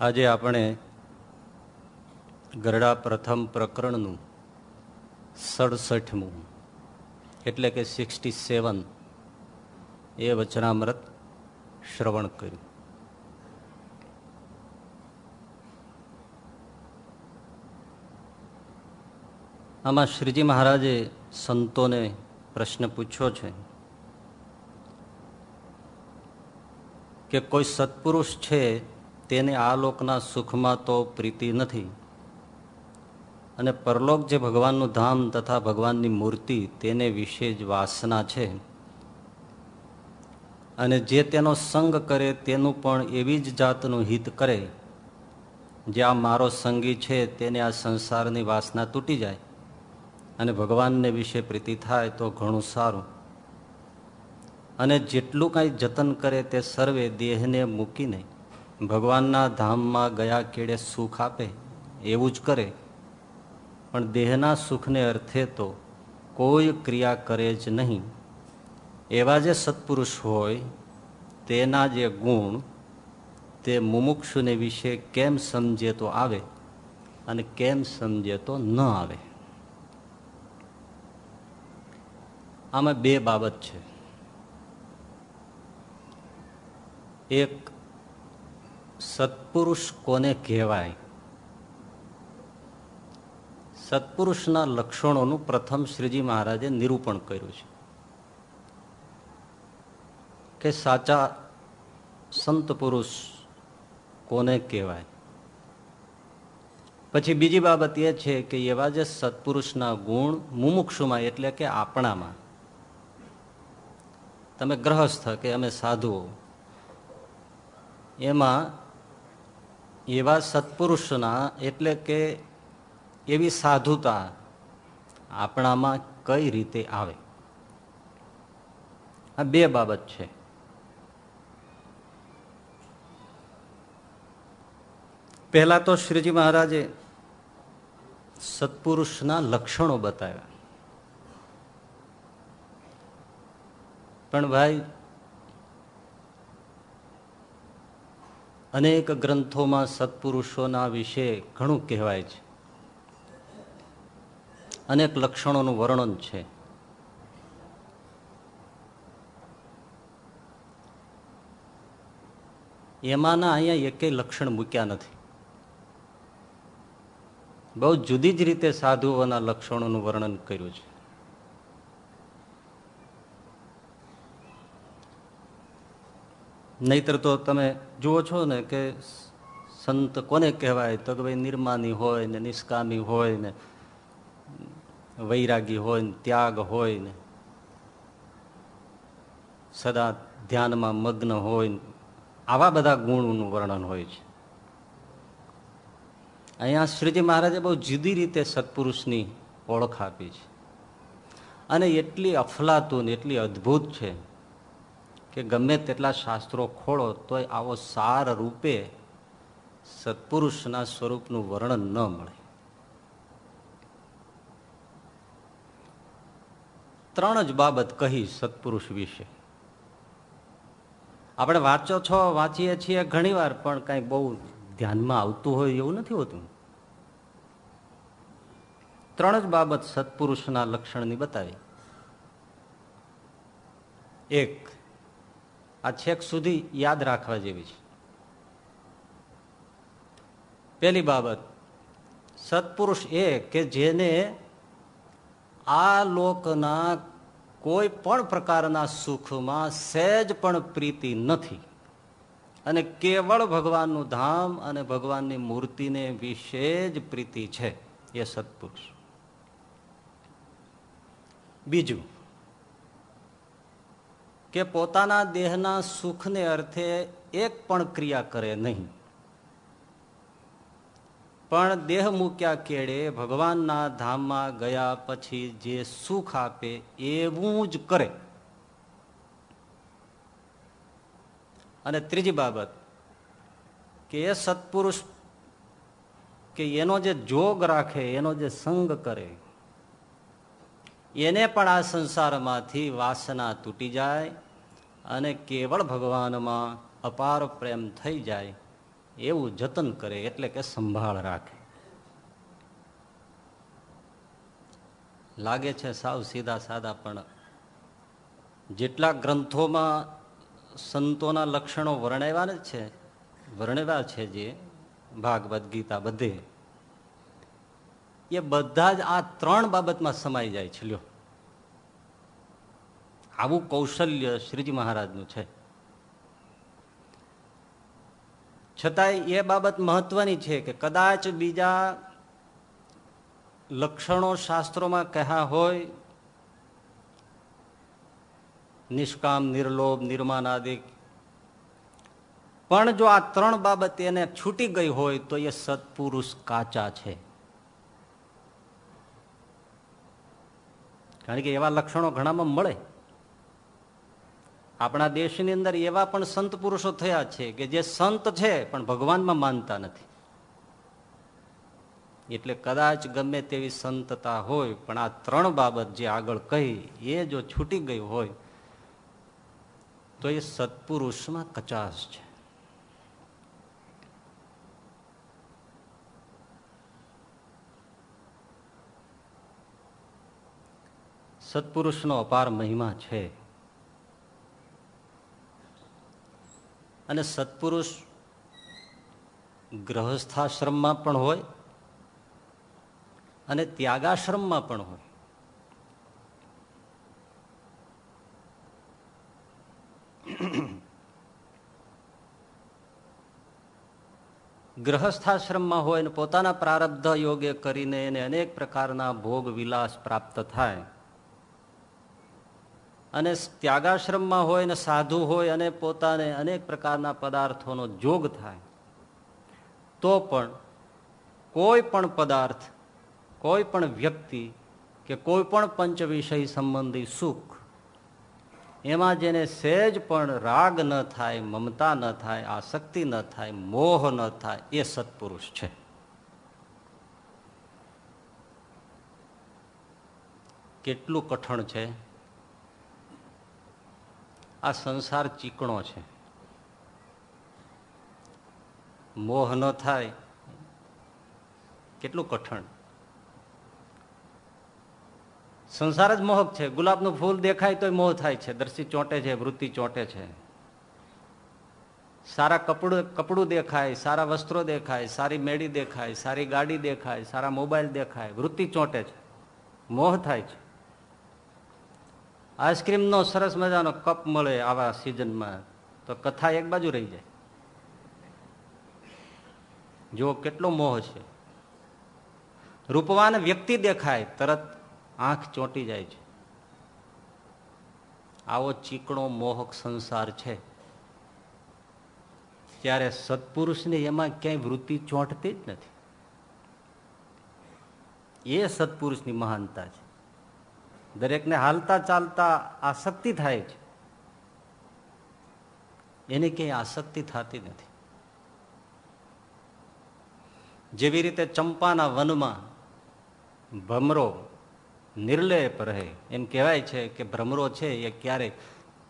આજે આપણે ગરડા પ્રથમ પ્રકરણનું સડસઠમું, એટલે કે સિક્સટી સેવન એ વચનામૃત શ્રવણ કર્યું. આમાં શ્રીજી મહારાજે સંતોને પ્રશ્ન પૂછ્યો છે કે કોઈ સત્પુરુષ છે તેને આ લોકના સુખમાં તો પ્રીતિ નથી. અને પરલોક જે ભગવાનનું ધામ તથા ભગવાનની મૂર્તિ તેને વિશે જ વાસના છે. અને જે તેનો સંગ કરે તેનું પણ એવી જ જાતનું હિત કરે. જે આ મારો સંગી છે તેને આ સંસારની વાસના તૂટી જાય. અને ભગવાનને વિશે પ્રીતિ થાય તો ઘણું સારું. અને જેટલું કાંઈ જતન કરે તે સર્વે દેહને મૂકીને. ભગવાનના ધામમાં ગયા કેડે સુખ આપે, એવું જ કરે. પણ દેહના સુખને અર્થે તો કોઈ ક્રિયા કરે જ નહીં. એવા જે સત્પુરુષ હોય, તેના જે ગુણ, તે મુમુક્ષુને વિશે કેમ સમજે તો આવે અને કેમ સમજે તો ન આવે. આમાં બે બાબત છે. એક સત્પુરુષ કોને કહેવાય? સત્પુરુષના લક્ષણોનું પ્રથમ શ્રીજી મહારાજે નિરૂપણ કર્યું છે. કે સાચા સંત પુરુષ કોને કહેવાય? પછી બીજી બાબત એ છે કે એવા જે સત્પુરુષના ગુણ મુમુક્ષુમાં એટલે કે આપણામાં. તમે ગ્રહસ્થ કે અમે સાધુઓ, એમાં એવા સત્પુરુષના એટલે કે એવી સાધુતા આપણામાં કઈ રીતે આવે? આ બે બાબત છે. પહેલા તો શ્રીજી મહારાજે સત્પુરુષના લક્ષણો બતાવ્યા. પણ ભાઈ અનેક ગ્રંથોમાં સત્પુરુષોના વિશે ઘણું કહેવાય છે. અનેક લક્ષણોનું વર્ણન છે. એમાંના અહીંયા એકેય લક્ષણ મૂક્યા નથી. બહુ જુદી જ રીતે સાધુઓના લક્ષણોનું વર્ણન કર્યું છે. નહીતર તો તમે જુઓ છો ને કે સંત કોને કહેવાય? તો કે ભાઈ નિર્માની હોય ને, નિષ્કામી હોય ને, વૈરાગી હોય ને, ત્યાગ હોય ને, સદા ધ્યાનમાં મગ્ન હોય આવા બધા ગુણોનું વર્ણન હોય છે. અહીંયા શ્રીજી મહારાજે બહુ જુદી રીતે સત્પુરુષની ઓળખ આપી છે. અને એટલી અફલાતુન એટલી અદ્ભુત છે કે ગમે તેટલા શાસ્ત્રો ખોળો, તોય આવો સાર રૂપે સત્પુરુષના સ્વરૂપનું વર્ણન ન મળે. ત્રણ જ બાબત કહી સત્પુરુષ વિશે. આપણે વાંચો છો, વાંચીએ છીએ ઘણીવાર, પણ કઈ બહુ ધ્યાનમાં આવતું હોય એવું નથી હોતું. ત્રણ જ બાબત સત્પુરુષના લક્ષણની બતાવી. એક આ છેક સુધી યાદ રાખવા જેવી છે. પહેલી બાબત, સત્પુરુષ એ કે જેને આ લોકના કોઈ પણ પ્રકારના સુખમાં સહેજ પણ પ્રીતિ નથી અને કેવળ ભગવાનનું ધામ અને ભગવાનની મૂર્તિને વિશે જ પ્રીતિ છે એ સત્પુરુષ. બીજું કે પોતાના દેહના સુખને અર્થે એક પણ ક્રિયા કરે નહીં. પણ દેહ મૂક્યા કેળે ભગવાનના ધામમાં ગયા પછી જે સુખ આપે એવું જ કરે. અને ત્રીજી બાબત કે એ સત્પુરુષ કે એનો જે જોગ રાખે, એનો જે સંગ કરે, એને પણ આ સંસારમાંથી વાસના તૂટી જાય અને કેવળ ભગવાનમાં અપાર પ્રેમ થઈ જાય, એવું જતન કરે એટલે કે સંભાળ રાખે. લાગે છે સાવ સીધા સાદા, પણ જેટલા ગ્રંથોમાં સંતોના લક્ષણો વર્ણવ્યા છે વર્ણવ્યા છે જે ભાગવત ગીતા બધે, એ બધા જ આ ત્રણ બાબતમાં સમાઈ જાય છે, લ્યો. આવું કૌશલ્ય શ્રીજી મહારાજનું છે. છતાંય એ બાબત મહત્વની છે કે કદાચ બીજા લક્ષણો શાસ્ત્રોમાં કહ્યા હોય, નિષ્કામ, નિર્લોભ નિર્માનાદિક પણ જો આ ત્રણ બાબત એને છૂટી ગઈ હોય તો એ સત્પુરુષ કાચા છે. કારણ કે એવા લક્ષણો ઘણામાં મળે. આપણા દેશની અંદર એવા પણ સંત પુરુષો થયા છે કે જે સંત છે, પણ ભગવાનમાં માનતા નથી. એટલે કદાચ ગમે તેવી સંતતા હોય, પણ આ ત્રણ બાબત જે આગળ કહી, એ જો છૂટી ગઈ હોય, તો એ સત્પુરુષમાં કચાશ છે. સત્પુરુષનો અપાર મહિમા છે. અને સત્પુરુષ ગ્રહસ્થાશ્રમમાં પણ હોય અને ત્યાગાશ્રમમાં પણ હોય. ગ્રહસ્થાશ્રમમાં હોય ને પોતાના પ્રારબ્ધ યોગે કરીને એને અનેક પ્રકારના ભોગ વિલાસ પ્રાપ્ત થાય. અને ત્યાગાશ્રમમાં હોય ને સાધુ હોય અને પોતાને અનેક પ્રકારના પદાર્થોનો જોગ થાય, તો પણ કોઈ પણ પદાર્થ, કોઈ પણ વ્યક્તિ કે કોઈ પણ પંચ વિષય સંબંધી સુખ, એમાં જેને સહેજ પણ રાગ ન થાય, મમતા ન થાય, આસક્તિ ન થાય, મોહ ન થાય, એ સત્પુરુષ છે. કેટલું કઠણ છે? આ સંસાર ચીકણો છે. મોહ ન થાય, કેટલું કઠણ. સંસાર જ મોહક છે. ગુલાબનું ફૂલ દેખાય તો મોહ થાય છે. દર્શી ચોંટે છે, વૃત્તિ ચોંટે છે. સારા કપડું કપડું દેખાય, સારા વસ્ત્રો દેખાય, સારી મેળી દેખાય, સારી ગાડી દેખાય, સારા મોબાઈલ દેખાય, વૃત્તિ ચોંટે છે. મોહ થાય છે. આઈસ્ક્રીમનો સરસ મજાનો કપ મળે આવા સિઝનમાં તો કથા એક બાજુ રહી જાય. જો કેટલો મોહ છે. રૂપવાન વ્યક્તિ દેખાય, તરત આંખ ચોંટી જાય છે. આવો ચીકણો મોહક સંસાર છે. ત્યારે સત્પુરુષને એમાં ક્યાંય વૃત્તિ ચોંટતી જ નથી. એ સત્પુરુષની મહાનતા છે. દરેકને હાલતા ચાલતા આસક્તિ થાય છે એને ક્યાંય આસક્તિ થતી નથી. જેવી રીતે ચંપાના વનમાં ભમરો નિર્લેપ રહે, એમ કહેવાય છે કે ભ્રમરો છે એ ક્યારેય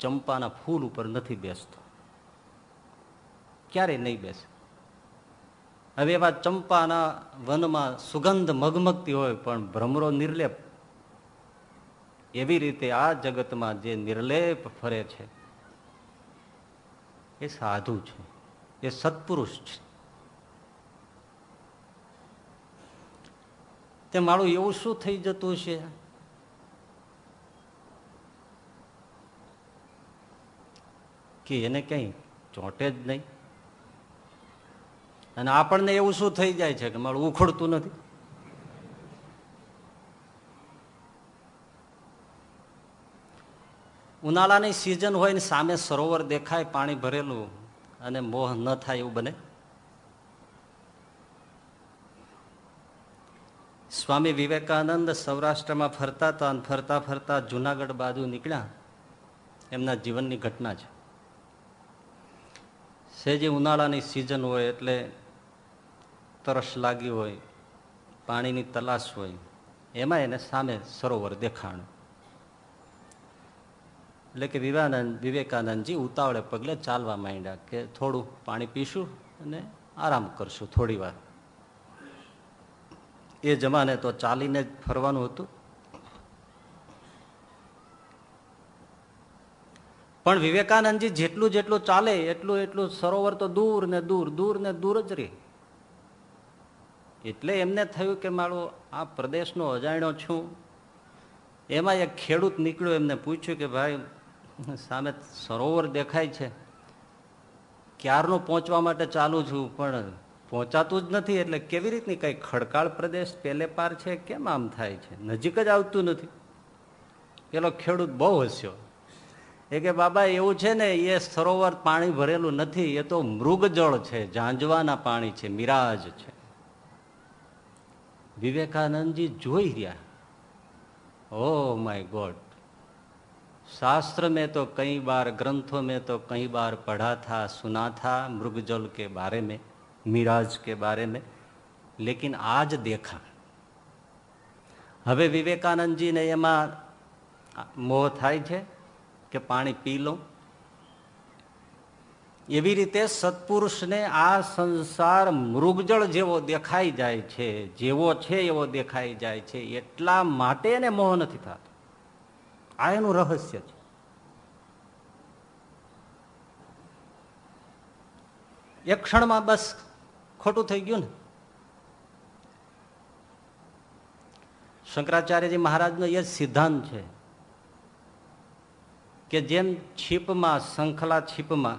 ચંપાના ફૂલ ઉપર નથી બેસતો. ક્યારેય નહીં બેસે. હવે એવા ચંપાના વનમાં સુગંધ મગમગતી હોય પણ ભ્રમરો નિર્લેપ એવી રીતે આ જગતમાં જે નિર્લેપ ફરે છે, એ સાધુ છે, એ સત્પુરુષ છે. તે મારું એવું શું થઈ જતું છે કે એને કઈ ચોંટે જ નહીં? અને આપણને એવું શું થઈ જાય છે કે મારું ઉખડતું નથી? ઉનાળાની સિઝન હોય ને સામે સરોવર દેખાય, પાણી ભરેલું અને મોહ ન થાય એવું બને. સ્વામી વિવેકાનંદ સૌરાષ્ટ્રમાં ફરતા હતા અને ફરતા ફરતા જુનાગઢ બાજુ નીકળ્યા. એમના જીવનની ઘટના છે. સેજે ઉનાળાની સિઝન હોય એટલે તરસ લાગી હોય, પાણીની તલાશ હોય, એમાં એને સામે સરોવર દેખાણું. એટલે કે વિવેકાનંદ વિવેકાનંદજી ઉતાવળે પગલે ચાલવા માંડ્યા કે થોડું પાણી પીશું અને આરામ કરશું થોડી વાર. એ જમાને તો ચાલીને જ ફરવાનું હતું. પણ વિવેકાનંદજી જેટલું જેટલું ચાલે, એટલું એટલું સરોવર તો દૂર ને દૂર દૂર ને દૂર જ રહે. એટલે એમને થયું કે મારો આ પ્રદેશનો અજાણ્યો છું. એમાં એક ખેડૂત નીકળ્યો, એમને પૂછ્યું કે ભાઈ સામે સરોવર દેખાય છે. ક્યારનું પહોંચવા માટે ચાલુ છું, પણ પહોંચાતું જ નથી, એટલે કેવી રીતની કઈ ખડકાળ પ્રદેશ પેલે પાર છે? કેમ આમ થાય છે? નજીક જ આવતું નથી. પેલો ખેડૂત બહુ હસ્યો એ કે, બાબા, એવું છે ને, એ સરોવર પાણી ભરેલું નથી, એ તો મૃગજળ છે ઝાંઝવાના પાણી છે, મિરાજ છે. વિવેકાનંદજી જોઈ રહ્યા. ઓ માય ગોડ शास्त्र में तो कई बार ग्रंथों में तो कई बार पढ़ा था सुना था मृगजल के बारे में मिराज के बारे में लेकिन आज देखा હવે વિવેકાનંદજીને એમાં મોહ થાય છે કે પાણી પી લો એવી રીતે સત્પુરુષને આ સંસાર મૃગજળ જેવો દેખાઈ જાય છે જેવો છે એવો દેખાઈ જાય છે એટલા માટે એને મોહ નથી થતો આ એનું રહસ્ય છે. એક ક્ષણમાં બસ ખોટું થઈ ગયું ને. શંકરાચાર્યજી મહારાજનો એ સિદ્ધાંત છે કે જેમ છીપમાં, શંખલા છીપમાં,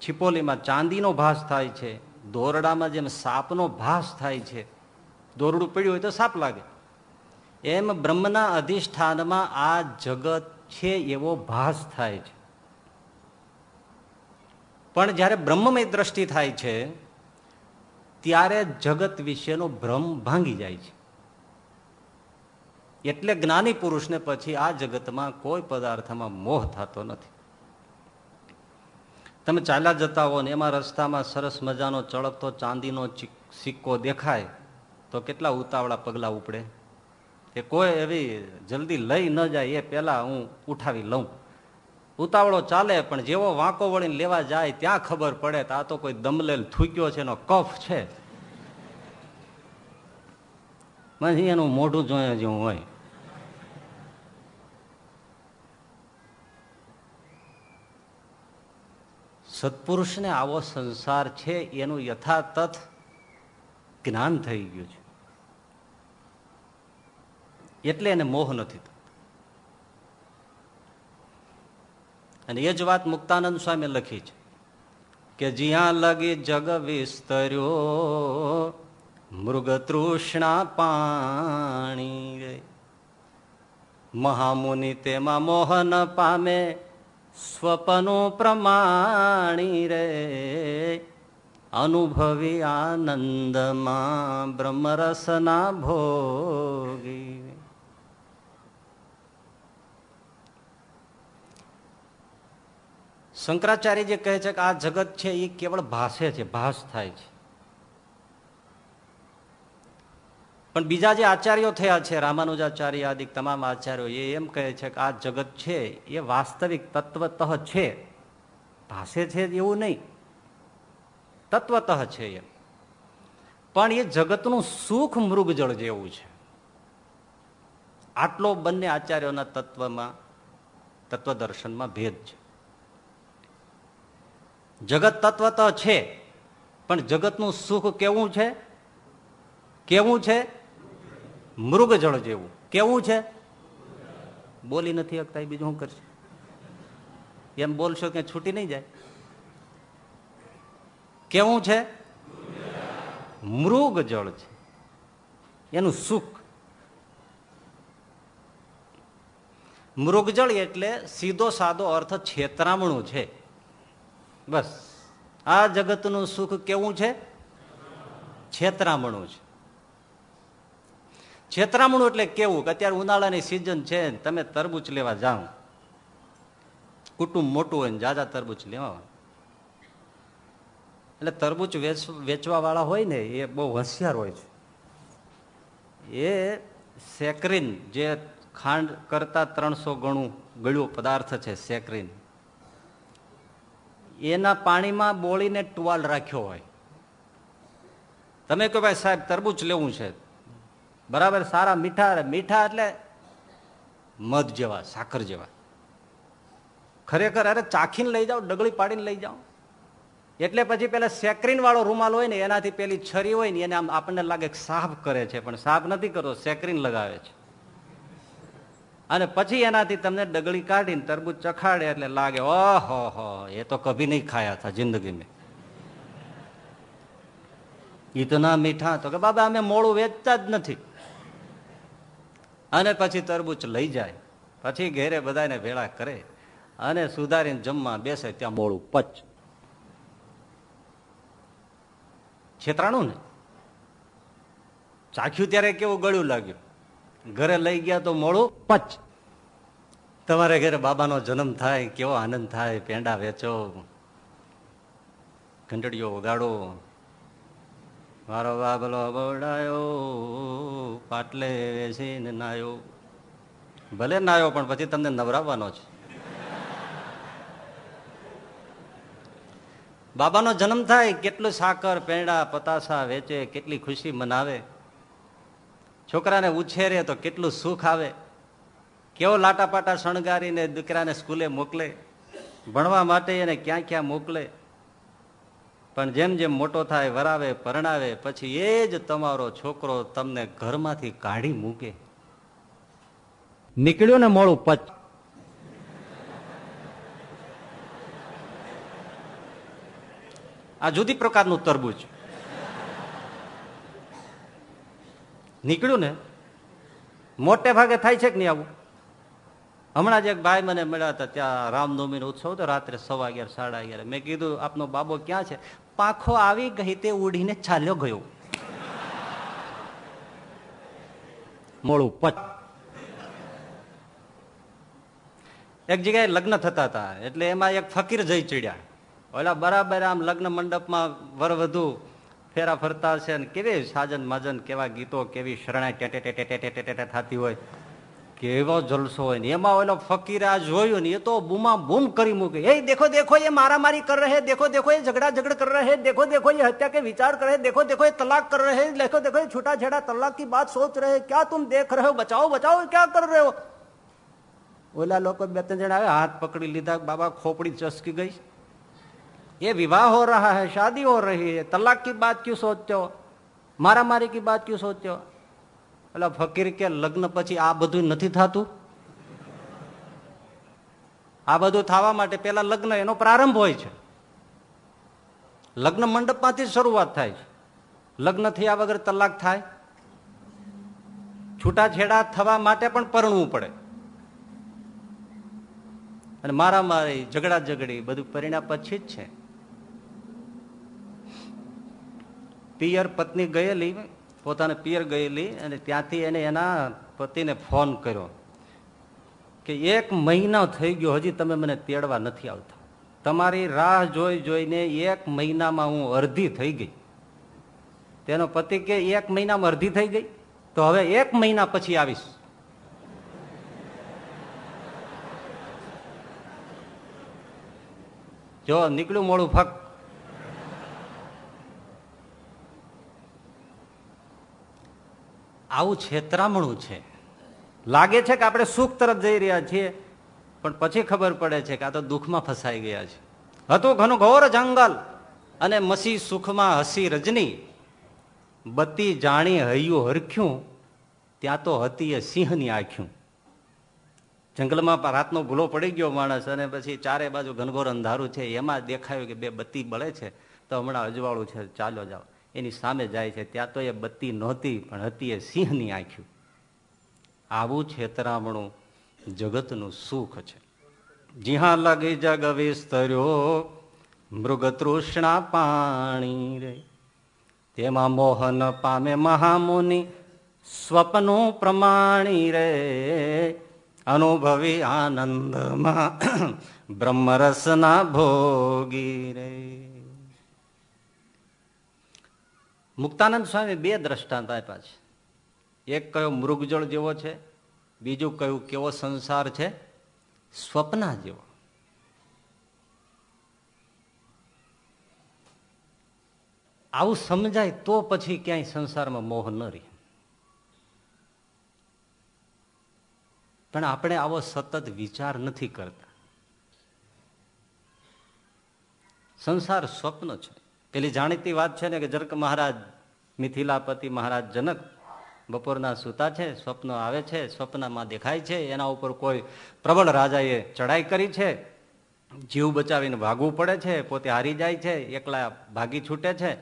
છીપોલીમાં ચાંદીનો ભાસ થાય છે, દોરડામાં જેમ સાપનો ભાસ થાય છે, દોરડું પડ્યું હોય તો સાપ લાગે. એમ બ્રહ્મના અધિષ્ઠાનમાં આ જગત છે એવો ભાસ થાય છે. પણ જ્યારે બ્રહ્મમય દ્રષ્ટિ થાય છે, ત્યારે જગત વિશેનો ભ્રમ ભાંગી જાય છે. એટલે જ્ઞાની પુરુષને પછી આ જગતમાં કોઈ પદાર્થમાં મોહ થતો નથી. તમે ચાલ્યા જતા હો ને, એમાં રસ્તામાં સરસ મજાનો ચળકતો ચાંદીનો સિક્કો દેખાય, તો કેટલા ઉતાવળા પગલા ઉપડે? કે કોઈ એવી જલ્દી લઈ ન જાય, એ પેલા હું ઉઠાવી લઉં. ઉતાવળો ચાલે, પણ જેવો વાંકો વળીને લેવા જાય, ત્યાં ખબર પડે તો આ તો કોઈ દમલેલ થૂક્યો છે, એનો કફ છે. એનું મોઢું જોયા જેવું હોય. સત્પુરુષને આવો સંસાર છે, એનું યથાતથ જ્ઞાન થઈ ગયું છે. એટલે એને મોહ નથી અને એ જ વાત મુક્તાનંદ સ્વામી લખી છે કે જ્યાં લગી જગ વિસ્તર્યો મૃગ તૃષ્ણા પાણી મહામુનિ તેમાં મોહન પામે, સ્વપનું પ્રમાણી રે. અનુભવી આનંદમાં બ્રહ્મરસના ભોગી શંકરાચાર્યજી કહે છે કે આ જગત છે એ કેવળ ભાષે છે ભાષ થાય છે. પણ બીજા જે આચાર્યો થયા છે રામાનુજાચાર્ય આદિ તમામ આચાર્યો, એ એમ કહે છે કે આ જગત છે એ વાસ્તવિક તત્વતઃ છે. ભાષે છે એવું નહીં. તત્વતઃ છે એમ પણ એ જગતનું સુખ મૃગજળ જેવું છે. આટલો બંને આચાર્યોના તત્વમાં, તત્વદર્શનમાં ભેદ છે. જગત તત્વ તો છે, પણ જગતનું સુખ કેવું છે? કેવું છે? મૃગજળ જેવું. કેવું છે? બોલી નથી શકતા બીજું શું કરશે? એમ બોલશો કે છૂટી નહીં જાય? કેવું છે? મૃગજળ છે. એનું સુખ. મૃગજળ એટલે સીધો સાદો અર્થ છેતરામણું છે. બસ. આ જગતનું સુખ કેવું છે? છેતરામણું છે. છેતરામણું એટલે કેવું કે અત્યારે ઉનાળાની સિઝન છે તમે તરબૂચ લેવા જાઓ. કુટુંબ મોટું હોય ને જાજા તરબૂચ લેવા એટલે તરબૂચ વેચવા વાળા હોય ને એ બહુ હોશિયાર હોય છે. એ સેકરીન જે ખાંડ કરતા ત્રણસો ગણું ગળ્યો પદાર્થ છે સેક્રિન. એના પાણીમાં બોળીને ટુવાલ રાખ્યો હોય. તમે કહો ભાઈ સાહેબ, તરબૂચ લેવું છે. બરાબર, સારા મીઠા મીઠા એટલે મધ જેવા, સાકર જેવા. ખરેખર, અરે ચાખીને લઈ જાઓ, ડગળી પાડીને લઈ જાઓ. એટલે પછી પેલા સેક્રીન વાળો રૂમાલ હોય ને, એનાથી પેલી છરી હોય ને, એને આમ આપણને લાગે સાફ કરે છે, પણ સાફ નથી કરતો, સેક્રીન લગાવે છે. અને પછી એનાથી તમને ડગળી કાઢીને તરબૂચ ચખાડે એટલે લાગે, ઓહો હો, એ તો કભી નહીં ખાયા હતા જિંદગી મેં ઇતના મીઠા તો કે, બાબા, અમે મોડું વેચતા જ નથી. અને પછી તરબૂચ લઈ જાય. પછી ઘેરે બધાને ભેળા કરે અને સુધારીને જમવા બેસે ત્યાં મોડું પચ. છેતરાણું ને? ચાખ્યું ત્યારે કેવું ગળ્યું લાગ્યું? ઘરે લઈ ગયા તો મોડું? પચ. તમારે ઘરે બાબાનો જન્મ થાય કેવો આનંદ થાય પેંડા વેચો ઘંટડીઓ વગાડો. મારો બાબલો બવડાયો પાટલે વેસીને નાયો. ભલે નાયો પણ પછી તમને નવરાવવાનો છે. બાબાનો જન્મ થાય કેટલું સાકર પેંડા પતાસા વેચે કેટલી ખુશી મનાવે. છોકરાને ઉછેરે તો કેટલું સુખ આવે. કેવો લાટાપાટા શણગારીને દીકરાને સ્કૂલે મોકલે ભણવા માટે એને ક્યાં ક્યાં મોકલે. પણ જેમ જેમ મોટો થાય વરાવે પરણાવે પછી એ જ તમારો છોકરો તમને ઘરમાંથી કાઢી મૂકે. નીકળ્યો ને મોડું પચ. આ જુદી પ્રકારનું તરબૂચ. નીકળ્યું ને, મોટે ભાગે થાય છે કે નહીં આવું? હમણાં જ એક ભાઈ મને મળ્યા હતા ત્યાં રામનવમીનો ઉત્સવ હતો, રાત્રે સવા અગિયાર, સાડા અગિયાર. મેં કીધું, આપનો બાબો ક્યાં છે? પાંખો આવી ગઈ તે ઉડીને ચાલ્યો ગયો. મોડું પચ. એક જગ્યાએ લગ્ન થતા હતા, એટલે એમાં એક ફકીર જઈ ચડ્યા. ઓલા બરાબર આમ લગ્ન મંડપમાં વર વધુ ફેરા ફરતા હશે અને કેવી સાજન માજન, કેવા ગીતો, કેવી શરણાઈ ટેટે ટેટે ટેટે ટેટે થતી હોય, કેવો જલસો હોય ને. એમાં ઓલો ફકીર આ જોયું ને, એ તો બુમા બૂમ કરી મૂકે. એ દેખો દેખો, એ મારામારી કર રહે, દેખો દેખો, એ ઝઘડા ઝઘડ કર રહે, દેખો દેખો, એ હત્યા કે વિચાર કરે, દેખો દેખો, એ તલાક કર રહે, દેખો દેખો, એ છૂટા છેડા તલાક કી બાત સોચ રહે. ક્યાં તુમ દેખ રહે બચાવો બચાવો ક્યાં કર રહે ઓલા લોકો બે ત્રણ જણા આવે હાથ પકડી લીધા, બાબા ખોપડી ચસકી ગઈ. ये विवाह हो रहा है शादी हो रही है तलाक की बात क्यों सोचते हो मारा मारी की बात क्यों सोचते हो એટલે ફકીર કે લગ્ન પછી આ બધું નથી થતું આ બધું થવા માટે પેલા લગ્ન એનો પ્રારંભ હોય છે લગ્ન મંડપમાંથી શરૂઆત થાય છે લગ્ન થયા વગર તલાક થાય છૂટાછેડા થવા માટે પણ પરણવું પડે અને મારા મારી ઝઘડા ઝઘડી બધું પરિણામ પછી જ છે પિયર પત્ની ગયેલી, પોતાને પિયર ગયેલી અને ત્યાંથી એને એના પતિને ફોન કર્યો કે એક મહિનો થઈ ગયો હજી તમે મને તેડવા નથી આવતા. તમારી રાહ જોઈ જોઈને એક મહિનામાં હું અડધી થઈ ગઈ. તેનો પતિ કે એક મહિનામાં અડધી થઈ ગઈ? તો હવે એક મહિના પછી આવીશ. જો નીકળ્યું મોડું ફક આવું છેતરામણું છે. લાગે છે કે આપણે સુખ તરફ જઈ રહ્યા છીએ, પણ પછી ખબર પડે છે કે આ તો દુઃખમાં ફસાઈ ગયા છે. હતું ઘણું ઘોર જંગલ અને મસી સુખમાં હસી રજની. બત્તી જાણી હૈયું હરખ્યું, ત્યાં તો હતી એ સિંહની આંખ્યું. જંગલમાં રાતનો ભૂલો પડી ગયો માણસ અને પછી ચારે બાજુ ઘનઘોર અંધારું છે, એમાં દેખાયું કે બે બત્તી બળે છે. તો હમણાં અજવાળું છે ચાલો જાઓ. એની સામે જાય છે. ત્યાં તો એ બત્તી નહોતી, પણ હતી એ સિંહની આંખ્યું. આવું છેતરામણું જગતનું સુખ છે. જ્યાં લગી જગ વિસ્તર્યો મૃગ તૃષ્ણા પાણી રે. તેમાં મોહન પામે મહામુનિ, સ્વપ્નો પ્રમાણી રે. અનુભવી આનંદમાં બ્રહ્મરસના ભોગી રે. મુક્તાનંદ સ્વામી બે દ્રષ્ટાંત આપ્યા છે. એક કયો મૃગજળ જેવો છે, બીજું કયું કેવો સંસાર છે, સ્વપ્ના જેવો. આવું સમજાય તો પછી ક્યાંય સંસારમાં મોહ ન રહે. પણ આપણે આવો સતત વિચાર નથી કરતા. સંસાર સ્વપ્ન છે. પેલી જાણીતી વાત છે ને કે જરક મહારાજ મિથિલાપતિ મહારાજ જનક બપોરના સૂતા છે, સ્વપ્ન આવે છે, સ્વપ્નમાં દેખાય છે, એના ઉપર કોઈ પ્રબળ રાજાએ ચડાઈ કરી છે, જીવ બચાવીને ભાગવું પડે છે, પોતે હારી જાય છે, એકલા ભાગી છૂટે છે,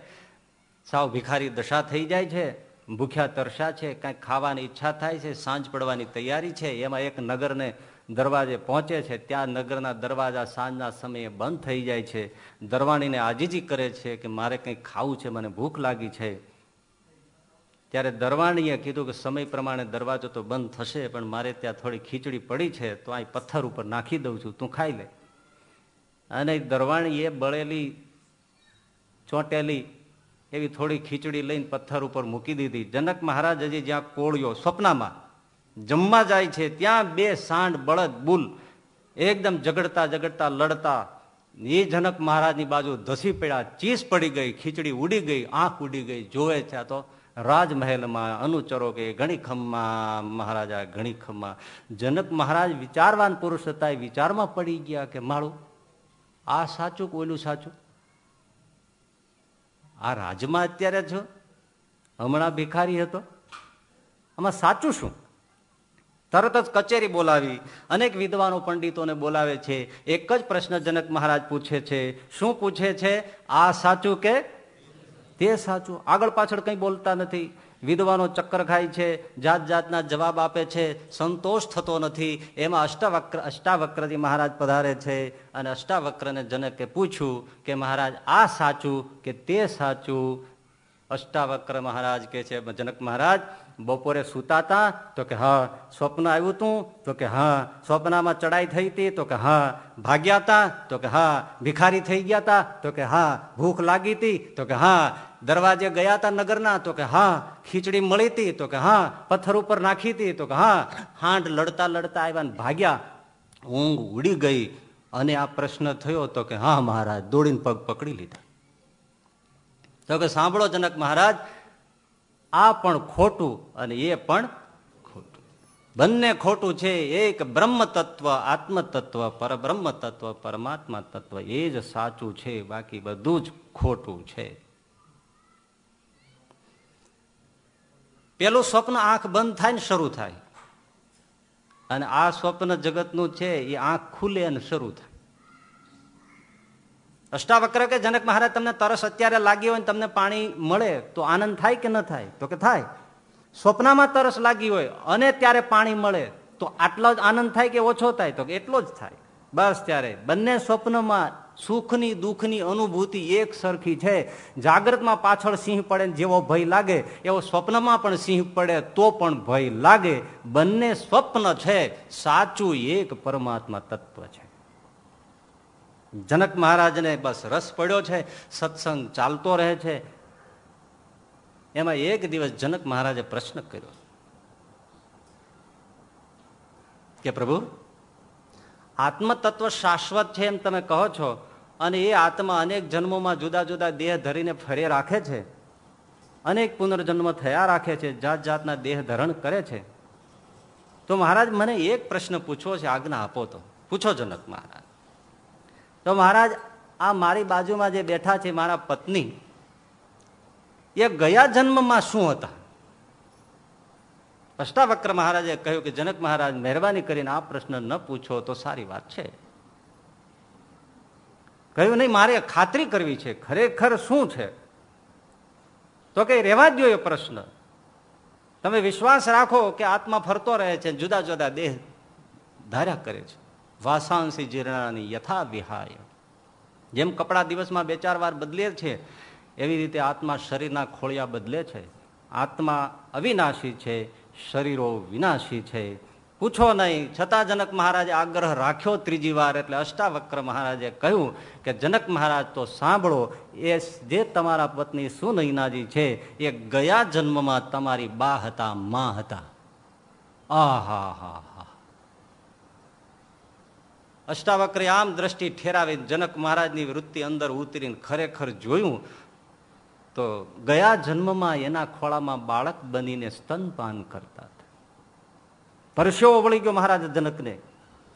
સાવ ભિખારી દશા થઈ જાય છે, ભૂખ્યા તરસા છે કાંઈક ખાવાની ઈચ્છા થાય છે, સાંજ પડવાની તૈયારી છે, એમાં એક નગરને દરવાજે પહોંચે છે, ત્યાં નગરના દરવાજા સાંજના સમયે બંધ થઈ જાય છે. દરવાણીને આજીજી કરે છે કે મારે કંઈક ખાવું છે, મને ભૂખ લાગી છે. ત્યારે દરવાણીએ કીધું કે સમય પ્રમાણે દરવાજો તો બંધ થશે, પણ મારે ત્યાં થોડી ખીચડી પડી છે, તો અહીં પથ્થર ઉપર નાખી દઉં છું, તું ખાઈ લે. અને દરવાણીએ બળેલી, ચોંટેલી એવી થોડી ખીચડી લઈને પથ્થર ઉપર મૂકી દીધી. જનક મહારાજ હજી જ્યાં કોળિયો, સ્વપ્નમાં જમવા જાય છે, ત્યાં બે સાંડ બળદ, બુલ એકદમ ઝઘડતા ઝઘડતા લડતા. એ જનક મહારાજની બાજુ ધસી પડ્યા, ચીસ પડી ગઈ, ખીચડી ઉડી ગઈ, આંખ ઉડી ગઈ, જોવે છે તો રાજમહેલમાં અનુચરો કે ઘણી ખમ્મા મહારાજા ઘણી ખમ્મા જનક મહારાજ વિચારવાન પુરુષ હતા, એ વિચારમાં પડી ગયા કે માળું, આ સાચું કે ઓલું સાચું? આ રાજમાં અત્યારે છો હમણાં ભિખારી હતો? આમાં સાચું શું? તરત જ કચેરી બોલાવી. અનેક વિદ્વાનો પંડિતોને બોલાવે છે. એક જ પ્રશ્ન જનક મહારાજ પૂછે છે, શું પૂછે છે? આ સાચું કે તે સાચું? આગળ પાછળ કંઈ બોલતા નથી. વિદ્વાનો ચક્કર ખાય છે જાત જાતના જવાબ આપે છે. સંતોષ થતો નથી. એમાં અષ્ટાવક્ર અષ્ટાવક્રજી મહારાજ પધારે છે અને અષ્ટાવક્રને જનકે પૂછ્યું કે, મહારાજ, આ સાચું કે તે સાચું? અષ્ટાવક્ર મહારાજ કે છે, જનક મહારાજ બપોરે સુતાતા તો કે હા સ્વપ્ન આવ્યું તું તો કે હા સ્વપ્નમાં ચડાઈ થઈ હતી તો કે હા ભાગ્યા હતા તો કે હા ભિખારી થઈ ગયા હતા તો કે હા ભૂખ લાગી હતી તો કે હા દરવાજે ગયા હતા નગરના તો કે હા ખીચડી મળી હતી તો કે હા પથ્થર ઉપર નાખી હતી તો કે હા હાંડ લડતા લડતા આવ્યા ભાગ્યા ઊંઘ ઉડી ગઈ અને આ પ્રશ્ન થયો તો કે હા મહારાજ દોડીને પગ પકડી લીધા તો કે સાંભળો જનક મહારાજ આ પણ ખોટું અને એ પણ ખોટું. બંને ખોટું છે, એક બ્રહ્મ તત્વ આત્મ તત્વ પરબ્રહ્મ તત્વ પરમાત્મા તત્વ એ જ સાચું છે, બાકી બધું જ ખોટું છે. પેલું સ્વપ્ન આંખ બંધ થાય ને શરૂ થાય. અને આ સ્વપ્ન જગતનું છે, એ આંખ ખુલે અને શરૂ થાય. અષ્ટાવક્ર કે જનક મહારાજ તમને તરસ અત્યારે લાગી હોય તમને પાણી મળે તો આનંદ થાય કે ન થાય? તો કે થાય. સ્વપ્નમાં તરસ લાગી હોય અને ત્યારે પાણી મળે તો આટલો જ આનંદ થાય કે ઓછો થાય? તો એટલો જ થાય. બસ ત્યારે. બંને સ્વપ્નમાં સુખની, દુઃખની અનુભૂતિ એક સરખી છે. જાગ્રતમાં પાછળ સિંહ પડે જેવો ભય લાગે, એવો સ્વપ્નમાં પણ સિંહ પડે તો પણ ભય લાગે. બંને સ્વપ્ન છે સાચું એક પરમાત્મા તત્વ છે. જનક મહારાજને બસ રસ પડ્યો છે, સત્સંગ ચાલતો રહે છે. એમાં એક દિવસ જનક મહારાજે પ્રશ્ન કર્યો કે પ્રભુ, આત્મતત્વ શાશ્વત છે એમ તમે કહો છો અને એ આત્મા અનેક જન્મોમાં જુદા જુદા દેહ ધરીને ફરે રાખે છે? અનેક પુનર્જન્મ થયા રાખે છે જાત જાતના દેહ ધરણ કરે છે? તો મહારાજ મને એક પ્રશ્ન પૂછવો છે, આજ્ઞા આપો તો. પૂછો જનક મહારાજ. તો મહારાજ, આ મારી બાજુમાં જે બેઠા છે મારા પત્ની, એ ગયા જન્મમાં શું હતા? અષ્ટાવક્ર મહારાજે કહ્યું કે, જનક મહારાજ, મહેરબાની કરીને આ પ્રશ્ન ન પૂછો, તો સારી વાત છે. કહ્યું, નહીં, મારે ખાતરી કરવી છે, ખરેખર શું છે? તો કઈ રહેવા જ એ પ્રશ્ન. તમે વિશ્વાસ રાખો કે આત્મા ફરતો રહે છે જુદા જુદા દેહ ધાર્યા કરે છે. વાસાંસી જીર્ણાની યથા વિહાય જેમ કપડા દિવસમાં બે ચાર વાર બદલે છે, એવી રીતે આત્મા શરીરના ખોળિયા બદલે છે. આત્મા અવિનાશી છે, શરીરો વિનાશી છે. પૂછો નહીં, છતાં જનક મહારાજે આગ્રહ રાખ્યો ત્રીજી વાર એટલે અષ્ટાવક્ર મહારાજે કહ્યું કે, જનક મહારાજ, તો સાંભળો, એ જે તમારા પત્ની સુનૈનાજી છે, એ ગયા જન્મમાં તમારી બા હતા, મા હતા. આ હા હા હા અષ્ટાવક્રે આમ દ્રષ્ટિ ઠેરાવી જનક મહારાજની વૃત્તિ અંદર ઉતરીને ખરેખર જોયું તો ગયા જન્મમાં એના ખોળામાં બાળક બનીને સ્તનપાન કરતા પરસ્યો વળી ગયો મહારાજ જનકને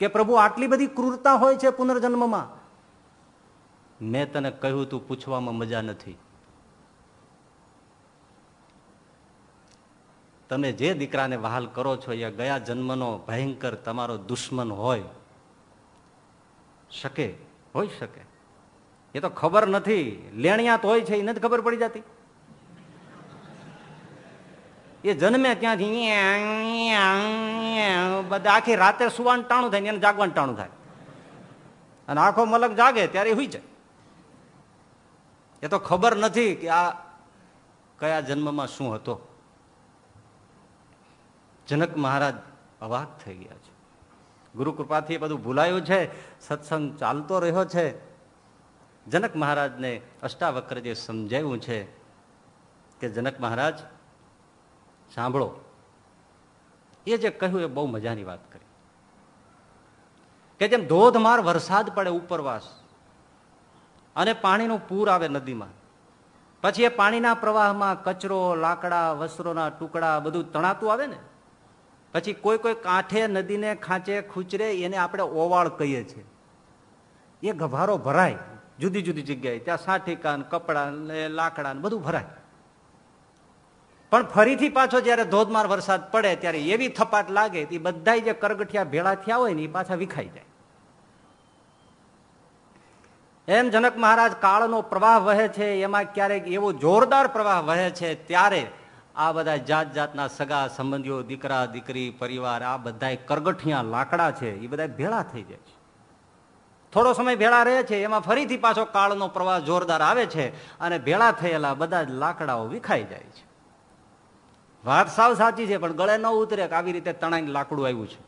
કે પ્રભુ આટલી બધી ક્રૂરતા હોય છે પુનર્જન્મમાં? મેં તને કહ્યું તું પૂછવામાં મજા નથી. તમે જે દીકરાને વહાલ કરો છો એ ગયા જન્મનો ભયંકર તમારો દુશ્મન હોય. શકે, હોઈ શકે. એ તો ખબર નથી, લેણિયા તો હોય છે એ નથી ખબર પડી જતી. એ જન્મે ત્યાંથી બધા આખી રાતે સુવાનું ટાણું થાય એને જાગવાનું ટાણું થાય. અને આખો મલક જાગે ત્યારે હુઈ જાય. એ તો ખબર નથી કે આ કયા જન્મમાં શું હતો. જનક મહારાજ અવાક થઈ ગયા છે. ગુરુ કૃપાથી બધું ભૂલાયું છે, સત્સંગ ચાલતો રહ્યો છે. જનક મહારાજને અષ્ટાવક્ર જે સમજાવ્યું છે કે, જનક મહારાજ, સાંભળો. એ જે કહ્યું એ બહુ મજાની વાત કરી. કે જેમ ધોધમાર વરસાદ પડે ઉપરવાસ અને પાણીનું પૂર આવે નદીમાં, પછી એ પાણીના પ્રવાહમાં કચરો, લાકડા, વસ્ત્રોના ટુકડા બધું તણાતું આવે ને પછી કોઈ કોઈ કાંઠે, નદીને ખાંચે, ખૂચરે એને આપણે ઓવાળ કહીએ છીએ. એ ગભારો ભરાય, જુદી જુદી જગ્યાએ. ત્યાં સાઠીકા કપડા ને લાકડા ને બધું ભરાય. પણ ફરીથી પાછો જયારે ધોધમાર વરસાદ પડે, ત્યારે એવી થપાટ લાગે, એ બધા જે કરગઠિયા ભેળા થયા હોય ને, એ પાછા વિખાઈ જાય. એમ જનક મહારાજ કાળનો પ્રવાહ વહે છે, એમાં ક્યારેક એવો જોરદાર પ્રવાહ વહે છે, ત્યારે આ બધા જાત જાતના સગા, સંબંધીઓ, દીકરા, દીકરી, પરિવાર, આ બધા કરગઠિયા લાકડા છે. એ બધા ભેળા થઈ જાય છે. થોડો સમય ભેળા રહે છે, એમાં ફરીથી પાછો કાળનો પ્રવાહ જોરદાર આવે છે અને ભેળા થયેલા બધા જ લાકડાઓ વિખાઈ જાય છે. વાત સાવ સાચી છે, પણ ગળે ન ઉતરે કે આવી રીતે તણાઈને લાકડું આવ્યું છે.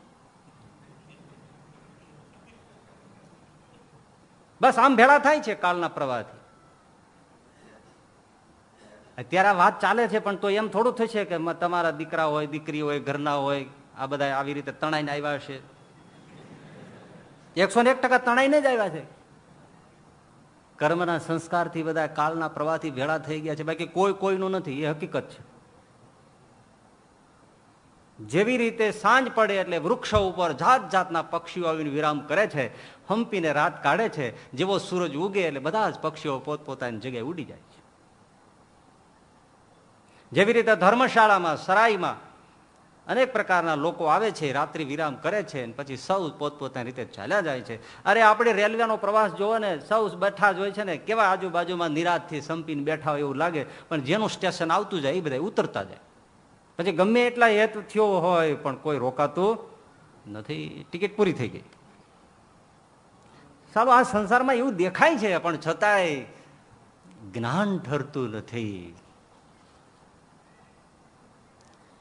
બસ આમ ભેળા થાય છે કાળના પ્રવાહથી. અત્યારે વાત ચાલે છે, પણ તો એમ થોડું થશે કે તમારા દીકરા હોય, દીકરી હોય, ઘરના હોય, આ બધા આવી રીતે તણાઈને આવ્યા છે એકસો ને એક ટકા તણાઈને જ આવ્યા છે. કર્મના સંસ્કારથી બધા કાળના પ્રવાહથી ભેળા થઈ ગયા છે. બાકી કોઈ કોઈનું નથી, એ હકીકત છે. જેવી રીતે સાંજ પડે એટલે વૃક્ષો ઉપર જાત જાતના પક્ષીઓ આવીને વિરામ કરે છે, હંપીને રાત કાઢે છે, જેવો સૂરજ ઉગે એટલે બધા જ પક્ષીઓ પોતપોતાની જગ્યાએ ઉડી જાય. જેવી રીતે ધર્મશાળામાં સરાઈમાં અનેક પ્રકારના લોકો આવે છે, રાત્રિ વિરામ કરે છે પછી સૌ પોતપોતાની રીતે ચાલ્યા જાય છે. અરે આપણે રેલવેનો પ્રવાસ જોવો ને, સૌ બેઠા જ હોય છે ને, કેવા આજુબાજુમાં નિરાશથી સંપીને બેઠા હોય એવું લાગે, પણ જેનું સ્ટેશન આવતું જાય, એ બધા ઉતરતા જાય. પછી ગમે એટલા હેત થયો હોય, પણ કોઈ રોકાતું નથી, ટિકિટ પૂરી થઈ ગઈ. સારું આ સંસારમાં એવું દેખાય છે, પણ છતાંય જ્ઞાન ઠરતું નથી.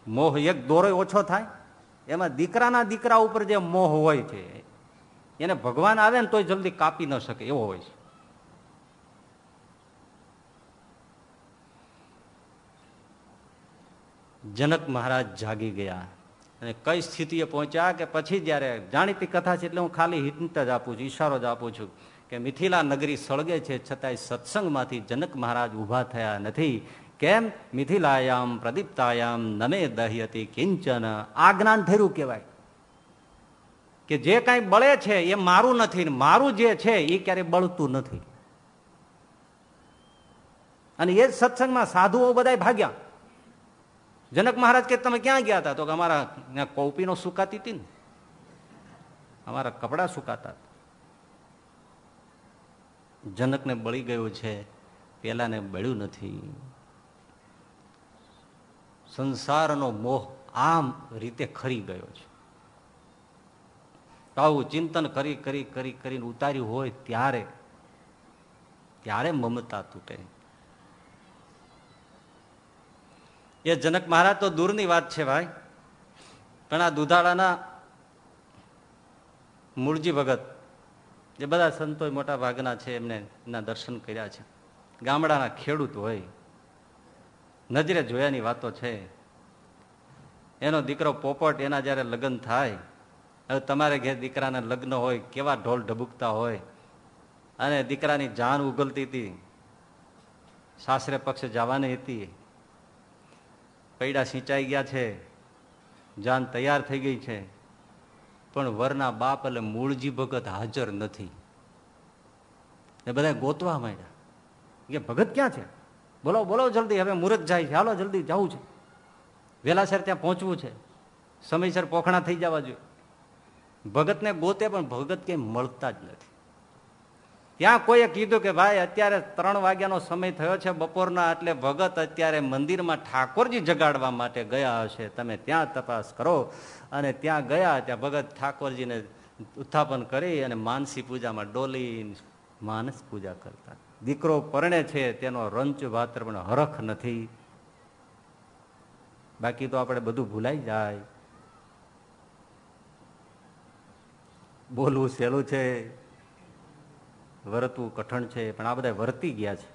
મોહ એક દોરો ઓછો થાય. એમાં દીકરાના દીકરા ઉપર જે મોહ હોય છે, એને ભગવાન આવે ને તોય જલ્દી કાપી ન શકે, એવો હોય છે. જનક મહારાજ જાગી ગયા અને કઈ સ્થિતિએ પહોંચ્યા કે પછી જયારે, જાણીતી કથા છે એટલે હું ખાલી હિંત જ આપું છું, ઈશારો જ આપું છું કે મિથિલા નગરી સળગે છે છતાંય સત્સંગમાંથી જનક મહારાજ ઊભા થયા નથી. કેમ? મિથિલાયામ પ્રદીપ્તાયામ નમે દહ્યતી કિંચન. આ જ્ઞાન થયું કહેવાય. કે જે કાંઈ બળે છે એ મારું નથી મારું જે છે એ ક્યારેય બળતું નથી. અને એ જ સત્સંગમાં સાધુઓ બધા ભાગ્યા. જનક મહારાજ કે તમે ક્યાં ગયા હતા? તો કે અમારા કૌપીનો સુકાતી હતી ને. અમારા કપડા સુકાતા જનકને બળી ગયું છે, પેલાને બળ્યું નથી. સંસારનો મોહ આમ રીતે ખરી ગયો છે. આવું ચિંતન કરી કરી કરી, કરીને ઉતાર્યું હોય ત્યારે ત્યારે મમતા તૂટે. એ જનક મહારાજ તો દૂરની વાત છે ભાઈ, પણ આ દુધાળાના મૂળજી ભગત, જે બધા સંતો મોટા ભાગના છે એમને એના દર્શન કર્યા છે. ગામડાના ખેડૂત હોય નજરે જોયાની વાતો છે. એનો દીકરો પોપટ એના જયારે લગ્ન થાય, હવે તમારે ઘેર દીકરાના લગ્ન હોય, કેવા ઢોલ ઢબુકતા હોય, અને દીકરાની જાન ઉગલતી હતી, સાસરે પક્ષે જવાની હતી, પૈડા સિંચાઈ ગયા છે, જાન તૈયાર થઈ ગઈ છે, પણ વરના બાપ એટલે મૂળજી ભગત હાજર નથી. એ બધા ગોતવા માંડ્યા. કે ભગત ક્યાં છે? બોલો બોલો જલ્દી, હવે મુહૂર્ત જાય છે. હાલો, જલ્દી, જવું છે. વેલાસર ત્યાં પહોંચવું છે. સમયસર પોખણા થઈ જવા જોઈએ. ભગતને ગોતે પણ ભગત કંઈ મળતા જ નથી. ત્યાં કોઈએ કીધું કે ભાઈ, અત્યારે ત્રણ વાગ્યાનો સમય થયો છે બપોરના, એટલે ભગત અત્યારે મંદિરમાં ઠાકોરજી જગાડવા માટે ગયા હશે. તમે ત્યાં તપાસ કરો. અને ત્યાં ગયા, ત્યાં ભગત ઠાકોરજીને ઉત્થાપન કરી અને માનસી પૂજામાં ડોલી માનસ પૂજા કરતા. દીકરો પરણે છે, તેનો રંચ ભાત્ર પણ હરખ નથી. બાકી તો આપણે બધું ભૂલાઈ જાય. બોલવું સહેલું છે વર્તવું કઠણ છે, પણ આ બધા વર્તી ગયા છે.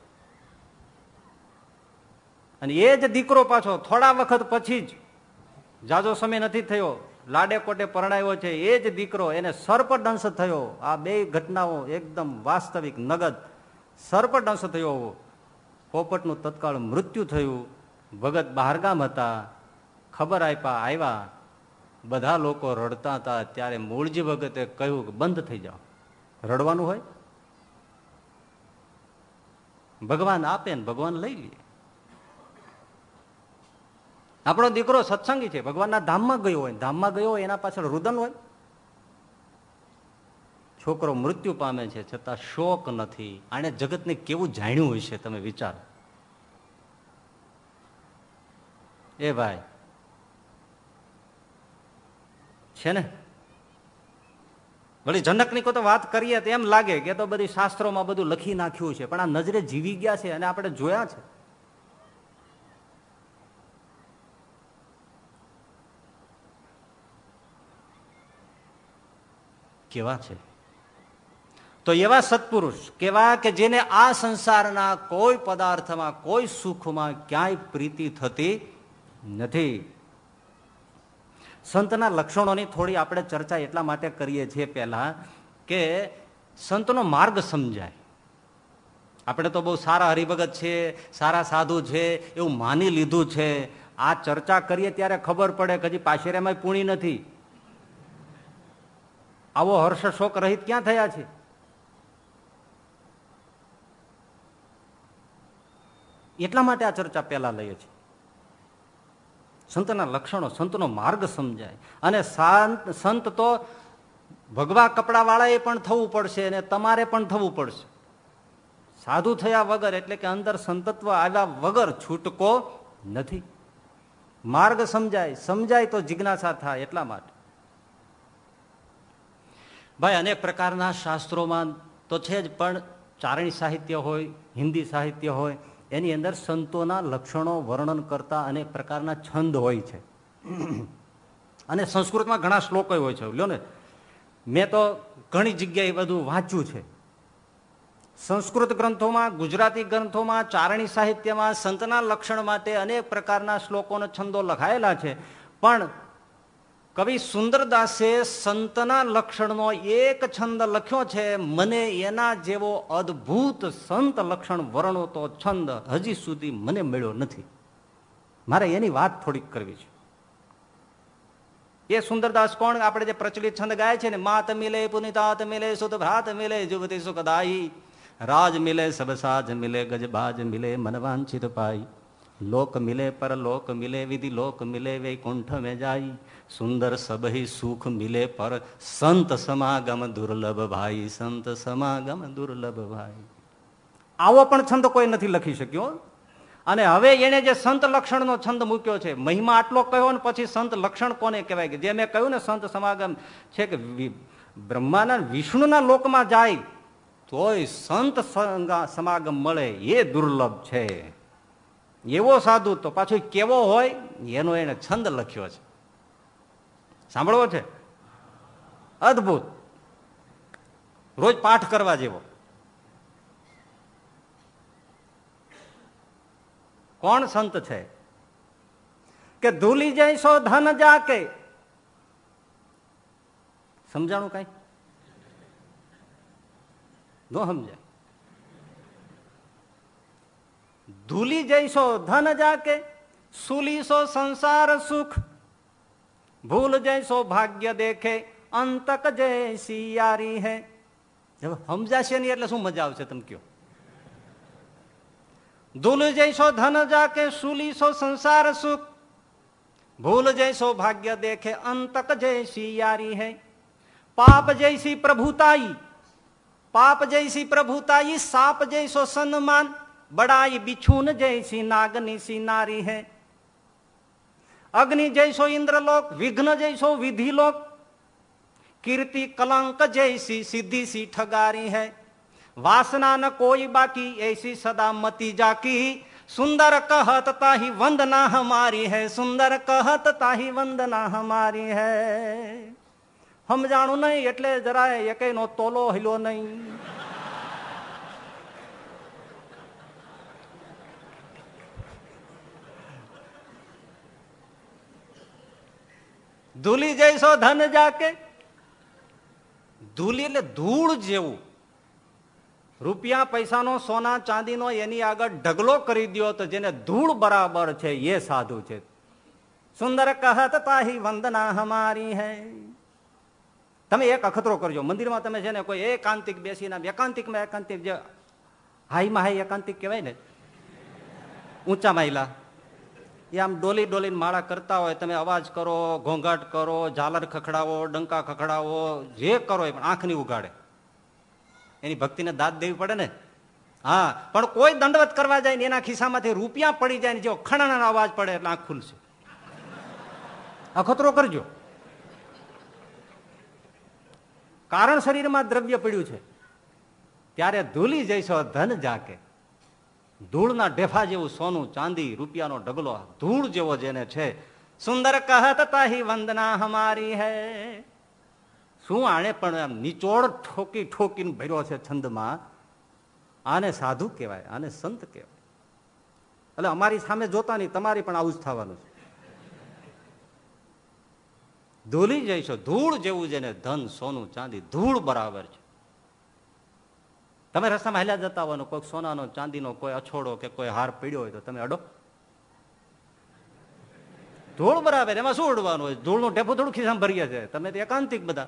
અને એ જ દીકરો પાછો થોડા વખત પછી જ જાજો સમય નથી થયો, લાડે કોટે પરણાયો છે, એ જ દીકરો એને સર્પદંશ થયો. આ બે ઘટનાઓ એકદમ વાસ્તવિક નગદ સર્પદંશ થયો પોપટનું તત્કાળ મૃત્યુ થયું. ભગત બહારગામ હતા. ખબર આપ્યા આવ્યા બધા લોકો રડતા હતા. ત્યારે મૂળજી ભગતે કહ્યું કે, બંધ થઈ જાઓ. રડવાનું હોય? ભગવાન આપે ને ભગવાન લઈ લે. આપણો દીકરો સત્સંગી છે. ભગવાનના ધામમાં ગયો હોય ધામમાં ગયો હોય, એના પાછળ રુદન હોય? છોકરો મૃત્યુ પામે છે છતાં શોક નથી. આને જગતને કેવું જાણ્યું હશે તમે વિચાર. એ ભાઈ, છે ને? વળી જનકની કોઈ તો વાત કરીએ તો એમ લાગે કે તો બધી શાસ્ત્રોમાં બધું લખી નાખ્યું છે, પણ આ નજરે જીવી ગયા છે અને આપણે જોયા છે. કેવા છે? તો એવા સત્પુરુષ કેવા કે જેને આ સંસારના કોઈ પદાર્થમાં, કોઈ સુખમાં ક્યાંય પ્રીતિ થતી નથી. સંતના લક્ષણોની થોડી આપણે ચર્ચા એટલા માટે કરીએ છીએ પહેલા કે સંતનો માર્ગ સમજાય. આપણે તો બહુ સારા હરિભગત છે, સારા સાધુ છે, એવું માની લીધું છે. આ ચર્ચા કરીએ ત્યારે ખબર પડે કે હજી પાછેરામાં પૂણી નથી. આવો હર્ષ શોક રહિત ક્યાં થયા છે? એટલા માટે આ ચર્ચા પહેલા લઈએ છીએ. સંતના લક્ષણો, સંતનો માર્ગ સમજાય. અને સંત તો ભગવા કપડા વાળાએ પણ થવું પડશે અને તમારે પણ થવું પડશે. સાધુ થયા વગર એટલે કે અંદર સંતત્વ આવ્યા વગર છૂટકો નથી. માર્ગ સમજાય સમજાય તો જિજ્ઞાસા થાય એટલા માટે. ભાઈ, અનેક પ્રકારના શાસ્ત્રોમાં તો છે જ, પણ ચારણી સાહિત્ય હોય, હિન્દી સાહિત્ય હોય એની અંદર સંતોના લક્ષણો વર્ણન કરતા અનેક પ્રકારના છંદ હોય છે. અને સંસ્કૃતમાં ઘણા શ્લોકો હોય છે. લ્યો ને, મેં તો ઘણી જગ્યાએ બધું વાંચ્યું છે. સંસ્કૃત ગ્રંથોમાં, ગુજરાતી ગ્રંથોમાં, ચારણી સાહિત્યમાં, સંતના લક્ષણ માટે અનેક પ્રકારના શ્લોકોનો છંદો લખાયેલા છે. પણ કવિ સુંદરદાસે સંતના લક્ષણનો એક છંદ લખ્યો છે, મને એના જેવો અદ્ભુત સંત લક્ષણ વર્ણોતો છંદ હજી સુધી મને મળ્યો નથી. મારે એની વાત થોડીક કરવી છે. એ સુંદરદાસ કોણ? આપણે જે પ્રચલિત છંદ ગાય છે ને, માત મિલે પુનિતાત મિલે સુત ભ્રાત મિલે જુવતી સુખદાયી રાજ મિલે સબસાજ મિલે ગજબાજ મિલે મનવાંછિત પાઈ, લોક મિલે પર લોક મિલે વિધિ લોક મિલે વૈકુંઠ મેં જાય સુંદર સબહી સુખ મિલે પર. સંત સમાગમ દુર્લભ ભાઈ, સંત સમાગમ દુર્લભ ભાઈ. આવો પણ છંદ કોઈ નથી લખી શક્યો. અને હવે એને જે સંત લક્ષણનો છંદ મૂક્યો છે, મહિમા આટલો કહ્યો ને પછી સંત લક્ષણ કોને કહેવાય? કે જે મેં કહ્યું ને સંત સમાગમ, છે કે બ્રહ્માના વિષ્ણુના લોકમાં જાય, તોય સંત સમાગમ મળે, એ દુર્લભ છે. એવો સાધુ તો પાછો કેવો હોય? એનો એને છંદ લખ્યો છે. સાંભળવો છે? અદભુત. રોજ પાઠ કરવા જેવો. કોણ સંત છે? કે ધૂલી જઈશો ધન જાકે? સમજાણું કઈ? ન સમજાય. ધૂલી જઈશો ધન જાકે? સુલીશો સંસાર સુખ. ભૂલ જઈશો ભાગ્ય દેખે અંતક જય સિયારી હે સમજાશે નહીં એટલે શું મજા આવશે તમે કયો? ધૂલ જઈશો ધન જાકે સુલીશો સંસાર સુખ. ભૂલ જૈસો ભાગ્ય દેખે, અંતક જૈસી યારી હે. પાપ જૈસી પ્રભુતાઈ, પાપ જૈસી પ્રભુતાઈ, સાપ જૈસો સન્માન. બડાઈ બિછુન જૈસી નાગની સી નારી હે. અગ્નિ જૈસો ઇન્દ્રલોક, વિઘ્ન જૈસો વિધિલોક. કીર્તિ કલંક જૈસી સિદ્ધિ સી ઠગારી હૈ. વાસના ન કોઈ બાકી, એસી સદા મતી જાકી. સુંદર કહત તાહી વંદના હમારી હૈ, સુંદર કહત તાહી વંદના હમારી હૈ. સમજાણું નહીં, એટલે જરાય એકે નો તોલો હિલો નહીં. ધૂલી જઈશો ધન જાકે? ધૂલી એટલે ધૂળ જેવું. રૂપિયા પૈસાનો, સોના ચાંદીનો એની આગળ ઢગલો કરી દો તો જેને ધૂળ બરાબર છે એ સાધુ છે. સુંદર કહત તાહી વંદના હમારી હૈ. તમે એક અખતરો કરજો. મંદિરમાં તમે છે ને કોઈ એકાંતિક બેસીને એકાંતિકમાં એકાંતિક જે હાઈમાં હાઈ એકાંતિક કહેવાય ને ઊંચા માયલા એ આમ ડોલી ડોલીને માળા કરતા હોય, તમે અવાજ કરો, ઘોંઘાટ કરો, ઝાલર ખખડાવો, ડંકા ખખડાવો, જે કરો એ પણ આંખની ઉગાડે એની ભક્તિને દાદ દેવી પડે ને? હા, પણ કોઈ દંડવત કરવા જાય ને એના ખિસ્સામાંથી રૂપિયા પડી જાય ને જો ખણાના અવાજ પડે એટલે આંખ ખુલશે. અખતરો કરજો. કારણ શરીરમાં દ્રવ્ય પડ્યું છે. ત્યારે ધૂલી જઈશો, ધન જાકે ધૂળના ઢેફા જેવું સોનું, ચાંદી, રૂપિયાનો ઢગલો ધૂળ જેવો જેને છે, સુંદર કહત તાહી વંદના હમારી હૈ. શું આણે પણ આમ નિચોડ ઠોકી ઠોકીને ભર્યો છે છંદમાં? આને સાધુ કહેવાય, આને સંત કહેવાય. એટલે અમારી સામે જોતા નહીં તમારી પણ આવું જ થવાનું છે. ધૂલી જઈશો, ધૂળ જેવું જેને ધન, સોનું, ચાંદી, ધૂળ બરાબર છે. તમે રસ્તામાં હેલ્યા જતા હોવાનો કોઈ સોનાનો, ચાંદીનો, કોઈ અછોડો કે કોઈ હાર પડ્યો હોય તો તમે અડો. ધૂળ બરાબર, એમાં શું ઉડવાનું હોય? ધૂળનું ટેપું થોડું ખિસ્સામાં ભરીએ છે. તમે એકાંતિક બધા.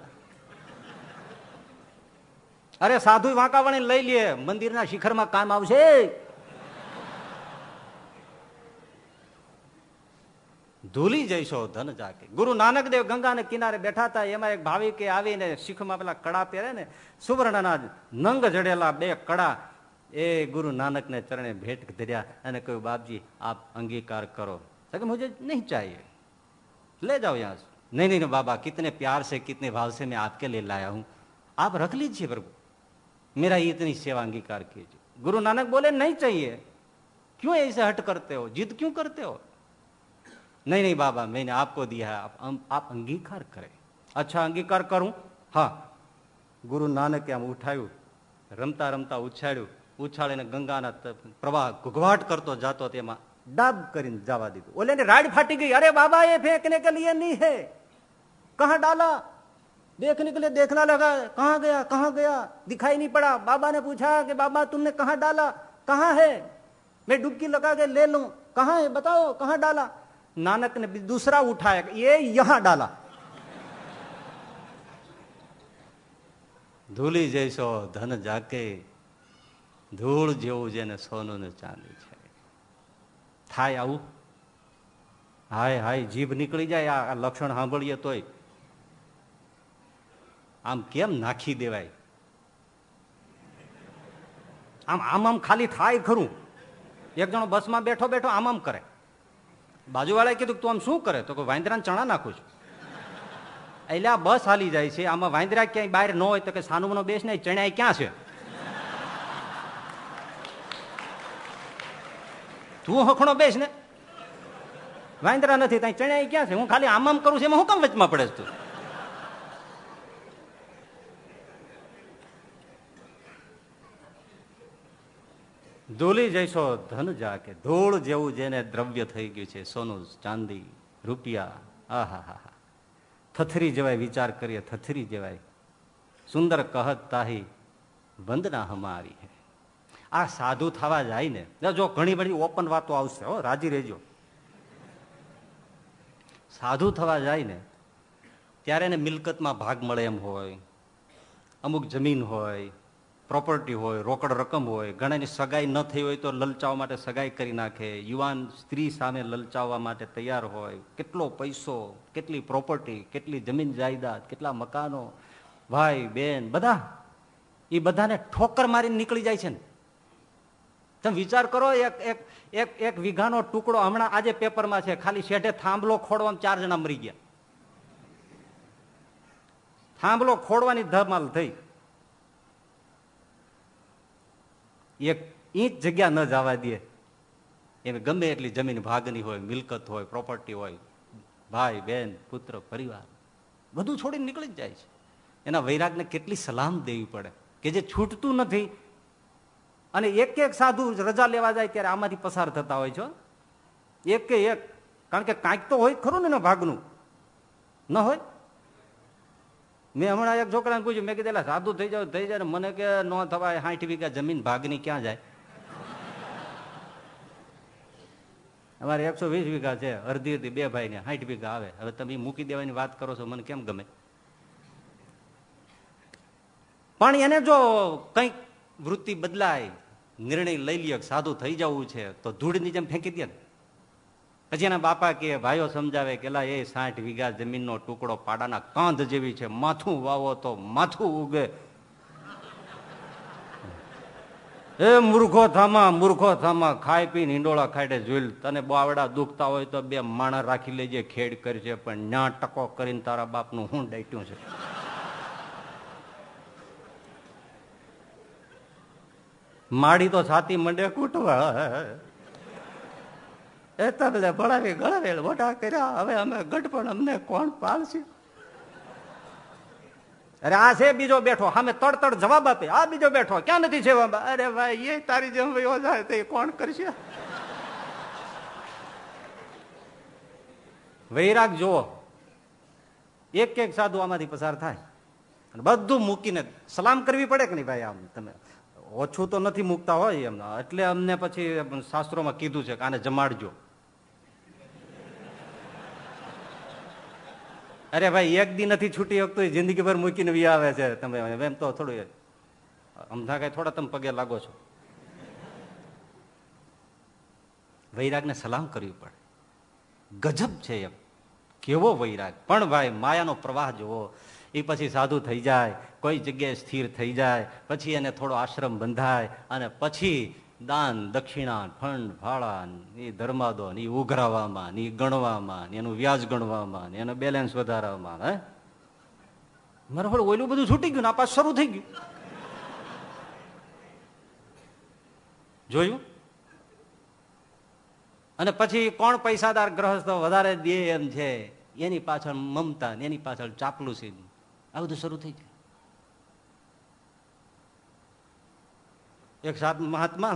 અરે સાધુ વાંકાવાણી લઈ લે, મંદિરના શિખરમાં કામ આવશે. ધૂલી જઈશો ધન જાકે. ગુરુ નાનક દેવ ગંગાને કિનારે બેઠા હતા, એમાં એક ભાવિકે આવીને શીખમાં પેલા કડા પહેરે ને, સુવર્ણના નંગ જડેલા બે કડા એ ગુરુ નાનકને ચરણે ભેટ ધર્યા અને કહ્યું, બાપજી, આપ અંગીકાર કરો. કે, મુજે નહીં ચાહીએ. લે જાઓ યહાં નહીં નહીં બાબા, કિતને પ્યાર સે, કિતને ભાવ છે મેં આપકે લઈ લાયા હું. આપ રખ લીજીએ પ્રભુ. મેરા ઇતની સેવા અંગીકાર કીજીએ ગુરુ નાનક બોલે, નહીં ચાહીએ. ક્યું એસે હટ કરતે હો? જીદ ક્યું કરતે હો? नहीं नहीं बाबा मैंने आपको दिया है आप, आप अंगीकार करें अच्छा अंगीकार करूं હા ગુરુ નાનકે આમ ઉઠાયું રમતા રમતા ઉછાળ્યું ઉછાળીને ગંગાના પ્રવાહ ઘુઘવાટ કરતો જાતો તેમાં ડાબ કરીને જવા દીધું ઓલે રાડ ફાટી ગઈ અરે બાબા એ ફેંકને કે लिए नहीं है कहा डाला देखने के लिए देखना लगा कहाँ गया कहाँ गया दिखाई नहीं पड़ा बाबा ने पूछा कि बाबा तुमने कहाँ डाला कहाँ है मैं डुबकी लगा के ले लूं कहाँ है बताओ कहाँ डाला नानक ने दूसरा उठाया ये यहां डाला ધૂલી જઈશો ધન જાકે ધૂળ જેવું જેને સોનું ને ચાંદી છે થાય આવું હાય હાય જીભ નીકળી જાય આ લક્ષણ સાંભળીએ તોય આમ કેમ નાખી દેવાય આમ આમ આમ ખાલી થાય ખરું એક જણો બસમાં બેઠો બેઠો આમ આમ કરે બાજુવાળાએ કીધું તું આમ શું કરે? તો કે વાંદરાને ચણા નાખું છું. એટલે આ બસ હાલી જાય છે. આમાં વાંદરા ક્યાંય બહાર ન હોય તો કે સાનુમનો બેસ નહીં ચણા ક્યાં છે? તું હખણો બેસ ને. વાંદરા નથી, ત્યાં ચણ્યા ક્યાં છે? હું ખાલી આમ આમ કરું છું, એમાં હું કામ વચમાં પડે તું? ધૂલી જઈશો ધન જા કે ધૂળ જેવું જેને દ્રવ્ય થઈ ગયું છે, સોનું, ચાંદી, રૂપિયા. આહા હા થથરી જવાય વિચાર કરીએ, થથરી જવાય. સુંદર કહત તાહી વંદના હમારી હે. આ સાધુ થવા જાય ને જો ઘણી બધી ઓપન વાતો આવશે, હો, રાજી રહેજો. સાધુ થવા જાય ને, ત્યારે એને મિલકતમાં ભાગ મળે એમ હોય, અમુક જમીન હોય પ્રોપર્ટી હોય, રોકડ રકમ હોય ઘણાની સગાઈ ન થઈ હોય તો લલચાવવા માટે સગાઈ કરી નાખે. યુવાન સ્ત્રી સામે લલચાવવા માટે તૈયાર હોય. કેટલો પૈસો, કેટલી પ્રોપર્ટી કેટલી જમીન જાયદાદ, કેટલા મકાનો, ભાઈ, બેન, બધા. એ બધાને ઠોકર મારીને નીકળી જાય છે ને. તમે વિચાર કરો, એક એક એક એક વીઘાનો ટુકડો હમણાં આજે પેપરમાં છે, ખાલી શેઠે થાંભલો ખોડવામાં ચાર જણા મરી ગયા. થાંભલો ખોડવાની ધમાલ થઈ. એક ઈંચ જગ્યા ન જવા દે. એને ગમે એટલી જમીન ભાગની હોય, મિલકત હોય પ્રોપર્ટી હોય, ભાઈ, બેન, પુત્ર, પરિવાર, બધું છોડીને નીકળી જ જાય છે. એના વૈરાગને કેટલી સલામ દેવી પડે કે જે છૂટતું નથી. અને એક એક સાધુ રજા લેવા જાય ત્યારે આમાંથી પસાર થતા હોય છો એક કે એક. કારણ કે કાંઈક તો હોય ખરું ને ભાગનું. ન હોય? મેં હમણાં એક છોકરાને પૂછ્યું, મેં કીધેલા સાધુ થઈ જાવ થઈ જાય મને કે ન થવાય સાઠ વીઘા જમીન ભાગની ક્યાં જાય? અમારે એકસો વીસ વીઘા છે, અડધી અડધી, બે ભાઈ ને સાઠ વીઘા આવે. હવે તમે મૂકી દેવાની વાત કરો છો, મને કેમ ગમે? પણ એને જો કંઈક વૃત્તિ બદલાય, નિર્ણય લઈ લ્યો સાધુ થઈ જવું છે, તો ધૂળની જેમ ફેંકી દે ને. પછી એના બાપા કે ભાઈઓ સમજાવે કે એ સાઠ વીઘા જમીનનો ટુકડો પાડાના કાંધ જેવી છે. માથું વાવો તો માથું ઉગે. એ મૂર્ખો થામા મૂર્ખો થામા, ખાઈ પીને હિંડોળા ખાડે જોઈ તને બાવડા દુખતા હોય તો બે માણા રાખી લેજે, ખેડ કરશે પણ ન્યા ટકો કરીને તારા બાપનું હું ડાટ્યું છે? માડી તો છાતી મંડે કૂટવા. એ તમને ભણાવી ગણાવેલ મોટા કર્યા. હવે અમે ગઢપણ અમને કોણ પાલશે અરે આ છે બીજો બેઠો. સામે તડતડ તડ જવાબ આપે. આ બીજો બેઠો. ક્યાં નથી છે અરે ભાઈ એ તારી જેમ વયો તો કોણ કરશે? વૈરાગ જુઓ. એક એક સાધુ આમાંથી પસાર થાય. અને બધું મૂકીને સલામ કરવી પડે કે નહીં ભાઈ આમ તમે? ઓછું તો નથી મૂકતા હોય એમ. એટલે અમને પછી શાસ્ત્રોમાં કીધું છે કે આને જમાડજો. અરે ભાઈ, એક દી નથી છૂટી શકતું જિંદગીભર મૂકીને વી આવે છે. તમે એમ તો થોડું અમથા કઈ થોડા તમે પગે લાગો છો. વૈરાગને સલામ કરવી પડે. ગજબ છે એમ. કેવો વૈરાગ. પણ ભાઈ, માયાનો પ્રવાહ જુઓ, એ પછી સાધુ થઈ જાય, કોઈ જગ્યાએ સ્થિર થઈ જાય, પછી એને થોડો આશ્રમ બંધાય, અને પછી દાન, દક્ષિણા, ફંડ ફાળા એ ધર્માદો એ ઉઘરાવામાં, ની ગણવામાં એનું વ્યાજ ગણવામાં, ને એનું બેલેન્સ વધારવામાં, હે? મારે ફળ ઓયલું બધું છૂટી ગયું ના પાસ શરૂ થઈ ગયું. જોયું? અને પછી કોણ પૈસાદાર ગ્રહસ્થ વધારે દે એમ છે, એની પાછળ મમતા એની પાછળ ચાપલુસી આ બધું શરૂ થઈ જાય. એક સાત મહાત્મા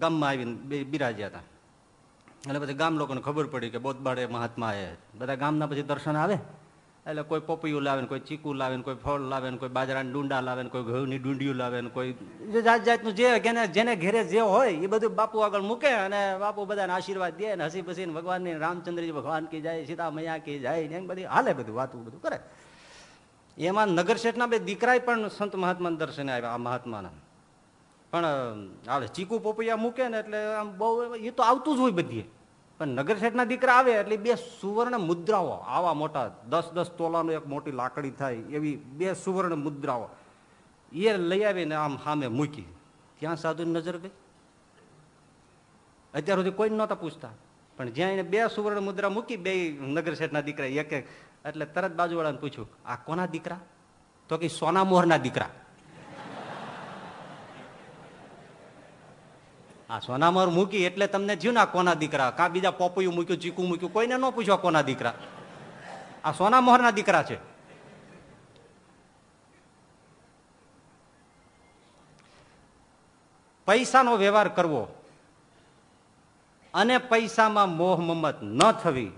ગામમાં આવીને બિરાજ્યા હતા. એટલે પછી ગામ લોકોને ખબર પડી કે બોધબાડે મહાત્મા એ બધા ગામના પછી દર્શન આવે. એટલે કોઈ પોપૈયું લાવે ને કોઈ ચીકુ લાવે ને કોઈ ફળ લાવે ને કોઈ બાજરાના ડુંડા લાવે ને કોઈ ઘઉંની ડુંડિયું લાવે ને કોઈ જાત જાતનું જે જેને ઘેરે જે હોય, એ બધું બાપુ આગળ મૂકે અને બાપુ બધાને આશીર્વાદ દે ને હસી ભસીને ભગવાનની રામચંદ્રજી ભગવાન કી જાય સીતા મૈયા કી જાય, ને એમ બધી હાલે બધું, વાતું બધું કરે. એમાં નગર શેઠના બે દીકરાય પણ સંત મહાત્મા દર્શને આવ્યા, આ મહાત્માના. પણ હાલે, ચીકુ પોપૈયા મૂકે ને એટલે આમ બહુ એ તો આવતું જ હોય બધીએ. પણ નગર શેઠના દીકરા આવે એટલે બે સુવર્ણ મુદ્રાઓ, આવા મોટા દસ દસ તોલાનું એક મોટી લાકડી થાય, એવી બે સુવર્ણ મુદ્રાઓ. એ લઈ આવીને આમ સામે મૂકી. ક્યાં સાધુ નજર ગઈ? અત્યાર સુધી કોઈ નહોતા પૂછતા. પણ જ્યાં એને બે સુવર્ણ મુદ્રા મૂકી, બે નગર શેઠના દીકરા, એક એક. એટલે તરત બાજુવાળાને પૂછ્યું, આ કોના દીકરા? તો કે સોના મોહરના દીકરા. આ સોનામર મૂકી એટલે તમને થયું ને કોના દીકરા. કા બીજા પોપયું મૂક્યું, ચીકું મૂક્યું, કોઈને ન પૂછ્યો કોના દીકરા. આ સોના મોહરના દીકરા છે. પૈસાનો વ્યવહાર કરવો અને પૈસામાં મોહ મમત ન થવી,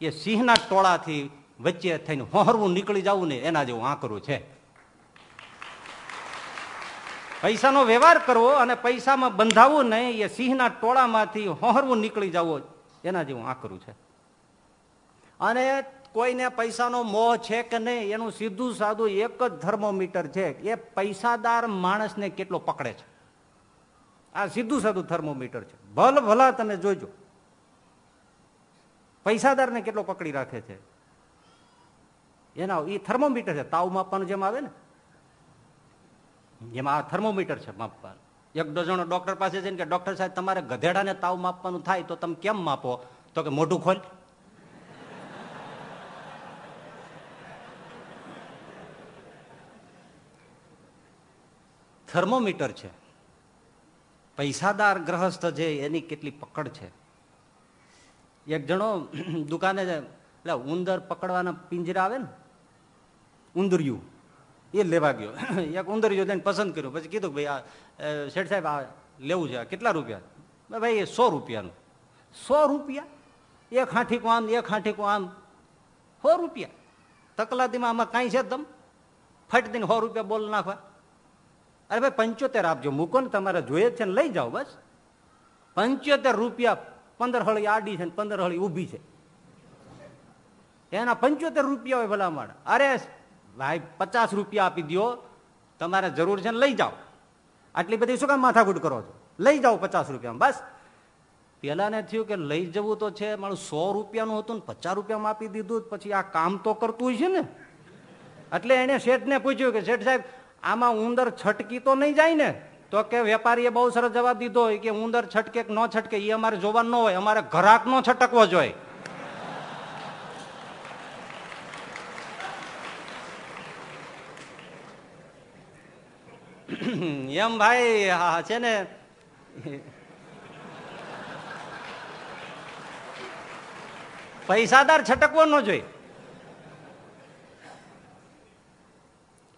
એ સિંહના ટોળાથી વચ્ચે થઈને હોહરવું નીકળી જવું ને એના જેવું આંકરું છે. પૈસાનો વ્યવહાર કરવો અને પૈસામાં બંધાવવું નહીં, એ સિંહના ટોળામાંથી હોહરવું નીકળી જવું, એના જેવું આકરું છે. અને કોઈને પૈસાનો મોહ છે કે નહીં, એનું સીધું સાદું એક જ થર્મોમીટર છે એ પૈસાદાર માણસને કેટલો પકડે છે. આ સીધું સાદું થર્મોમીટર છે. ભલ ભલા તમે જોજો. પૈસાદારને કેટલો પકડી રાખે છે? એના એ થર્મોમીટર છે. તાવ માપવાનું જેમ આવે ને જેમાં આ થર્મોમીટર છે માપવાનું. એક ડઝણો ડોક્ટર પાસે જઈને કે, ડોક્ટર સાહેબ, તમારે ગધેડાને તાવ માપવાનું થાય તો તમે કેમ માપો? તો કે, મોઢું ખોલ. થર્મોમીટર છે. પૈસાદાર ગ્રહસ્થ છે એની કેટલી પકડ છે. એક જણો દુકાને એટલે ઉંદર પકડવાના પિંજરા આવે ને, ઉંદરિયું. એ લેવા ગયો. એક ઉંદર લઈને પસંદ કર્યું. પછી કીધું ભાઈ, આ શેઠ સાહેબ, આ લેવું છે. કેટલા રૂપિયા? ભાઈ, એ સો રૂપિયાનું. સો રૂપિયા? એક હાંઠીકો આમ, એક હાંઠીકો આમ. સો રૂપિયા? તકલાદીમાં આમાં કાંઈ છે તમ? ફટ દઈને સો રૂપિયા બોલ નાખવા. અરે ભાઈ, પંચોતેર આપજો. મૂકો ને, તમારે જોઈએ છે ને, લઈ જાઓ બસ. પંચોતેર રૂપિયા, પંદર હળી આડી છે ને, પંદર હળી ઊભી છે. એના પંચોતેર રૂપિયા હોય ભલામણ. અરે ભાઈ, પચાસ રૂપિયા આપી દો તમારે જરૂર છે ને લઈ જાઓ. આટલી બધી શું કામ માથાકૂટ કરો છો? લઈ જાઓ પચાસ રૂપિયામાં, બસ. પેલાને થયું કે લઈ જવું તો છે મારું સો રૂપિયાનું હતું ને પચાસ રૂપિયામાં આપી દીધું, પછી આ કામ તો કરતું છે ને. એટલે એને શેઠને પૂછ્યું કે, શેઠ સાહેબ, આમાં ઉંદર છટકી તો નહીં જાય ને? તો કે, વેપારીએ બહુ સરસ જવાબ દીધો હોય કે, ઉંદર છટકે ન છટકે એ અમારે જોવાનું ન હોય, અમારે ઘરાક નો છટકવો જોઈએ. એમ ભાઈ છે ને? પૈસાદાર છટકવો ન જોઈએ.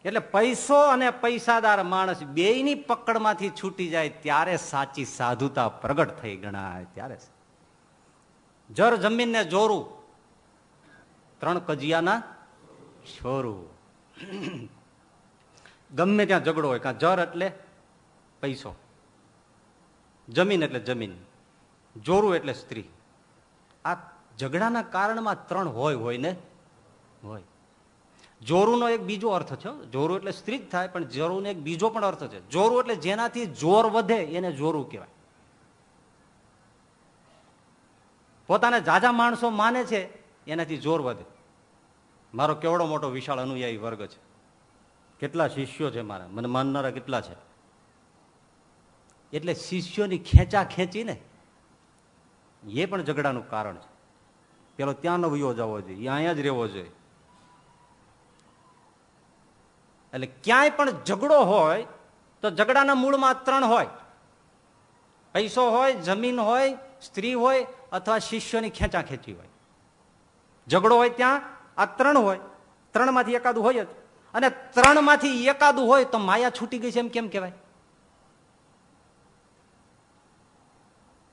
એટલે પૈસો અને પૈસાદાર માણસ બેયની પકડમાંથી છૂટી જાય ત્યારે સાચી સાધુતા પ્રગટ થઈ ગણાય, ત્યારે જર જમીનને જોરું, ત્રણ કજિયાના છોરું ગમે ત્યાં ઝઘડો હોય, કાં જર એટલે પૈસો. જમીન એટલે જમીન, જોરું એટલે સ્ત્રી. આ ઝઘડાના કારણમાં ત્રણ હોય હોય ને? હોય. જોરુનો એક બીજો અર્થ છે જોરું એટલે સ્ત્રી જ થાય, પણ જોરુનો એક બીજો પણ અર્થ છે. જોરું એટલે જેનાથી જોર વધે એને જોરું કહેવાય. પોતાને જાજા માણસો માને છે, એનાથી જોર વધે. મારો કેવડો મોટો વિશાળ અનુયાયી વર્ગ છે. કેટલા શિષ્યો છે મારા? મને માનનારા કેટલા છે? એટલે શિષ્યોની ખેંચા ખેંચી ને એ પણ ઝઘડાનું કારણ છે. પેલો ત્યાં નવયો જવો જોઈએ અહીંયા જ રહેવો જોઈએ. એટલે ક્યાંય પણ ઝઘડો હોય, તો ઝઘડાના મૂળમાં ત્રણ હોય. પૈસો હોય, જમીન હોય, સ્ત્રી હોય, અથવા શિષ્યોની ખેંચા ખેંચી હોય. ઝઘડો હોય ત્યાં, આ ત્રણ હોય. ત્રણમાંથી એકાદું હોય જ. અને ત્રણમાંથી એકાદું હોય તો માયા છૂટી ગઈ છે એમ કેમ કહેવાય?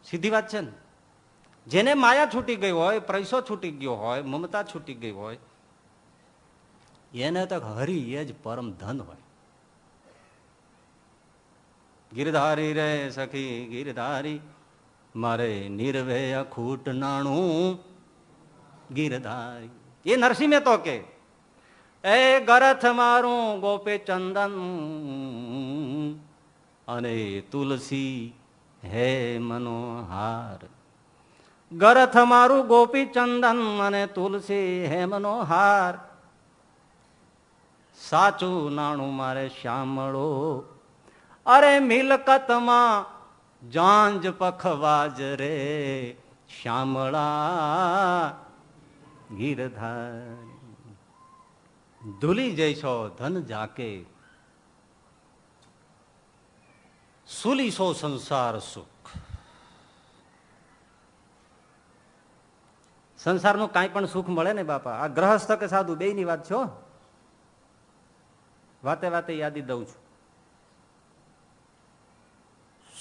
સીધી વાત છે ને? જેને માયા છૂટી ગઈ હોય, પૈસો છૂટી ગયો હોય, મમતા છૂટી ગઈ હોય, એને તો હરી એ જ પરમ ધન હોય. ગિરધારી રે સખી, ગિરધારી, મારે નિર્વેય ખૂટ નાણું. ગિરધારી. એ નરસિંહ તો કે એ ગરથ મારું ગોપી ચંદન. અને તુલસી હે મનોહાર. ગરથ મારું ગોપી ચંદન અને તુલસી હે મનોહાર. સાચું નાણું મારે શ્યામળો અરે મિલકતમાં જાંજ પખવાજ રે. શ્યામળા ગીરધાર. ધૂલી જઈશો ધન જાકે. સુલીશો સંસાર સુખ. સંસારનું કાંઈ પણ સુખ મળે ને બાપા. આ ગ્રહસ્થ કે સાધુ બે ની વાત છો વાતે વાતે યાદી દઉં છું.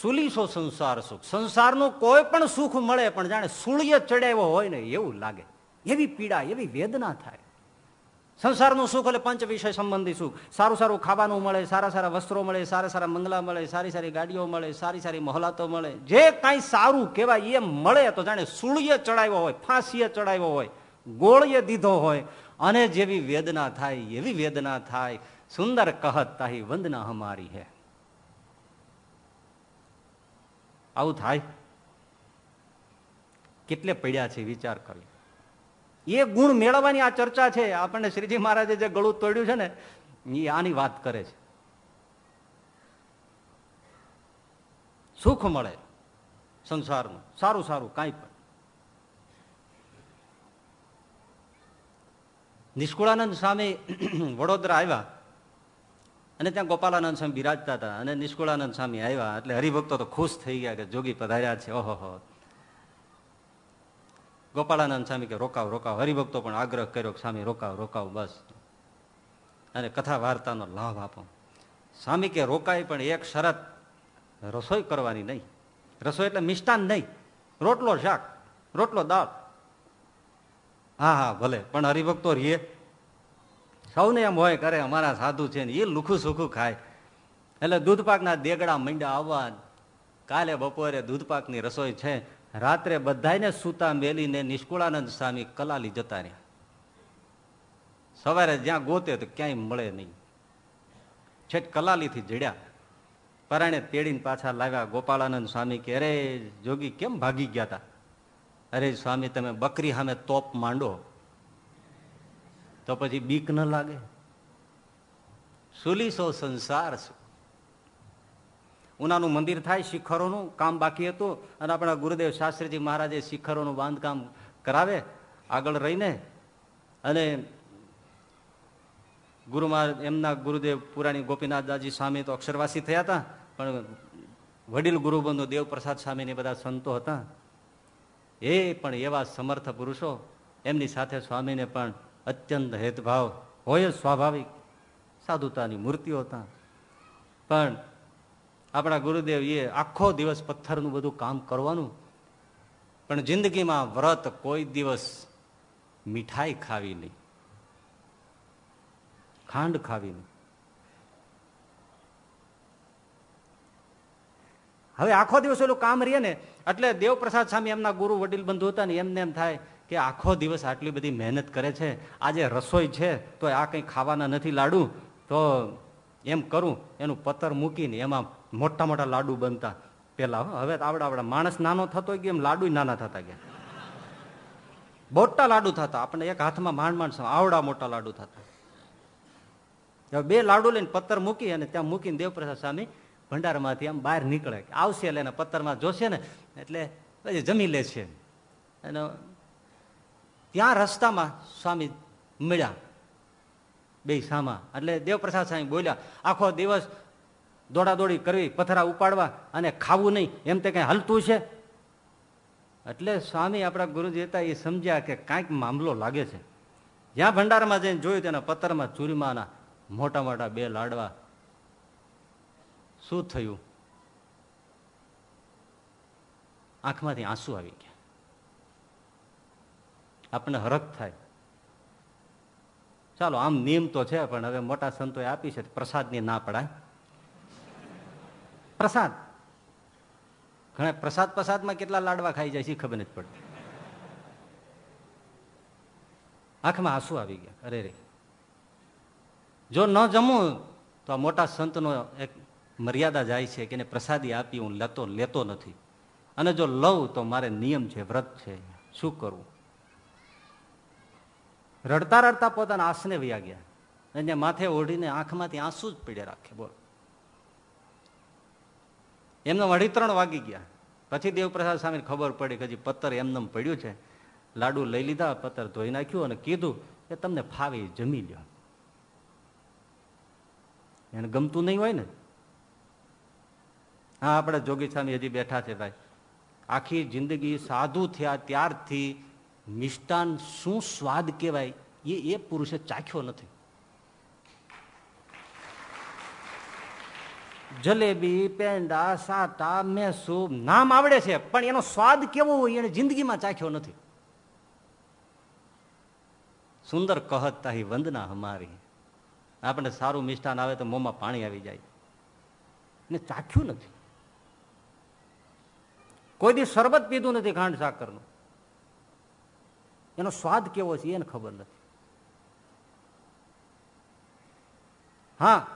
સુલીસો સંસાર સુખ. સંસારનું કોઈ પણ સુખ મળે, પણ જાણે સુળીએ ચડાવ્યો હોય ને એવું લાગે. એવી પીડા, એવી વેદના થાય. સંસારનું સુખ એટલે પંચ વિષય સંબંધી સુખ. સારું સારું ખાવાનું મળે, સારા સારા વસ્ત્રો મળે, સારા સારા મંગલા મળે, સારી સારી ગાડીઓ મળે, સારી સારી મહોલાતો મળે. જે કાંઈ સારું કહેવાય એ મળે તો જાણે સુળીએ ચડાવ્યો હોય ફાંસીએ ચડાવ્યો હોય ગોળીએ દીધો હોય, અને જેવી વેદના થાય, એવી વેદના થાય. સુંદર કહત, તાહી વંદના અમારી હે. આવું થાય? કેટલે પડ્યા છે વિચાર કરી એ ગુણ મેળવવાની આ ચર્ચા છે. આપણને શ્રીજી મહારાજે જે ગળું તોડ્યું છે ને એ આની વાત કરે છે. સુખ મળે સંસારનું. સારું સારું, કાંઈ પણ. નિષ્કુળાનંદ સ્વામી વડોદરા આવ્યા અને ત્યાં ગોપાલાનંદ સ્વામી બિરાજતા હતા અને નિષ્કુળાનંદ સ્વામી આવ્યા એટલે હરિભક્તો તો ખુશ થઈ ગયા કે જોગી પધાર્યા છે. ઓહો ગોપાળાનંદ સ્વામી કે રોકાવ રોકાવ, હરિભક્તો પણ આગ્રહ કર્યો કે સ્વામી રોકાવ રોકાવ, બસ. અને કથા વાર્તાનો લાભ આપો. સ્વામી કે રોકાય પણ એક શરત રસોઈ કરવાની નહીં. રસોઈ એટલે મિષ્ટાન નહીં. રોટલો શાક, રોટલો દાળ. હા હા, ભલે. પણ હરિભક્તો રીએ. સૌને એમ હોય કરે અમારા સાધુ છે ને એ લુખું સુખું ખાય. એટલે દૂધપાકના દેગડા મંડ્યા આવવા. કાલે બપોરે દૂધપાકની રસોઈ છે. રાત્રે બધાને સૂતા મેલીને નિષ્કુળાનંદ સ્વામી કલાલી જતા રહ્યા. સવારે જ્યાં ગોતે તો ક્યાંય મળે નહીં. છેટ કલાલીથી જડ્યા. પરાણે તેડીને પાછા લાવ્યા. ગોપાળાનંદ સ્વામી કે, અરે, જોગી કેમ ભાગી ગયા હતા અરે, સ્વામી, તમે બકરી સામે તોપ માંડો. તો પછી બીક ન લાગે? સુલીસો સંસાર છે ઉનાનું મંદિર થાય, શિખરોનું કામ બાકી હતું અને આપણા ગુરુદેવ શાસ્ત્રીજી મહારાજે શિખરોનું બાંધકામ કરાવે, આગળ રહીને. અને ગુરુ એમના ગુરુદેવ પુરાણી ગોપીનાથદાજી સ્વામી તો અક્ષરવાસી થયા હતા, પણ વડીલ ગુરુબંધુ દેવપ્રસાદ સ્વામીને બધા સંતો હતા. એ પણ એવા સમર્થ પુરુષો, એમની સાથે સ્વામીને પણ અત્યંત હેતભાવ હોય જ સ્વાભાવિક. સાધુતાની મૂર્તિઓ હતા. પણ આપણા ગુરુદેવ એ આખો દિવસ પથ્થરનું બધું કામ કરવાનું. પણ જિંદગીમાં વ્રત કોઈ દિવસ મીઠાઈ ખાવી નહીં. ખાંડ ખાવી નહીં. હવે આખો દિવસ એલું કામ રહીએ ને, એટલે દેવપ્રસાદ સ્વામી એમના ગુરુ વડીલ બંધુ હતા ને, એમને એમ થાય કે આખો દિવસ આટલી બધી મહેનત કરે છે, આજે રસોઈ છે, તો આ કંઈ ખાવાના નથી લાડુ, તો એમ કરું, એનું પથ્થર મૂકીને એમાં મોટા મોટા લાડુ બનતા. પેલા હવે આવડા આવડા. માણસ નાનો થતો ગયો, એમ લાડુ નાના થતા ગયા. મોટા લાડુ થતા. આપણે એક હાથમાં માંડ માંડ આવડા મોટા લાડુ થતા. બે લાડુ લઈને પથ્થર મૂકી અને ત્યાં મૂકીને દેવપ્રસાદ સ્વામી ભંડારમાંથી આમ બહાર નીકળે. આવશે એટલે એના પથ્થરમાં જોશે ને, એટલે પછી જમી લે છે. અને ત્યાં રસ્તામાં સ્વામી મળ્યા. બે સામા. એટલે દેવપ્રસાદ સ્વામી બોલ્યા, આખો દિવસ દોડાદોડી કરવી, પથરા ઉપાડવા અને ખાવું નહીં, એમ તે કઈ હલતું છે? એટલે સ્વામી આપણા ગુરુજી હતા, એ સમજ્યા કે કાંઈક મામલો લાગે છે. જ્યાં ભંડારમાં જઈને જોયું, તેના પથ્થરમાં ચૂરમાના મોટા મોટા બે લાડવા. શું થયું? આંખમાંથી આંસુ આવી ગયા. આપણને હરખ થાય. ચાલો, આમ નિયમ તો છે, પણ હવે મોટા સંતોએ આપી છે, પ્રસાદની ના પડાય. પ્રસાદ. ઘણા પ્રસાદ પ્રસાદમાં કેટલા લાડવા ખાઈ જાય છે ખબર નથી પડતી. આંખમાં આંસુ આવી ગયા, અરે રે. જો ન જમું તો આ મોટા સંતનો એક મર્યાદા જાય છે કે એને પ્રસાદી આપી હું લેતો લેતો નથી. અને જો લઉં તો મારે નિયમ છે, વ્રત છે, શું કરવું રડતા રડતા પોતાના આસને વયા ગયા. અને માથે ઓઢીને આંખમાંથી આંસુ જ પીડે રાખે, બોલ. એમને અઢી ત્રણ વાગી ગયા. પછી દેવપ્રસાદ સામે ખબર પડી કે હજી પત્તર એમને પડ્યું છે. લાડુ લઈ લીધા પત્તર ધોઈ નાખ્યું અને કીધું કે તમને ફાવી જમી લ્યો. એને ગમતું નહીં હોય ને? હા, આપણે જોગી સ્વામી હજી બેઠા છે ભાઈ. આખી જિંદગી સાધુ થયા ત્યારથી મિષ્ટાન શું સ્વાદ કહેવાય એ એ પુરુષે ચાખ્યો નથી. જલેબી, પેંડા, સાટા મેસુ નામ આવડે છે, પણ એનો સ્વાદ કેવો હોય એને જિંદગીમાં ચાખ્યો નથી. સુંદર કહત હિ વંદના હમારી. આપણે સારું મિષ્ટાન આવે તો મોંમાં પાણી આવી જાય. ને ચાખ્યું નથી. કોઈ દી શરબત પીધું નથી ખાંડ સાકરનું. એનો સ્વાદ કેવો છે એને ખબર નથી. હા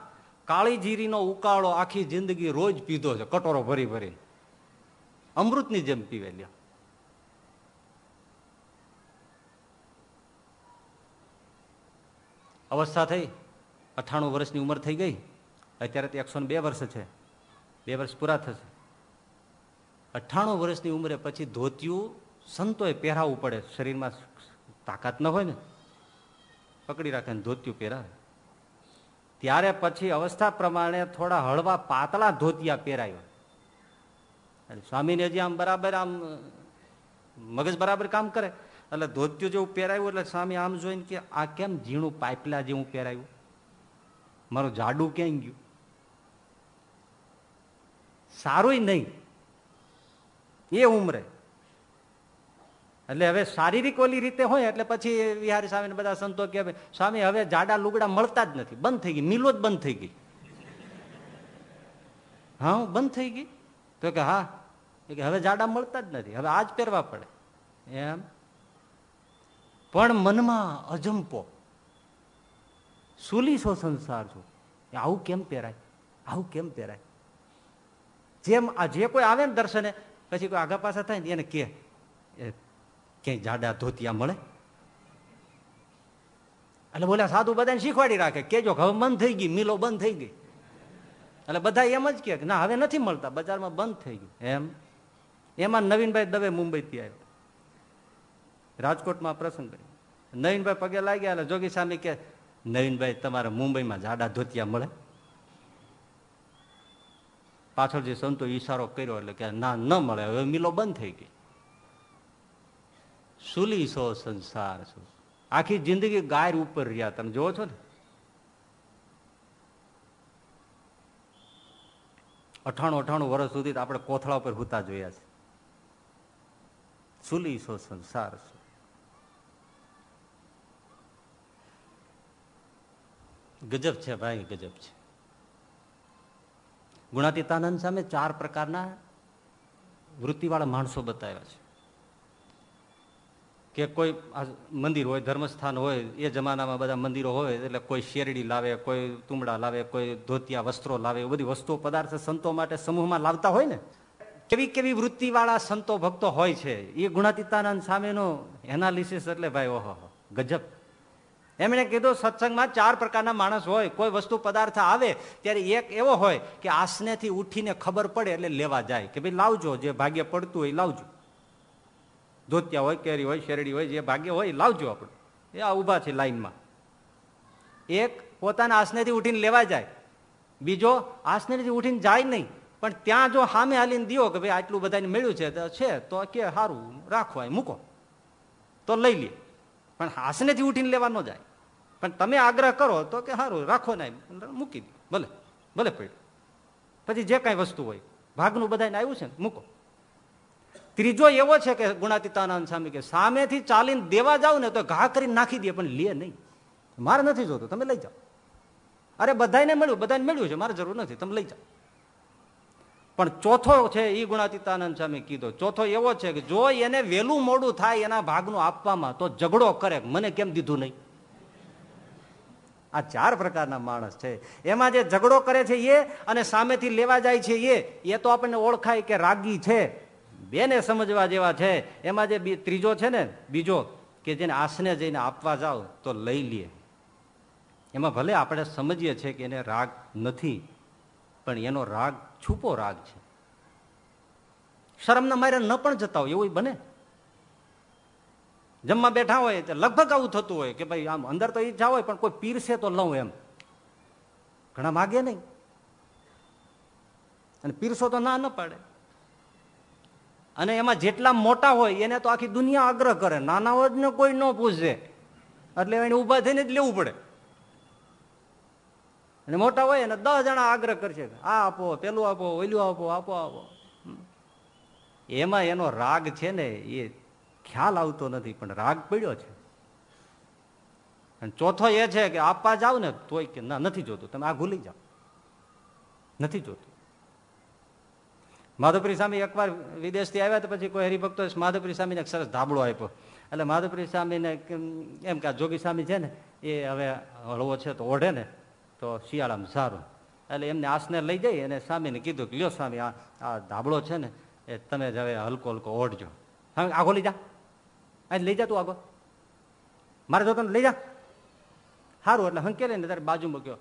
કાળી જીરીનો ઉકાળો આખી જિંદગી રોજ પીધો છે, કટોરો ભરી ભરી અમૃતની જેમ પીવે લ્યા. અવસ્થા થઈ, અઠાણું વર્ષની ઉંમર થઈ ગઈ, અત્યારે તો એકસો બે વર્ષ છે. બે વર્ષ પૂરા થશે. અઠ્ઠાણું વર્ષની ઉંમરે પછી ધોતિયું સંતોએ પહેરાવવું પડે. શરીરમાં તાકાત ન હોય ને. પકડી રાખે ધોતિયું પહેરાવે. ત્યારે પછી અવસ્થા પ્રમાણે થોડા હળવા પાતળા ધોતિયા પહેરાયો. સ્વામીને હજી આમ બરાબર આમ, મગજ બરાબર કામ કરે. એટલે ધોતિયું જેવું પહેરાયું એટલે સ્વામી આમ જોઈને કે, આ કેમ ઝીણું પાઇપલા જેવું પહેરાયું? મારું જાડું ક્યાંય ગયું? સારું નહીં. એ ઉમરે એટલે હવે શારીરિક ઓલી રીતે હોય, એટલે પછી વિહારી સ્વામી બધા સંતો કે સ્વામી, હવે જાડા લુગડા મળતા જ નથી. બંધ થઈ ગઈ. મિલો જ બંધ થઈ ગઈ. હા બંધ થઈ ગઈ? તો કે, હા. કે, હવે જાડા મળતા જ નથી. હવે આજ પહેરવા પડે. એમ. પણ મનમાં અજંપો. સુલીસો સંસાર છું? આવું કેમ પહેરાય? આવું કેમ પહેરાય? જેમ આ જે કોઈ આવે ને દર્શને, પછી કોઈ આગા પાછા થાય ને, એને કે ક્યાંય જાડા ધોતિયા મળે? એટલે બોલ્યા, સાધુ બધાને શીખવાડી રાખે. કેજો હવે બંધ થઈ ગઈ, મિલો બંધ થઈ ગઈ. એટલે બધા એમ જ કે, ના, હવે નથી મળતા, બજારમાં બંધ થઈ ગયું. એમ. એમાં નવીનભાઈ દવે મુંબઈથી આવ્યો. રાજકોટમાં પ્રસંગ કર્યો. નવીનભાઈ પગે લાગ્યા એટલે જોગી સામે કે નવીનભાઈ, તમારે મુંબઈમાં જાડા ધોતિયા મળે? પાછળ જે સંતો ઈશારો કર્યો એટલે કે, ના, ન મળે, હવે મિલો બંધ થઈ ગઈ. સુલી સો સંસાર છો. આખી જિંદગી ગાય ઉપર રહ્યા તમે, જોવો છો ને? અઠાણું અઠાણું વર્ષ સુધી આપણે કોથળા ઉપર હુતા જોયા છે. સુલી સો સંસાર છો. ગજબ છે ભાઈ, ગજબ છે. ગુણાતીતાનંદ સામે ચાર પ્રકારના વૃત્તિવાળા માણસો બતાવ્યા છે. કે કોઈ મંદિર હોય, ધર્મસ્થાન હોય, એ જમાનામાં બધા મંદિરો હોય, એટલે કોઈ શેરડી લાવે, કોઈ તુમડા લાવે, કોઈ ધોતિયા વસ્ત્રો લાવે, એ બધી વસ્તુઓ પદાર્થ સંતો માટે સમૂહમાં લાવતા હોય ને, કેવી કેવી વૃત્તિવાળા સંતો ભક્તો હોય છે, એ ગુણાતીતાનંદ સામેનો એનાલિસિસ એટલે ભાઈ ઓહો ગજબ. એમણે કીધું, સત્સંગમાં ચાર પ્રકારના માણસ હોય, કોઈ વસ્તુ પદાર્થ આવે, ત્યારે એક એવો હોય કે આસનેથી ઉઠીને ખબર પડે એટલે લેવા જાય, કે ભાઈ લાવજો, જે ભાગ્ય પડતું હોય લાવજો. ધોતિયા હોય, કેરી હોય, શેરડી હોય, જે ભાગ્ય હોય લાવજો આપણે. એ આ ઊભા છે લાઈનમાં. એક પોતાના આસનેથી ઉઠીને લેવા જાય. બીજો આસનેથી ઉઠીને જાય નહીં. પણ ત્યાં જો સામે હાલીને દો કે ભાઈ આટલું બધાને મળ્યું છે, તો છે, તો કે સારું રાખવા મૂકો. તો લઈ લે. પણ હાસનેથી ઉઠીને લેવા ન જાય. પણ તમે આગ્રહ કરો તો કે સારું રાખો ને મૂકી દે. ભલે ભલે પડ્યું પછી જે કાંઈ વસ્તુ હોય, ભાગનું બધાને આવ્યું છે ને, મૂકો. ત્રીજો એવો છે કે ગુણાતીતાનંદ સ્વામી કે સામેથી ચાલીને દેવા જાવ ને તો ઘા કરીને નાખી દે, પણ લે નહીં. મારે નથી જોતું. તમે લઈ જાઓ. અરે બધાને મળ્યું બધાને મળ્યું છે. મારે જરૂર નથી. તમે લઈ જાઓ. પણ ચોથો છે એ ગુણાતીતાનંદ સ્વામી કીધો. ચોથો એવો છે કે જો એને વહેલું મોડું થાય, એના ભાગનું આપવામાં તો ઝઘડો કરે. મને કેમ દીધું નહીં? આ ચાર પ્રકારના માણસ છે. એમાં જે ઝઘડો કરે છે એ અને સામેથી લેવા જાય છે એ એ તો આપણને ઓળખાય કે રાગી છે. બેને સમજવા જેવા છે. એમાં જે ત્રીજો છે ને, બીજો, કે જેને આસને જઈને આપવા જાઓ તો લઈ લે. એમાં ભલે આપણે સમજીએ છીએ કે એને રાગ નથી, પણ એનો રાગ છૂપો રાગ છે. શરમના મારે ન પણ જતા હોય, એવું બને. જમવા બેઠા હોય લગભગ આવું થતું હોય કે ભાઈ આમ અંદર તો ઈચ્છા હોય, પણ કોઈ પીરસે તો લઉં એમ. ઘણા માગે નહીં. અને પીરસો તો ના ન પાડે. અને એમાં જેટલા મોટા હોય, એને તો આખી દુનિયા આગ્રહ કરે. નાના ને કોઈ ન પૂછે. એટલે એને ઊભા થઈને જ લેવું પડે. અને મોટા હોય એને દસ જણા આગ્રહ કરશે આ આપો, પેલું આપો, ઓલું આપો આપો આપો. એમાં એનો રાગ છે ને, એ ખ્યાલ આવતો નથી, પણ રાગ પડ્યો છે. અને ચોથો એ છે કે, આપવા જાવ ને, તોય કે, ના, નથી જોતું. તમે આ ભૂલી જાઓ. નથી જોતું. માધવપુરી સ્વામી એકવાર વિદેશથી આવ્યા તો પછી કોઈ હરિભક્તો માધવપુરી સ્વામીને સરસ ધાબળો આપ્યો. એટલે માધવપુરી સ્વામીને એમ કે જોગી સ્વામી છે ને, એ હવે હળવો છે તો ઓઢે ને, તો શિયાળામાં સારું. એટલે એમને આસને લઈ જઈ અને સ્વામીને કીધું કે લ્યો સ્વામી, આ આ ધાબળો છે ને, એ તમે જ હવે હલકો હલકો ઓઢજો. હા, આગો લઈ જા. અહીં લઈ જા તું આગો. મારે જો તને લઈ જા. સારું એટલે હંકેલે ને તારે બાજુ મૂક્યો.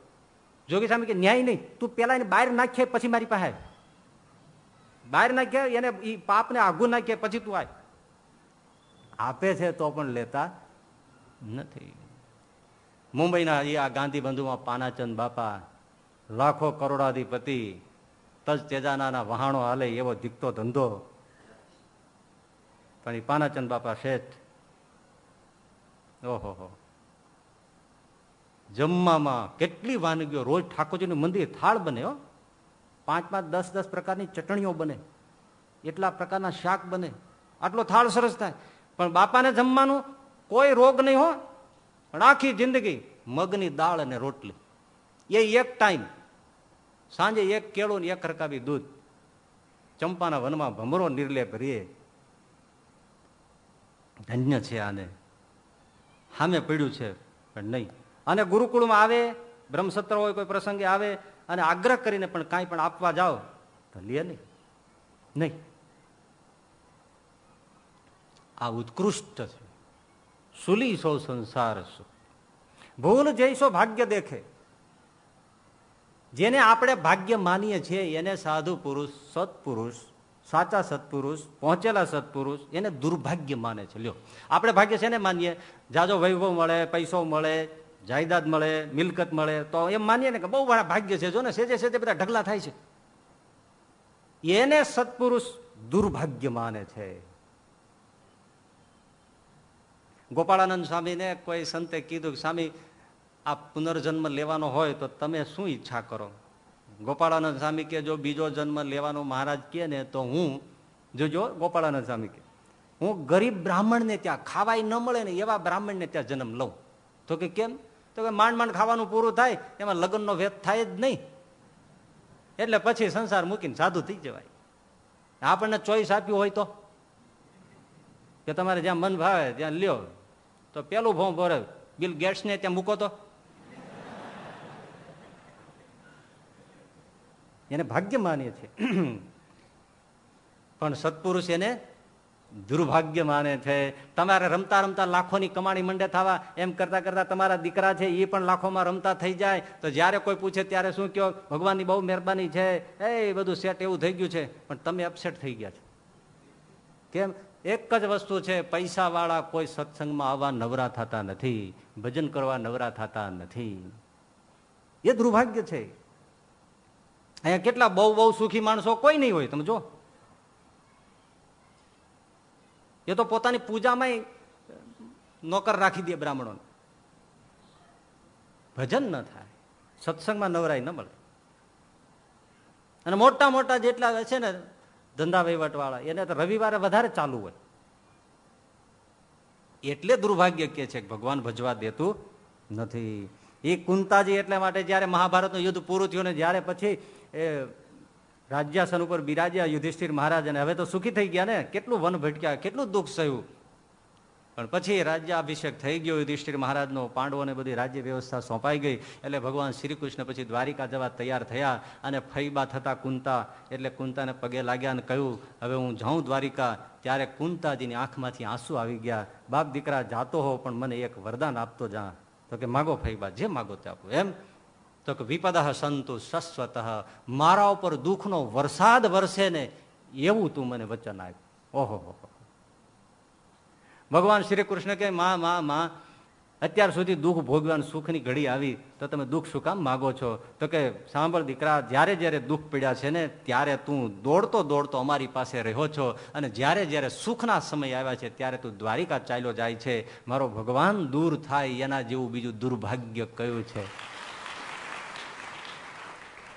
જોગી સ્વામી કે ન્યાય નહીં. તું પેલા એને બહાર નાખીએ પછી મારી પાસે બહાર નાખ્યા, એને એ પાપને આઘું નાખીએ પછી તું આય. આપે છે તો પણ લેતા નથી. મુંબઈના એ આ ગાંધી બંધુમાં પાનાચંદ બાપા, લાખો કરોડાધિપતિ, તજ તેજાના વહાણો હાલે એવો દીકતો ધંધો. પણ એ પાનાચંદ બાપા શેઠ, ઓહો હો. જમવામાં કેટલી વાનગીઓ, રોજ ઠાકોરજીનું મંદિર થાળ બને હો. પાંચ પાંચ દસ દસ પ્રકારની ચટણીઓ બને. એટલા પ્રકારના શાક બને. આટલો થાળ સરસ થાય. પણ બાપાને જમવાનું કોઈ રોગ નહીં હો. પણ આખી જિંદગી મગની દાળ અને રોટલી. એ એક ટાઈમ. સાંજે એક કેળો ને એક રકાવી દૂધ. ચંપાના વનમાં ભમરો નિર્લેપ રે ધન્ય છે આને. સામે પડ્યું છે, પણ નહીં. અને ગુરુકુળમાં આવે, બ્રહ્મસત્ર હોય, કોઈ પ્રસંગે આવે અને આગ્રહ કરીને પણ કાંઈ પણ આપવા જાઓ, તો લે નહીં. નહીં. આ ઉત્કૃષ્ટ છે. સુલી સો સંસાર સુ. ભૂલ જઈશો ભાગ્ય દેખે. જેને આપણે ભાગ્ય માનીએ છીએ, એને સાધુ પુરુષ, સત્પુરુષ, સાચા સત્પુરુષ, પહોંચેલા સત્પુરુષ, એને દુર્ભાગ્ય માને છે. લ્યો. આપણે ભાગ્ય છે ને માનીએ? જાજો વૈભવ મળે, પૈસો મળે જાયદાદ મળે, મિલકત મળે, તો એમ માનીએ ને કે બહુ ભાગ્ય છે. જો ને સેજે સેજે બધા ઢગલા થાય છે. એને સત્પુરુષ દુર્ભાગ્ય માને છે. ગોપાળાનંદ સ્વામીને કોઈ સંતે કીધું કે, સ્વામી, આ પુનર્જન્મ લેવાનો હોય તો તમે શું ઈચ્છા કરો? ગોપાળાનંદ સ્વામી કે, જો બીજો જન્મ લેવાનો મહારાજ કે ને, તો હું જોજો ગોપાળાનંદ સ્વામી કે હું ગરીબ બ્રાહ્મણને ત્યાં ખાવાય ન મળે ને એવા બ્રાહ્મણને ત્યાં જન્મ લઉં. તો કે કેમ? તો કે માંડ માંડ ખાવાનું પૂરું થાય, એમાં લગ્નનો ભેદ થાય જ નહીં. એટલે પછી સંસાર મૂકીને સાધુ થઈ જવાય. આપણને ચોઈસ આપ્યું હોય તો? કે તમારે જ્યાં મન ભાવે ત્યાં લ્યો. તો પેલું ફોર્મ ભરે બિલ ગેટ્સને ત્યાં મૂકો તો. એને ભાગ્ય માનીએ છીએ. પણ સત્પુરુષ એને દુર્ભાગ્ય માને છે. તમારે રમતા રમતા લાખોની કમાણી મંડે થવા, એમ કરતા કરતા તમારા દીકરા છે એ પણ લાખોમાં રમતા થઈ જાય. તો જ્યારે કોઈ પૂછે ત્યારે શું કહો ભગવાનની બહુ મહેરબાની છે. એ બધું સેટ એવું થઈ ગયું છે, પણ તમે અપસેટ થઈ ગયા છો. કેમ? એક જ વસ્તુ છે પૈસા વાળા કોઈ સત્સંગમાં આવવા નવરા થતા નથી, ભજન કરવા નવરા થતા નથી. એ દુર્ભાગ્ય છે. અહીંયા કેટલા બહુ બહુ સુખી માણસો કોઈ નહીં હોય, તમે જો એ તો પોતાની પૂજામાં નોકર રાખી દે બ્રાહ્મણોને. ભજન ન થાય. સત્સંગમાં નવરાય ન મળે. અને મોટા મોટા જેટલા છે ને ધંધા વહીવટવાળા, એને તો રવિવારે વધારે ચાલુ હોય. એટલે દુર્ભાગ્ય કે છે ભગવાન ભજવા દેતું નથી. એ કુંતાજી એટલા માટે જયારે મહાભારતનું યુદ્ધ પૂરું થયું ને જયારે પછી રાજ્યાસન ઉપર બિરાજ્યા યુધિષ્ઠિર મહારાજ અને હવે તો સુખી થઈ ગયા ને? કેટલું વન ભટક્યા, કેટલું દુઃખ સહ્યું. પણ પછી રાજ્યાભિષેક થઈ ગયો યુધિષ્ઠિર મહારાજનો પાંડવોને બધી રાજ્ય વ્યવસ્થા સોંપાઈ ગઈ. એટલે ભગવાન શ્રી કૃષ્ણ પછી દ્વારિકા જવા તૈયાર થયા અને ફૈબા થતા કુંતા, એટલે કુંતાને પગે લાગ્યા અને કહ્યું, હવે હું જાઉં દ્વારિકા, ત્યારે કુંતાજીની આંખમાંથી આંસુ આવી ગયા. બાપ દીકરા જાતો હો, પણ મને એક વરદાન આપતો જા. તો કે, માગો ફૈબા, જે માગો તે આપો. એમ તો કે વિપદ સંતુ શશ્વત મારા ઉપર દુઃખનો વરસાદ વરસે ને એવું તું મને વચન આપ્યું. ઓહો ભગવાન શ્રી કૃષ્ણ કે માં માં માં, અત્યાર સુધી દુઃખ ભોગવાનું સુખની ઘડી આવી, તો તમે દુઃખ શું કામ માગો છો? તો કે, સાંભળ દીકરા, જ્યારે જ્યારે દુઃખ પીડ્યા છે ને, ત્યારે તું દોડતો દોડતો અમારી પાસે રહ્યો છો અને જ્યારે જ્યારે સુખના સમય આવ્યા છે, ત્યારે તું દ્વારિકા ચાલ્યો જાય છે. મારો ભગવાન દૂર થાય, એના જેવું બીજું દુર્ભાગ્ય કયું છે?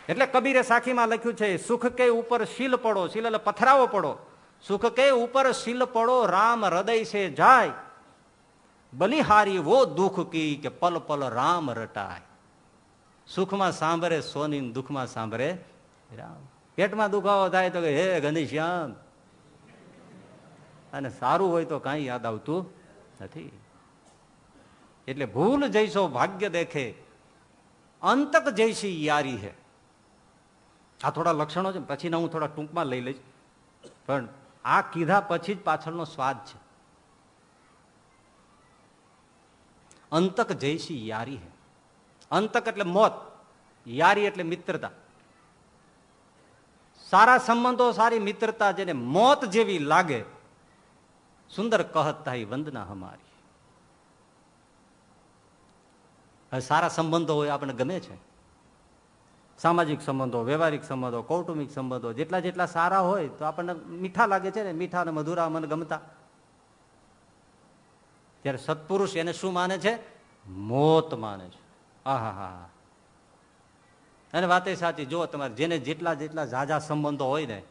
એટલે કબીરે સાખીમાં લખ્યું છે, સુખ કે ઉપર શીલ પડો શીલ એટલે પથરાવો પડો. સુખ કે ઉપર શીલ પડો, રામ હૃદય છે જાય. બલિહારી વો દુઃખ કી કે પલ પલ રામ રટાય. સુખમાં સાંભળે સોની દુઃખમાં સાંભળે રામ. પેટમાં દુખાવો થાય તો હે ઘનશ્યામ. અને સારું હોય તો કાંઈ યાદ આવતું નથી. એટલે ભૂલ જઈશો, ભાગ્ય દેખે. અંતક જઈશી યારી હે. આ થોડા લક્ષણો છે, પછી હું થોડા ટૂંકમાં લઈ લઈશ. પણ આ કીધા પછી જ પાછળનો સ્વાદ છે. અંતક જયસી યારી હે. અંતક એટલે મોત, યારી એટલે મિત્રતા. સારા સંબંધો, સારી મિત્રતા જેને મોત જેવી લાગે, સુંદર કહતા વંદના હમારી. સારા સંબંધો હોય, આપણને ગમે છે? સામાજિક સંબંધો, વ્યવહારિક સંબંધો, કૌટુંબિક સંબંધો, જેટલા જેટલા સારા હોય તો આપણને મીઠા લાગે છે ને, મીઠા અને મધુરા મને ગમતા. ત્યારે સત્પુરુષ એને શું માને છે? મોત માને છે. આહા હા અને વાત એ સાચી, જો તમારે જેને જેટલા જેટલા ઝાઝા સંબંધો હોય ને,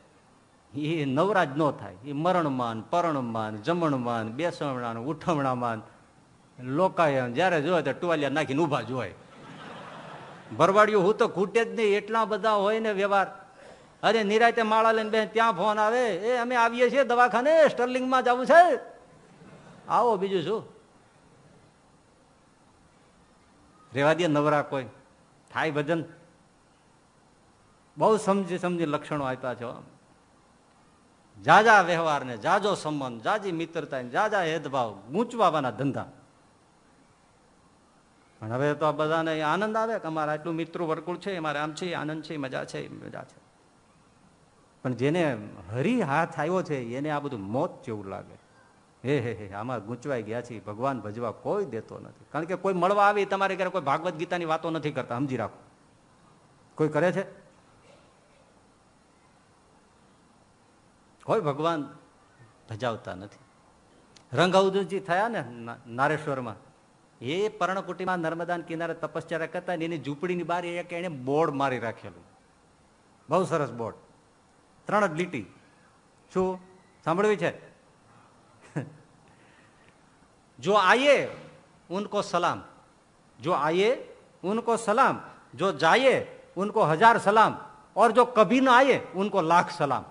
એ નવરાજ ન થાય. એ મરણમાન પરણમાન જમણમાન બેસણમાન ઉઠમણામાન લોકાયમ જયારે જોયે તો ટુવાલિયા નાખીને ઊભા જ ભરવાડિયું હું તો ખૂટે જ નહીં, એટલા બધા હોય ને વ્યવહાર. અરે નિરાતે માળા લઈને બેન ત્યાં ફોન આવે, એ, અમે આવીએ છીએ દવાખાને, સ્ટર્લિંગમાં જવું છે. આવો બીજું શું? રેવા દે નવરા કોઈ. થાય ભજન. બહુ સમજી સમજી લક્ષણો આપ્યા છો જાજા વ્યવહાર ને જાજો સંબંધ, જાજી મિત્રતા જાજા હેદભાવ ગૂંચવાના ધંધા. પણ હવે તો બધાને આનંદ આવે કે અમારા આટલું મિત્રો વર્કુળ છે, અમારે આમ છે, આનંદ છે, મજા છે મજા છે. પણ જેને હરી હાથ આવ્યો છે, એને આ બધું મોત જેવું લાગે. હે હે હે, આમાં ગૂંચવાઈ ગયા છે ભગવાન ભજવા કોઈ દેતો નથી. કારણ કે કોઈ મળવા આવી, તમારે ઘરે કોઈ ભાગવત ગીતાની વાતો નથી કરતા, સમજી રાખો. કોઈ કરે છે? કોઈ ભગવાન ભજાવતા નથી. રંગ થયા ને, નારેશ્વરમાં એ પર્ણકુટીમાં નર્મદા કિનારે તપશ્ચર્યા કરતા એની ઝૂંપડીની બહાર એક એણે બોર્ડ મારી રાખેલું. બહુ સરસ બોર્ડ. ત્રણ જ લીટી. શું? સાંભળવી છે? જો આયે, ઉનકો સલામ. જો આયે, ઉનકો સલામ. જો જાયે, ઉનકો હજાર સલામ. ઓર જો કભી ना आए ઉનકો લાખ સલામ.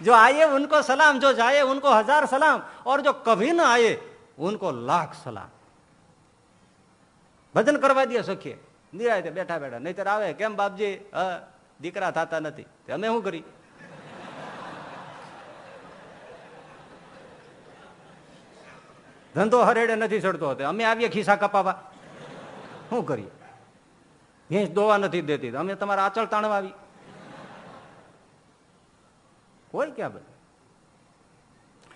जो आए उनको सलाम जो जाए उनको हजार सलाम और जो कभी ना आए उनको लाख सलाम ભજન કરવા દે સખીએ નિરાય બેઠા બેઠા નહીતર આવે કેમ બાપજી દીકરા થતા નથી અમે શું કરી ધંધો હરેડે નથી ચડતો હતો અમે આવીએ ખિસ્સા કપાવા શું કરીએ ભેંસ દોવા નથી દેતી અમે તમારા આચળ તાણવા આવી હોય ક્યાં બધું?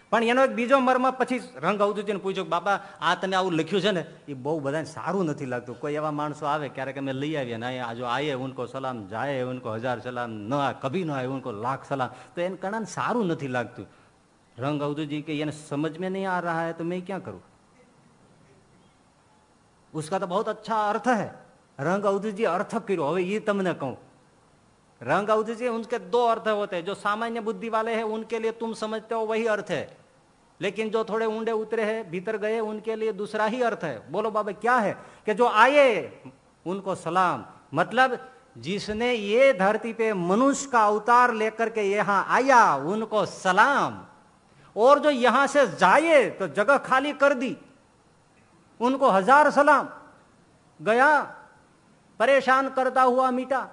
પણ એનો એક બીજો મર્મ પછી રંગ આવતું ને પૂછ્યું બાપા, આ તને આવું લખ્યું છે ને, એ બહુ બધાને સારું નથી લાગતું. કોઈ એવા માણસો આવે, ક્યારેક અમે લઈ આવીએ ને અહીંયા જો ઉનકો સલામ, જાય ઉનકો હજાર સલામ, ન કભી ન આવે ઉનકો લાખ સલામ, તો એને ઘણાને સારું નથી લાગતું. રંગ અવધુજી કે એને સમજ મેં નહીં આ રહા તો મેં ક્યાં કરું? ઉસકા તો બહુ અચ્છા અર્થ હૈ. રંગ અવધુજી અર્થ કર્યો. હવે એ તમને કહું. रंग अवधि से उनके दो अर्थ होते हैं। जो सामान्य बुद्धि वाले हैं, उनके लिए तुम समझते हो, वही अर्थ है। लेकिन जो थोड़े ऊंडे उतरे हैं, भीतर गए, उनके लिए दूसरा ही अर्थ है। बोलो, बाबा, क्या है? कि जो आए, उनको सलाम। मतलब जिसने ये धरती पे मनुष्य का अवतार लेकर के यहाँ आया, उनको सलाम। और जो यहाँ से जाए तो जगह खाली कर दी। उनको हज़ार सलाम। गया, परेशान करता हुआ मीटा।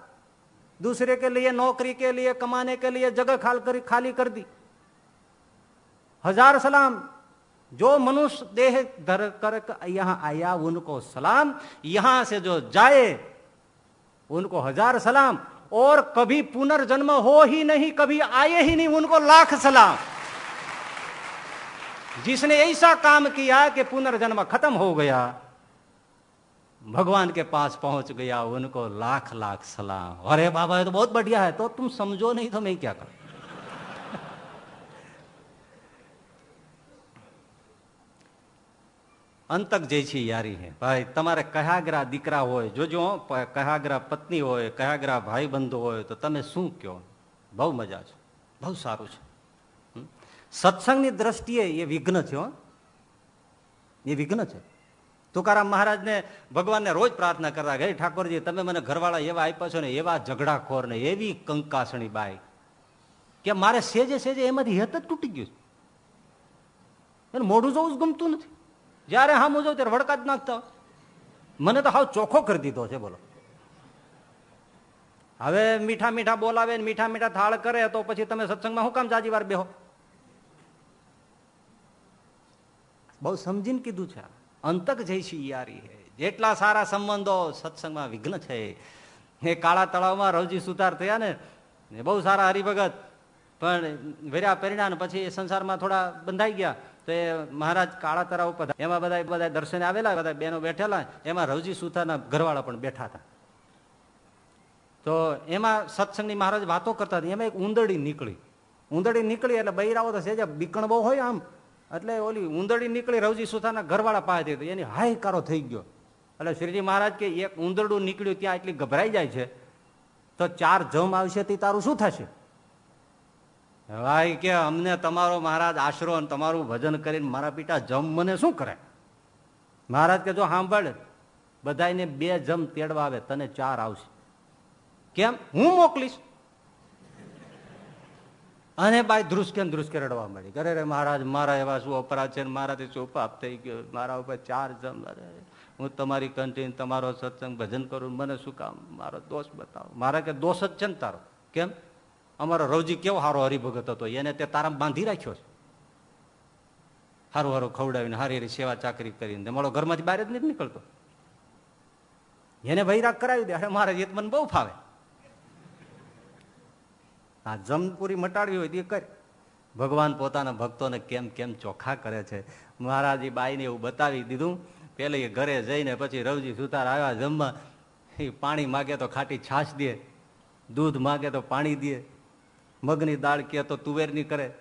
दूसरे के लिए नौकरी के लिए कमाने के लिए जगह खाल कर, खाली कर दी। हज़ार सलाम। जो मनुष्य देह धर कर यहाँ आया उनको सलाम। यहाँ से जो जाए उनको हज़ार सलाम। और कभी पुनर्जन्म हो ही नहीं कभी आए ही नहीं उनको लाख सलाम। जिसने ऐसा काम किया कि पुनर्जन्म खत्म हो गया भगवान के पास पहुंच गया उनको लाख लाख सलाम अरे बाबा ये तो बहुत बढ़िया है तो तुम समझो नहीं तो मैं क्या करूं અંતક જે છે યારી હે ભાઈ તમારે કહાગ્રા દીકરા હોય જોજો કહાગ્રા પત્ની હોય કહાગ્રા ભાઈ બંધુ હોય તો તમે શું કહો બહુ મજા છે બહુ સારું છે સત્સંગની દ્રષ્ટિએ એ વિઘ્ન છે હો એ વિઘ્ન છે તુકારામ મહારાજને ભગવાનને રોજ પ્રાર્થના કરતા હે ઠાકોરજી, તમે મને ઘરવાળા એવા આપ્યા છો ને એવા ઝઘડાખોર ને એવી કંકાસણી બાઈ. કે મારે સેજે સેજે એમાંથી હેત જ તૂટી ગયું એને મોઢું જોવું જ ગમતું નથી. જયારે હા હું ત્યારે વડકા જ નાખતા મને તો હાવ ચોખ્ખો કરી દીધો છે, બોલો. હવે મીઠા મીઠા બોલાવે મીઠા મીઠા થાળ કરે તો પછી તમે સત્સંગમાં શું કામ જાજી વાર બેહો? બહુ સમજીને કીધું છે અંતક જઈશી યારી હે. જેટલા સારા સંબંધો સત્સંગમાં વિઘ્ન છે. એ કાળા તળાવમાં રવજી સુતાર થયા ને બહુ સારા હરિભગત. પણ વેર્યા પરિણામ પછી સંસારમાં થોડા બંધાઈ ગયા. તો એ મહારાજ કાળા તળાવ ઉપર એમાં બધા બધા દર્શને આવેલા બધા બેનો બેઠેલા. એમાં રવજી સુતારના ઘરવાળા પણ બેઠા હતા તો એમાં સત્સંગની મહારાજ વાતો કરતા હતા. એમાં એક ઉંદરડી નીકળી. ઉંદરડી નીકળી એટલે બૈરાઓ તો સેજા બીકણ બહુ હોય આમ. એટલે ઓલી ઉંદરડી નીકળી રવજી સુથાના ઘરવાળા પાસે હતી. એની હાયકારો થઈ ગયો. એટલે શ્રીજી મહારાજ કે એક ઉંદરડું નીકળ્યું ત્યાં એટલી ગભરાઈ જાય છે, તો ચાર જમ આવશે તે તારું શું થશે? ભાઈ કે અમને તમારો મહારાજ આશરો અને તમારું ભજન કરીને મારા પિતા જમ મને શું કરે? મહારાજ કે જો સાંભળ બધાને બે જમ તેડવા આવે, તને ચાર આવશે. કેમ? હું મોકલીશ. અને બાઈ ધ્રુસકે ધ્રુસકે રડવા મળી ઘરે રે મહારાજ, મારા એવા શું અપરાધ છે મારાથી શું પાપ થઈ ગયો? મારા ઉપર ચાર જમ હું તમારી કન્ટીન તમારો સત્સંગ ભજન કરું મને શું કામ? મારો દોષ બતાવો. મારા કે દોષ જ છે ને તારો. કેમ? અમારો રવજી કેવો સારો હરિભગત હતો? એને તે તારા બાંધી રાખ્યો છે. સારું સારું ખવડાવીને હારી હારી સેવા ચાકરી કરીને. મારો ઘરમાંથી બહાર જ નથી નીકળતો. એને વૈરાગ કરાવી દે. અરે, મારા એ મને બહુ ફાવે. આ જમપુરી મટાડવી હોય તે કરે. ભગવાન પોતાના ભક્તોને કેમ કેમ ચોખ્ખા કરે છે? મહારાજ બાઈને એવું બતાવી દીધું. પેલે એ ઘરે જઈને પછી રવજી સુતાર આવ્યા જમવા. એ પાણી માગે તો ખાટી છાશ દે, દૂધ માગે તો પાણી દે. મગની દાળ કે તો તુવેરની કરે.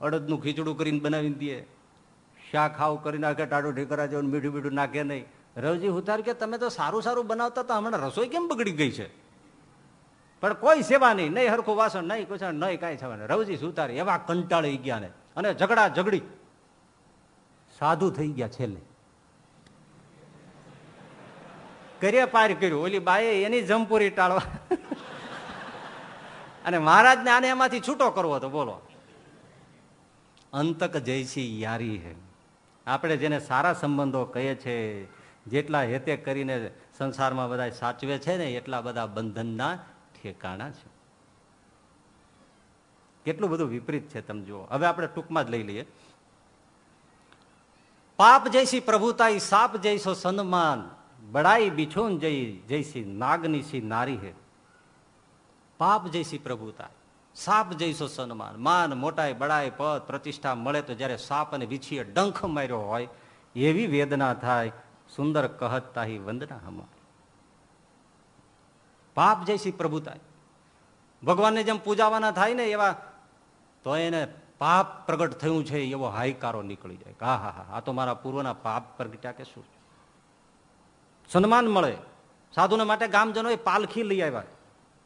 અડદનું ખીચડું કરીને બનાવીને દે. શાક ખાવ કરી નાખે ટાટું ઢીકરા જેવું મીઠું મીઠું નાખે નહીં. રવજી હુતાર કે તમે તો સારું સારું બનાવતા તો હમણાં રસોઈ કેમ બગડી ગઈ છે? પણ કોઈ સેવા નહીં નહીં હરખું વાસણ, નહીં કુછણ નહીં કાંઈ સેવા રવજી સુતારી, એવા કંટાળી ગયા ને. અને ઝઘડા ઝઘડી. સાધુ થઈ ગયા છેલ્લે. કરીએ પાર કર્યું. ઓલી બાએ એની જમપુરી ટાળવા. અને મહારાજને આને એમાંથી છૂટો કરવો તો બોલો. અંતક જયસી યારી હે. આપણે જેને સારા સંબંધો કહીએ છે, જેટલા હેતે કરીને સંસારમાં બધા સાચવે છે ને, એટલા બધા બંધનના ઠેકાણા છે? કેટલું બધું વિપરીત છે તમે જુઓ. હવે આપણે ટૂંકમાં જ લઈ લઈએ. પાપ જૈસી પ્રભુતાઈ સાપ જૈસો સન્માન. બડાઈ બિછોન જઈ જૈસી નાગની સી નારી હે. પાપ જૈસી પ્રભુતા સાપ જૈસો સન્માન. માન, મોટાઈ, બડાઈ, પદ, પ્રતિષ્ઠા મળે તો જયારે સાપ અને વિછીએ, ડંખ માર્યો હોય, એવી વેદના થાય. સુંદર કહતતા વંદના હમા. પાપ જૈસી પ્રભુતા ભગવાનને જેમ પૂજાવાના થાય ને એવા, તો એને પાપ પ્રગટ થયું છે, એવો હાઈકારો નીકળી જાય. હા હા હા, આ તો મારા પૂર્વના પાપ પ્રગટ્યા કે શું? સન્માન મળે. સાધુને માટે ગામજનોએ પાલખી લઈ આવ્યા.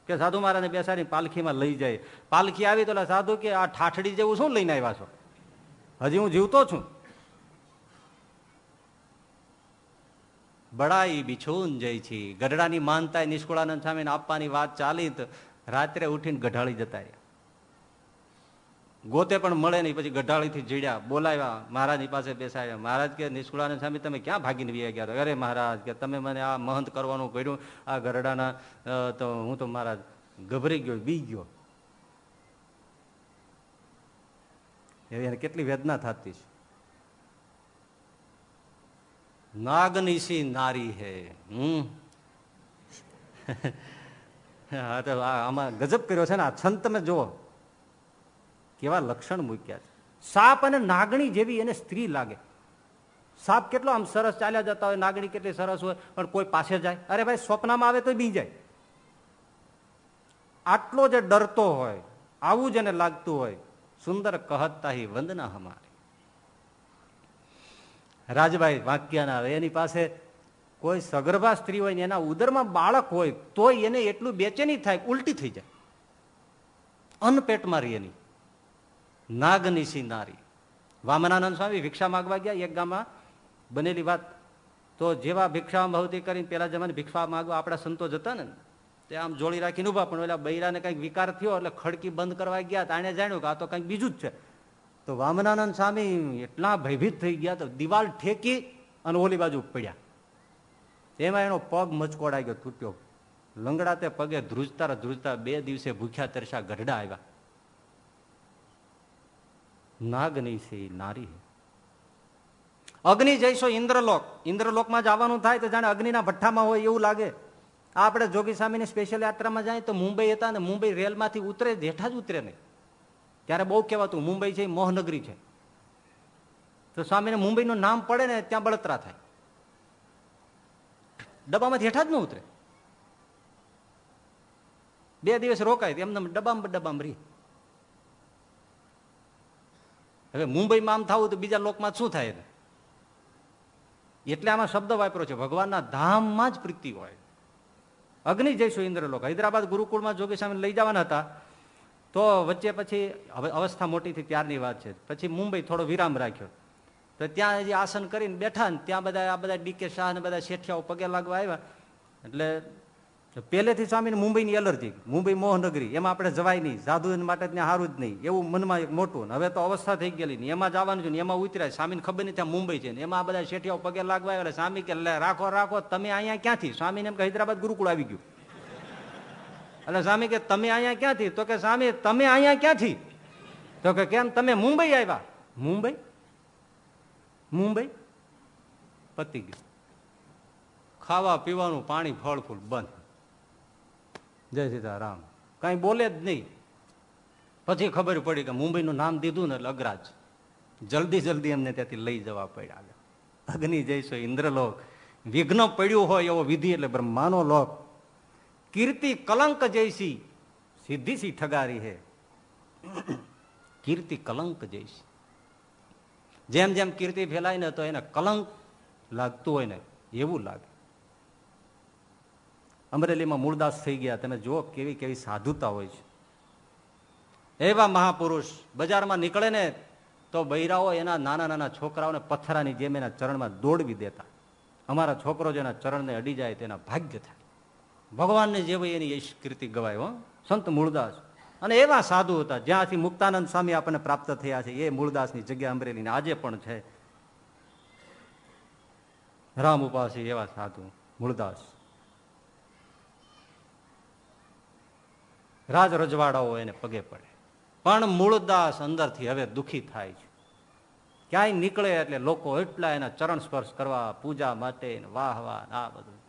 કે સાધુ મહારાજને બેસાડી પાલખીમાં લઈ જાય. પાલખી આવી તો સાધુ કે, આ ઠાઠડી જેવું શું લઈને આવ્યા છો? હજી હું જીવતો છું. બડાઈ બિછોન જાય છે. ગઢડાની માનતા નિષ્કુળાનંદ સ્વામી આપવાની વાત ચાલી તો રાત્રે ઉઠીને ગઢાળી જતા ગોતે પણ મળે નહીં, પછી ગઢાળીથી જીડ્યા. બોલાવ્યા, મહારાજની પાસે બેસાડ્યા. મહારાજ કે, નિષ્કુળાનંદ સ્વામી, તમે ક્યાં ભાગીને વ્યા ગયા અરે મહારાજ કે, તમે મને આ મહંત કરવાનું કર્યું. આ ગરડાના તો હું તો મહારાજ ગભરી ગયો, બી ગયો. એને કેટલી વેદના થતી છે. નાગનીસી નારી હે, હમ. હા, તો આમાં ગજબ કર્યો છે ને, આ છંદ તમે જુઓ. કેવા લક્ષણ મૂક્યા છે. સાપ અને નાગણી જેવી એને સ્ત્રી લાગે. સાપ કેટલો આમ સરસ ચાલ્યા જતા હોય, નાગણી કેટલી સરસ હોય, પણ કોઈ પાસે જાય. અરે ભાઈ, સ્વપ્નમાં આવે તો બી જાય. આટલો જે ડરતો હોય, આવું જ એને લાગતું હોય. સુંદર કહતતા વંદના હમારી. રાજભાઈ વાંક્યાના આવે. એની પાસે કોઈ સગર્ભા સ્ત્રી હોય ને એના ઉદરમાં બાળક હોય, તોય એને એટલું બેચેની થાય ઉલટી થઈ જાય. અનપેટ મારી એની. નાગનીસી નારી. વામનાનંદ સ્વામી ભિક્ષા માગવા ગયા એક ગામમાં. બનેલી વાત તો જેવા ભિક્ષા ભવતી કરીને પેલા જમાને ભિક્ષા માગવા આપણા સંતો જતા ને, તે આમ જોડી રાખીને ઊભા પણ ઓલા બૈરાને કંઈક વિકાર થયો એટલે ખડકી બંધ કરવા ગયા તાણે જાણ્યું કે આ તો કંઈક બીજું જ છે. તો વામનાનંદ સ્વામી એટલા ભયભીત થઈ ગયા તો દિવાલ ઠેકી અને ઓલી બાજુ પડ્યા. તેમાં એનો પગ મચકોડાઈ ગયો, તૂટ્યો. લંગડા તે પગે ધ્રુજતા ધ્રુજતા બે દિવસે ભૂખ્યા તરસા ગઢડા આવ્યા. નાગની છે નારી. અગ્નિ જઈશો ઇન્દ્રલોક. ઇન્દ્રલોકમાં જવાનું થાય તો જાણે અગ્નિના ભઠ્ઠામાં હોય એવું લાગે. આપણે જોગી સ્વામીની સ્પેશિયલ યાત્રામાં જાય તો મુંબઈ હતા ને મુંબઈ રેલમાંથી ઉતરે, જેઠા જ ઉતરે નહીં. ત્યારે બહુ કહેવાતું, મુંબઈ છે મોહનગરી છે. તો સ્વામીને મુંબઈનું નામ પડે ને ત્યાં બળતરા થાય. ડબ્બામાંથી હેઠા જ ન ઉતરે. બે દિવસ રોકાય એમને ડબ્બામાં ડબ્બામાં રહી. હવે મુંબઈમાં આમ થવું તો બીજા લોકમાં શું થાય એટલે આમાં શબ્દ વાપરો છે, ભગવાનના ધામમાં જ પ્રીતિ હોય. અગ્નિ જઈશું ઇન્દ્રલોક. હૈદરાબાદ ગુરુકુળમાં જોગી સામે લઈ જવાના હતા. તો વચ્ચે પછી હવે અવસ્થા મોટી થઈ ત્યારની વાત છે. પછી મુંબઈ થોડો વિરામ રાખ્યો. તો ત્યાં જે આસન કરીને બેઠા ને ત્યાં બધા આ બધા ડીકે શાહ ને બધા શેઠિયાઓ પગે લાગવા આવ્યા. એટલે પહેલેથી સ્વામીને મુંબઈની એલર્જી. મુંબઈ મોહનગરી. એમાં આપણે જવાય નહીં. સાધુ માટે ત્યાં સારું જ નહીં. એવું મનમાં એક મોટું. હવે તો અવસ્થા થઈ ગયેલી ને એમાં જવાનું છે ને એમાં ઉતરાય. સ્વામીને ખબર નહીં ત્યાં મુંબઈ છે ને એમાં બધા શેઠિયાઓ પગે લાગવા એટલે સ્વામી કે રાખો રાખો. તમે અહીંયા ક્યાંથી? સ્વામીને એમ કે, હૈદરાબાદ ગુરુકુળ આવી ગયું. એટલે સ્વામી કે, તમે અહીંયા ક્યાંથી? તો કે, સ્વામી, તમે અહીંયા ક્યાંથી? તો કે, કેમ? તમે મુંબઈ આવ્યા. મુંબઈ? મુંબઈ? પતી ગયું. ખાવા પીવાનું પાણી ફળ ફૂલ બંધ. જય સીતારામ. કઈ બોલે જ નહીં. પછી ખબર પડી કે મુંબઈનું નામ દીધું ને એટલે અગ્રાજ. જલ્દી જલ્દી એમને ત્યાંથી લઈ જવા પડ્યા. અગ્નિ જઈશો ઇન્દ્રલોક. વિઘ્ન પડ્યું હોય એવો વિધિ એટલે બ્રહ્માનો લોક. કીર્તિ કલંક જૈસી સીધી સી ઠગારી હે. કીર્તિ કલંક જૈસી જેમ જેમ કીર્તિ ફેલાય ને તો એને કલંક લાગતું હોય ને એવું લાગે. અમરેલીમાં મૂળદાસ થઈ ગયા. તમે જુઓ કેવી કેવી સાધુતા હોય છે. એવા મહાપુરુષ બજારમાં નીકળે ને તો બૈરાઓ એના નાના નાના છોકરાઓને પથ્થરાની જેમ એના ચરણમાં દોડવી દેતા. અમારા છોકરો જેના ચરણને અડી જાય તેના ભાગ્ય થાય. ભગવાનને જેવી એની યશ કીર્તિ ગવાય, હો. સંત મૂળદાસ. અને એવા સાધુ હતા, જ્યાંથી મુક્તાનંદ સ્વામી આપણને પ્રાપ્ત થયા છે, એ મૂળદાસની જગ્યા અમરેલીને આજે પણ છે. રામ ઉપાસી એવા સાધુ, મૂળદાસ. રાજ રજવાડાઓ એને પગે પડે. પણ મૂળદાસ અંદરથી હવે દુખી થાય છે. ક્યાંય નીકળે એટલે લોકો એટલા એના ચરણ સ્પર્શ કરવા, પૂજા માટે વાહ વાહ આ બધું.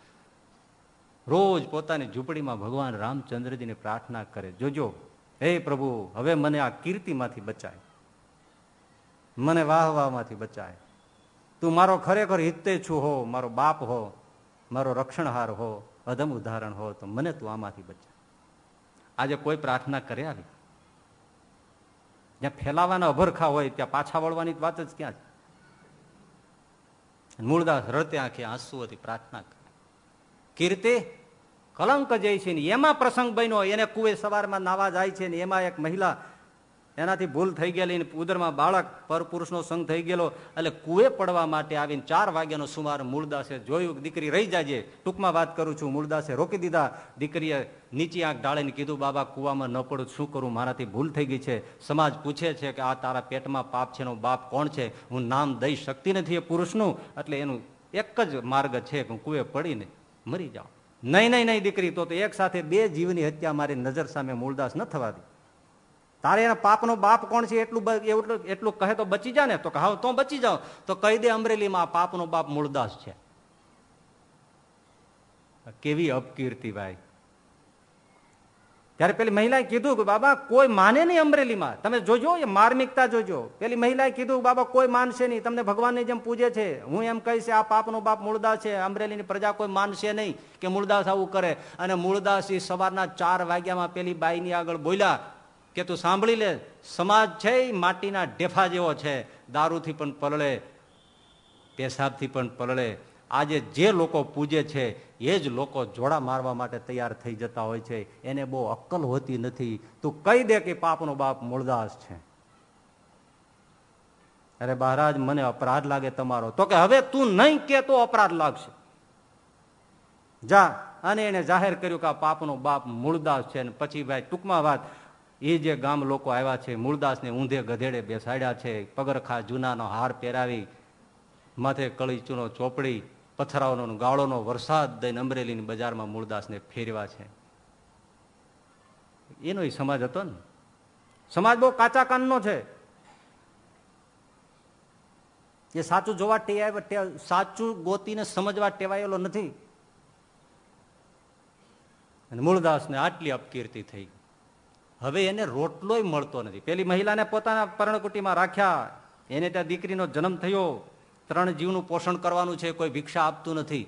રોજ પોતાની ઝૂંપડીમાં ભગવાન રામચંદ્રજીને પ્રાર્થના કરે. જોજો, હે પ્રભુ, હવે મને આ કીર્તિમાંથી બચાય. મને વાહ વાહમાંથી બચાય. તું મારો ખરેખર હિતે છું હો, મારો બાપ હો, મારો રક્ષણહાર હો, અધમ ઉદાહરણ હો, તો મને તું આમાંથી બચાય. આજે કોઈ પ્રાર્થના કરે આવી? જ્યાં ફેલાવાના અભરખા હોય, ત્યાં પાછા વળવાની વાત જ ક્યાં છે? મૂળદાસ રડતે આંખે આંસુઓથી પ્રાર્થના કરે. કીર્તિ, કલંક જાય છે ને એમાં પ્રસંગ બન્યો. એને કુએ સવારમાં નાવા જાય છે ને એમાં એક મહિલા એનાથી ભૂલ થઈ ગયેલી ઉદરમાં બાળક પર પુરુષનો સંગ થઈ ગયેલો. એટલે કુએ પડવા માટે આવીને ચાર વાગ્યાનો સુમાર મૂળદાસે જોયું દીકરી રહી જાજે. ટૂંકમાં વાત કરું છું, મૂળદાસે રોકી દીધા. દીકરીએ નીચી આંખ ડાળીને કીધું, બાબા, કુવામાં ન પડું, શું કરું? મારાથી ભૂલ થઈ ગઈ છે. સમાજ પૂછે છે કે આ તારા પેટમાં પાપ છે એનો બાપ કોણ છે? હું નામ દઈ શકતી નથી એ પુરુષનું. એટલે એનું એક જ માર્ગ છે કે હું કુએ પડીને મરી જાઓ. નહીં નહીં નહીં, દીકરી, તો એક સાથે બે જીવની હત્યા મારી નજર સામે મૂળદાસ ન થવા દે. તારે એના પાપનો બાપ કોણ છે એટલું એટલું એટલું કહે તો બચી જા ને. તો હા તો બચી જાઓ. તો કહી દે અમરેલીમાં પાપનો બાપ મૂળદાસ છે. કેવી અપકીર્તિ, ભાઈ. ત્યારે પેલી મહિલાએ કીધું કે બાબા, કોઈ માને નહીં અમરેલીમાં. તમે જોજો, એ માર્મિકતા જોજો. પેલી મહિલાએ કીધું બાબા, કોઈ માનશે નહીં. તમને ભગવાનની જેમ પૂજે છે. હું એમ કહીશ, આ પાપનો બાપ મૂળદાસ છે. અમરેલીની પ્રજા કોઈ માનશે નહીં કે મૂળદાસ આવું કરે. અને મૂળદાસ એ સવારના ચાર વાગ્યામાં પેલી બાઈની આગળ બોલ્યા કે, તું સાંભળી લે, સમાજ છે એ માટીના ઢેફા જેવો છે. દારૂથી પણ પલળે, પેશાબથી પણ પલળે. આજે જે લોકો પૂજે છે, એ જ લોકો જોડા મારવા માટે તૈયાર થઈ જતા હોય છે. એને બહુ અક્કલ હોતી નથી. તું કહી દે કે પાપનો બાપ મૂળદાસ છે. અરે મહારાજ, મને અપરાધ લાગે તમારો. તો કે હવે તું નહીં કે તો અપરાધ લાગશે. જા, અને એને જાહેર કર્યું કે આ પાપનો બાપ મૂળદાસ છે. ને પછી ભાઈ, ટૂંકમાં વાત, એ જે ગામ લોકો આવ્યા છે, મૂળદાસને ઊંધે ગધેડે બેસાડ્યા છે. પગરખા જૂનાનો હાર પહેરાવી, માથે કળી ચૂનો ચોપડી પથરાઓનો ગાળોનો વરસાદ દઈને અમરેલીની બજારમાં મૂળદાસને ફેરવા છે. એનો સમાજ હતો ને. સમાજ બહુ કાચા કાનનો છે. એ સાચું જોવા ટેવાય સાચું ગોતીને સમજવા ટેવાયેલો નથી. અને મૂળદાસને આટલી અપકીર્તિ થઈ. હવે એને રોટલોય મળતો નથી. પેલી મહિલાને પોતાના પર્ણકુટીમાં રાખ્યા. એને ત્યાં દીકરીનો જન્મ થયો. ત્રણ જીવનું પોષણ કરવાનું છે, કોઈ ભિક્ષા આપતું નથી.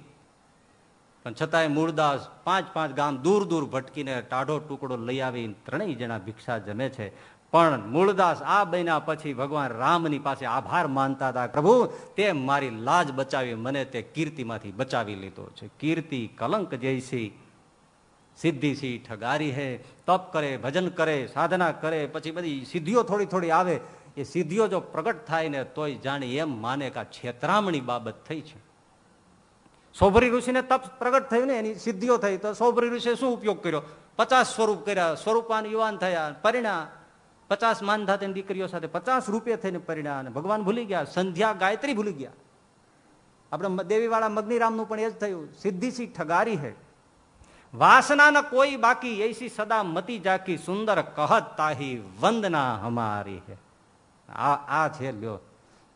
પણ છતાંય મૂળદાસ પાંચ પાંચ ગામ દૂર દૂર ભટકીને ટાઢો ટુકડો લઈ આવી ત્રણેય જણા ભિક્ષા જમે છે. પણ મૂળદાસ આ બન્યા પછી ભગવાન રામની પાસે આભાર માનતા હતા, પ્રભુ, તે મારી લાજ બચાવી, મને તે કીર્તિમાંથી બચાવી લીધો છે. કીર્તિ કલંક જયસી સિદ્ધિ સી ઠગારી હે, તપ કરે, ભજન કરે, સાધના કરે, પછી બધી સિદ્ધિઓ થોડી થોડી આવે. એ સિદ્ધિઓ જો પ્રગટ થાય ને તોય જાણી એમ માને કે છેતરામણી બાબત થઈ છે. સોભરી ઋષિને તપ પ્રગટ થયું ને એની સિદ્ધિઓ થઈ તો સોભરી ઋષિએ શું ઉપયોગ કર્યો? પચાસ સ્વરૂપ કર્યા. સ્વરૂપાન યુવાન થયા. પરિણા પચાસ માન થતી દીકરીઓ સાથે પચાસ રૂપિયા થઈને પરિણા અને ભગવાન ભૂલી ગયા. સંધ્યા ગાયત્રી ભૂલી ગયા. આપણે દેવીવાળા મગ્નિરામનું પણ એ જ થયું. સિદ્ધિ સી ઠગારી હે. વાસના કોઈ બાકી એસી સદા મતી જાકી, સુંદર કહત તાહી વંદના હમારી હે. આ આ છે લ્યો.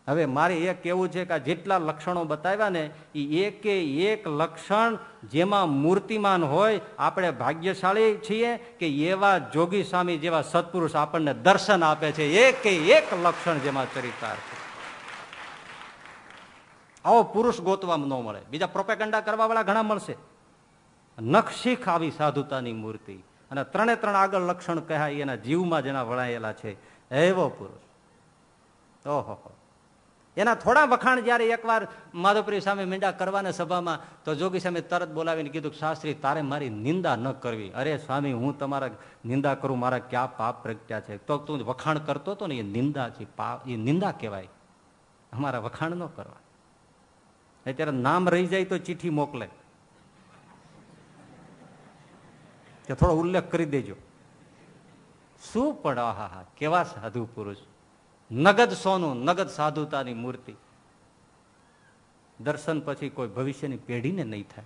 હવે મારે એ કેવું છે કે જેટલા લક્ષણો બતાવ્યા ને એ એકે એક લક્ષણ જેમાં મૂર્તિમાન હોય, આપણે ભાગ્યશાળી છીએ કે એવા જોગી સ્વામી જેવા સત્પુરુષ આપણને દર્શન આપે છે. એકે એક લક્ષણ જેમાં ચરિતાર છે આવો પુરુષ ગોતવામાં ન મળે. બીજા પ્રોપેગંડા કરવા વાળા ઘણા મળશે. નખશીખ આવી સાધુતાની મૂર્તિ. અને ત્રણે ત્રણ આગળ લક્ષણ કહ્યા, એના જીવમાં જેના વળાયેલા છે. એવો પુરુષ. ઓહો. એના થોડા વખાણ જયારે એકવાર માધવપુરી સામે મીંડા કરવાના સભામાં તો જોગી સામે તરત બોલાવીને કીધું શાસ્ત્રી, તારે મારી નિંદા ન કરવી. અરે સ્વામી, હું તમારા નિંદા કરું, મારા ક્યાં પાપ પ્રગટ્યા છે? તો તું વખાણ કરતો હતો ને, એ નિંદા છે, પાપ, એ નિંદા કહેવાય. અમારા વખાણ ન કરવા. અત્યારે નામ રહી જાય તો ચિઠ્ઠી મોકલે. કે થોડો ઉલ્લેખ કરી દેજો. શું પણ? આહા હા કેવા સાધુ પુરુષ. નગદ સોનું, નગદ સાધુતાની મૂર્તિ. દર્શન પછી કોઈ ભવિષ્યની પેઢીને નહીં થાય.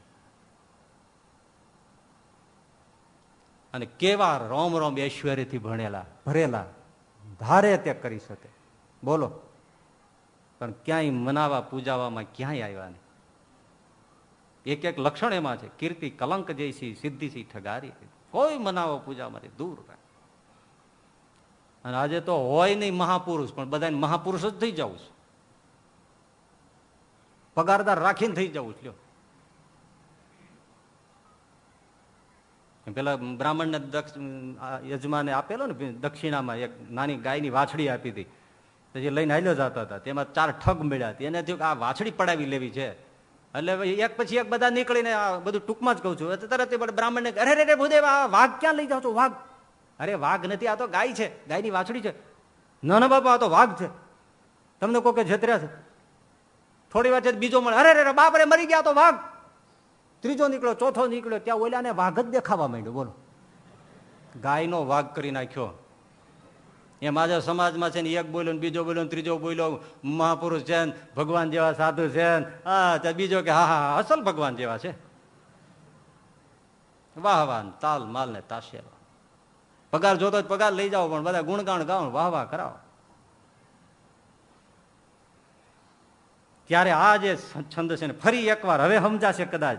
અને કેવા રોમ રોમ ઐશ્વર્યથી ભણેલા, ભરેલા, ધારે તે કરી શકે. બોલો. પણ ક્યાંય મનાવા પૂજાવામાં ક્યાંય આવ્યા નહીં. એક એક લક્ષણ એમાં છે. કીર્તિ કલંક જઈશી સિદ્ધિ ઠગારી. કોઈ મનાવો પૂજામાંથી દૂર રહે. અને આજે તો હોય નહીં મહાપુરુષ, પણ બધાને મહાપુરુષ જ થઈ જવું પગારદાર રાખીને થઈ જવું લ્યો. પેલા બ્રાહ્મણ ને યજમાને આપેલો ને દક્ષિણામાં એક નાની ગાયની વાછડી આપી હતી. પછી લઈને હાલ્યો જતા હતા, તેમાં ચાર ઠગ મળ્યા હતી. એને થયું આ વાછડી પડાવી લેવી છે. એટલે એક પછી એક બધા નીકળીને બધું ટૂંકમાં જ કહું છું. તરત બ્રાહ્મણ ને અરે રે ભૂદેવ, આ વાઘ ક્યાં લઈ જાઓ છો? વાઘ અરે વાઘ નથી, આ તો ગાય છે, ગાયની વાછડી છે. ના ના બાપા, આ તો વાઘ છે. તમને કોઈ છેતર્યા છે? થોડી વાર બીજો મળે. અરે રે બાપ રે, મરી ગયા તો વાઘ. ત્રીજો નીકળ્યો, ચોથો નીકળ્યો, ત્યાં ઓલાને વાઘ જ દેખાવા માંડ્યો, બોલો. ગાયનો વાઘ કરી નાખ્યો. એમ આજે સમાજમાં છે ને એક બોલ્યો બીજો બોલ્યો ત્રીજો બોલ્યો, મહાપુરુષ છે ભગવાન જેવા સાધુ છે હા બીજો કે, હા હા અસલ ભગવાન જેવા છે. વાહ વાહ તાલ માલ ને તાશેવા પગાર જોતો જ પગાર લઈ જાઓ, પણ બધા ગુણગાણ ગાઓ વાહ વાહ કરાવો. ત્યારે આ જે છંદ છે ને, ફરી એકવાર, હવે સમજાશે કદાચ.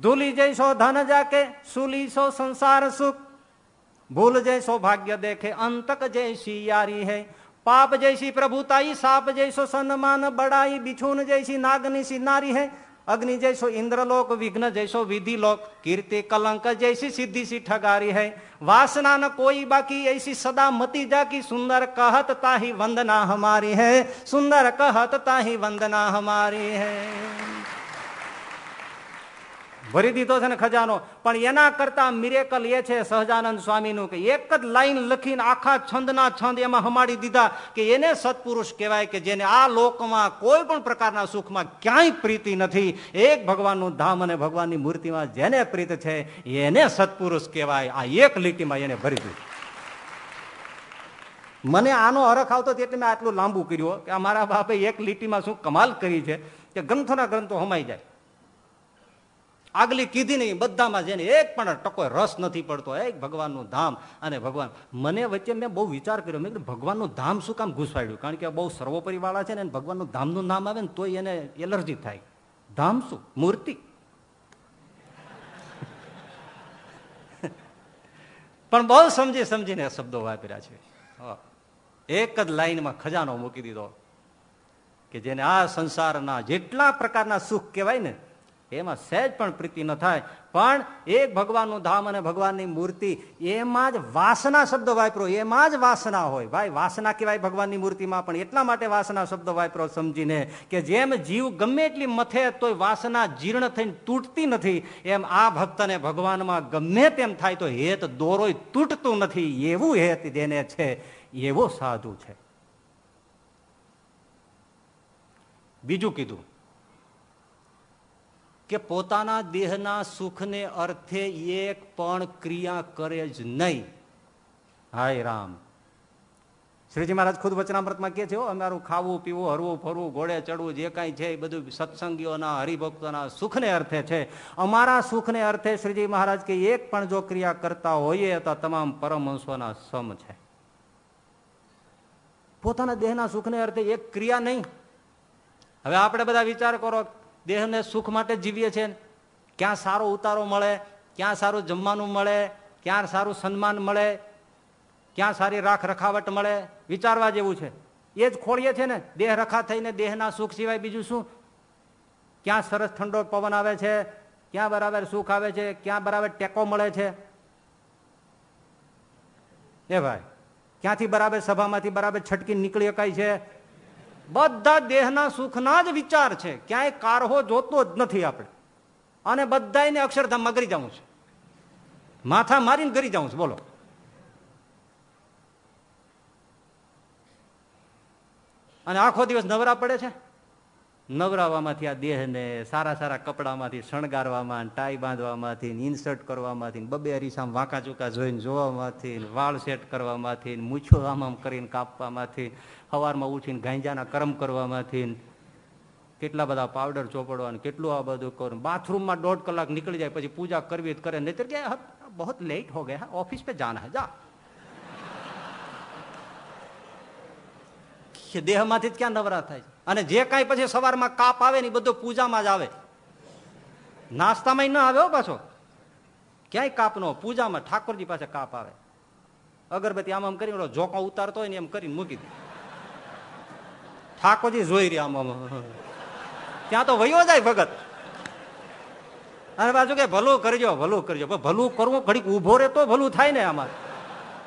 ધૂલી જઈશો ધન જાકે, સુલીશો સંસાર સુખ. ભૂલ જઈશો ભાગ્ય દેખે, અંતક જૈસી યારી હે. પાપ જૈસી પ્રભુતાઈ સાપ જઈશો સન્માન બડાઈ, બિછુન જૈસી નાગની સી નારી હે. અગ્નિ જૈસો ઇન્દ્રલોક વિઘ્ન જૈસો વિધિલોક કીર્તિ કલંક જૈસી સિદ્ધિ સી ઠગારી હૈ વાસના ન કોઈ બાકી ऐसी સદા મતી જાકી સુંદર કહત તાહી વંદના હમારી હૈ સુંદર કહત તાહી વંદના હમારી હૈ ભરી દીધો છે ને ખજાનો. પણ એના કરતા મિરેકલ એ છે સહજાનંદ સ્વામીનું કે એક જ લાઈન લખીને આખા છંદના છંદ એમાં હમાડી દીધા કે એને સત્પુરુષ કહેવાય કે જેને આ લોકમાં કોઈ પણ પ્રકારના સુખમાં ક્યાંય પ્રીતિ નથી. એક ભગવાનનું ધામ અને ભગવાનની મૂર્તિમાં જેને પ્રીત છે, એને સત્પુરુષ કહેવાય. આ એક લીટીમાં એને ભરી દીધું. મને આનો અરખ આવતો એટલે મેં આટલું લાંબુ કર્યું કે અમારા બાપે એક લીટીમાં શું કમાલ કરી છે કે ગ્રંથોના ગ્રંથો હમાઈ જાય. આગલી કીધી નહીં, બધામાં જેને એક પણ ટકો રસ નથી પડતો, એક ભગવાનનું ધામ અને ભગવાન. મને વચ્ચે મેં બહુ વિચાર કર્યો, મેં ભગવાનનું ધામ શું કામ ઘૂસવાડ્યું? કારણ કે બહુ સર્વોપરી વાળા છે ને ભગવાનનું ધામનું નામ આવે ને, તોય એને એલર્જી થાય. ધામ શું? મૂર્તિ. પણ બહુ સમજી સમજીને શબ્દો વાપર્યા છે. એક જ લાઈનમાં ખજાનો મૂકી દીધો કે જેને આ સંસારના જેટલા પ્રકારના સુખ કહેવાય ને એમાં સહેજ પણ પ્રીતિ ન થાય. પણ એક ભગવાનનું ધામ અને ભગવાનની મૂર્તિ, એમાં જ વાસના શબ્દ વાપરો, એમાં જ વાસના હોય. ભાઈ, વાસના કહેવાય ભગવાનની મૂર્તિમાં, પણ એટલા માટે વાસના શબ્દ વાપરો સમજીને કે જેમ જીવ ગમે એટલી મથે, તોય વાસના જીર્ણ થઈને તૂટતી નથી. એમ આ ભક્તને ભગવાનમાં ગમે તેમ થાય, તો હેત દોરોય તૂટતું નથી. એવું હેત જેને છે, એવો સાધુ છે. બીજું કીધું. કે પોતાના દેહના સુખને અર્થે એક પણ ક્રિયા કરે જ નહીં. હાય રામ. શ્રીજી મહારાજ ખુદ વચનામૃતમાં કે છે અમારું ખાવું, પીવું, હરવું, ફરવું, ઘોડે ચડવું, જે કાંઈ છે એ બધું સત્સંગીઓના, હરિભક્તોના સુખને અર્થે છે. અમારા સુખને અર્થે શ્રીજી મહારાજ કે એક પણ જો ક્રિયા કરતા હોઈએ તો તમામ પરમહંસોના સમ છે. પોતાના દેહના સુખને અર્થે એક ક્રિયા નહીં. હવે આપણે બધા વિચાર કરો દેહને સુખ માટે જીવીએ છીએ. ક્યાં સારો ઉતારો મળે, ક્યાં સારું જમવાનું મળે, ક્યાં સારું સન્માન મળે, ક્યાં સારી રાખ રખાવટ મળે, વિચારવા જેવું છે. એ જ ખોળીએ છીએ ને, દેહ રખા થઈને દેહના સુખ સિવાય બીજું શું? ક્યાં સરસ ઠંડો પવન આવે છે, ક્યાં બરાબર સુખ આવે છે, ક્યાં બરાબર ટેકો મળે છે? એ ભાઈ, ક્યાંથી બરાબર સભામાંથી બરાબર છટકી નીકળી શકાય છે? બધા દેહના સુખના જ વિચાર છે. ક્યાંય કારહો જોતો જ નથી આપણે. અને બધાને અક્ષરધામમાં કરી જવું છે. માથા મારીને કરી જવું છે. બોલો. અને આખો દિવસ નવરા પડે છે? નવરાવામાંથી આ દેહને સારા સારા કપડામાંથી શણગારવામાં ટાઈ બાંધવામાંથી ઇન્સર્ટ કરવામાંથી બબે અરીસામ વાંકા ચૂકા જોઈને જોવામાંથી વાળ સેટ કરવામાંથી મૂછો આમ આમ કરીને કાપવામાંથી સવારમાં ઉઠીને ગાંજાના કરમ કરવામાંથી કેટલા બધા પાવડર ચોપડવાનું, કેટલું આ બધું કરું. બાથરૂમમાં દોઢ કલાક નીકળી જાય, પછી પૂજા કરવી કરે નહીં કે બહુ લેટ હો ગયા ઓફિસ પે જાના જા. દેહમાંથી જ ક્યાં નવરા થાય અને જે કાંઈ પછી સવારમાં કાપ આવે ને બધું પૂજામાં જ આવે. નાસ્તામાં ન આવે પાછો. ક્યાંય કાપ નો પૂજામાં ઠાકોરજી પાસે કાપ આવે. અગરબત્તી આમ આમ કરીને જોકો ઉતારતો હોય ને એમ કરીને મૂકી દે. ઠાકોરજી જોઈ રહ્યા આમ આમ. ત્યાં તો વયો જાય ભગત. અને પાછું કે ભલું કરજો ભલું કરજો. ભલું કરવું ઘડીક ઊભો રહે તો ભલું થાય ને આમાં.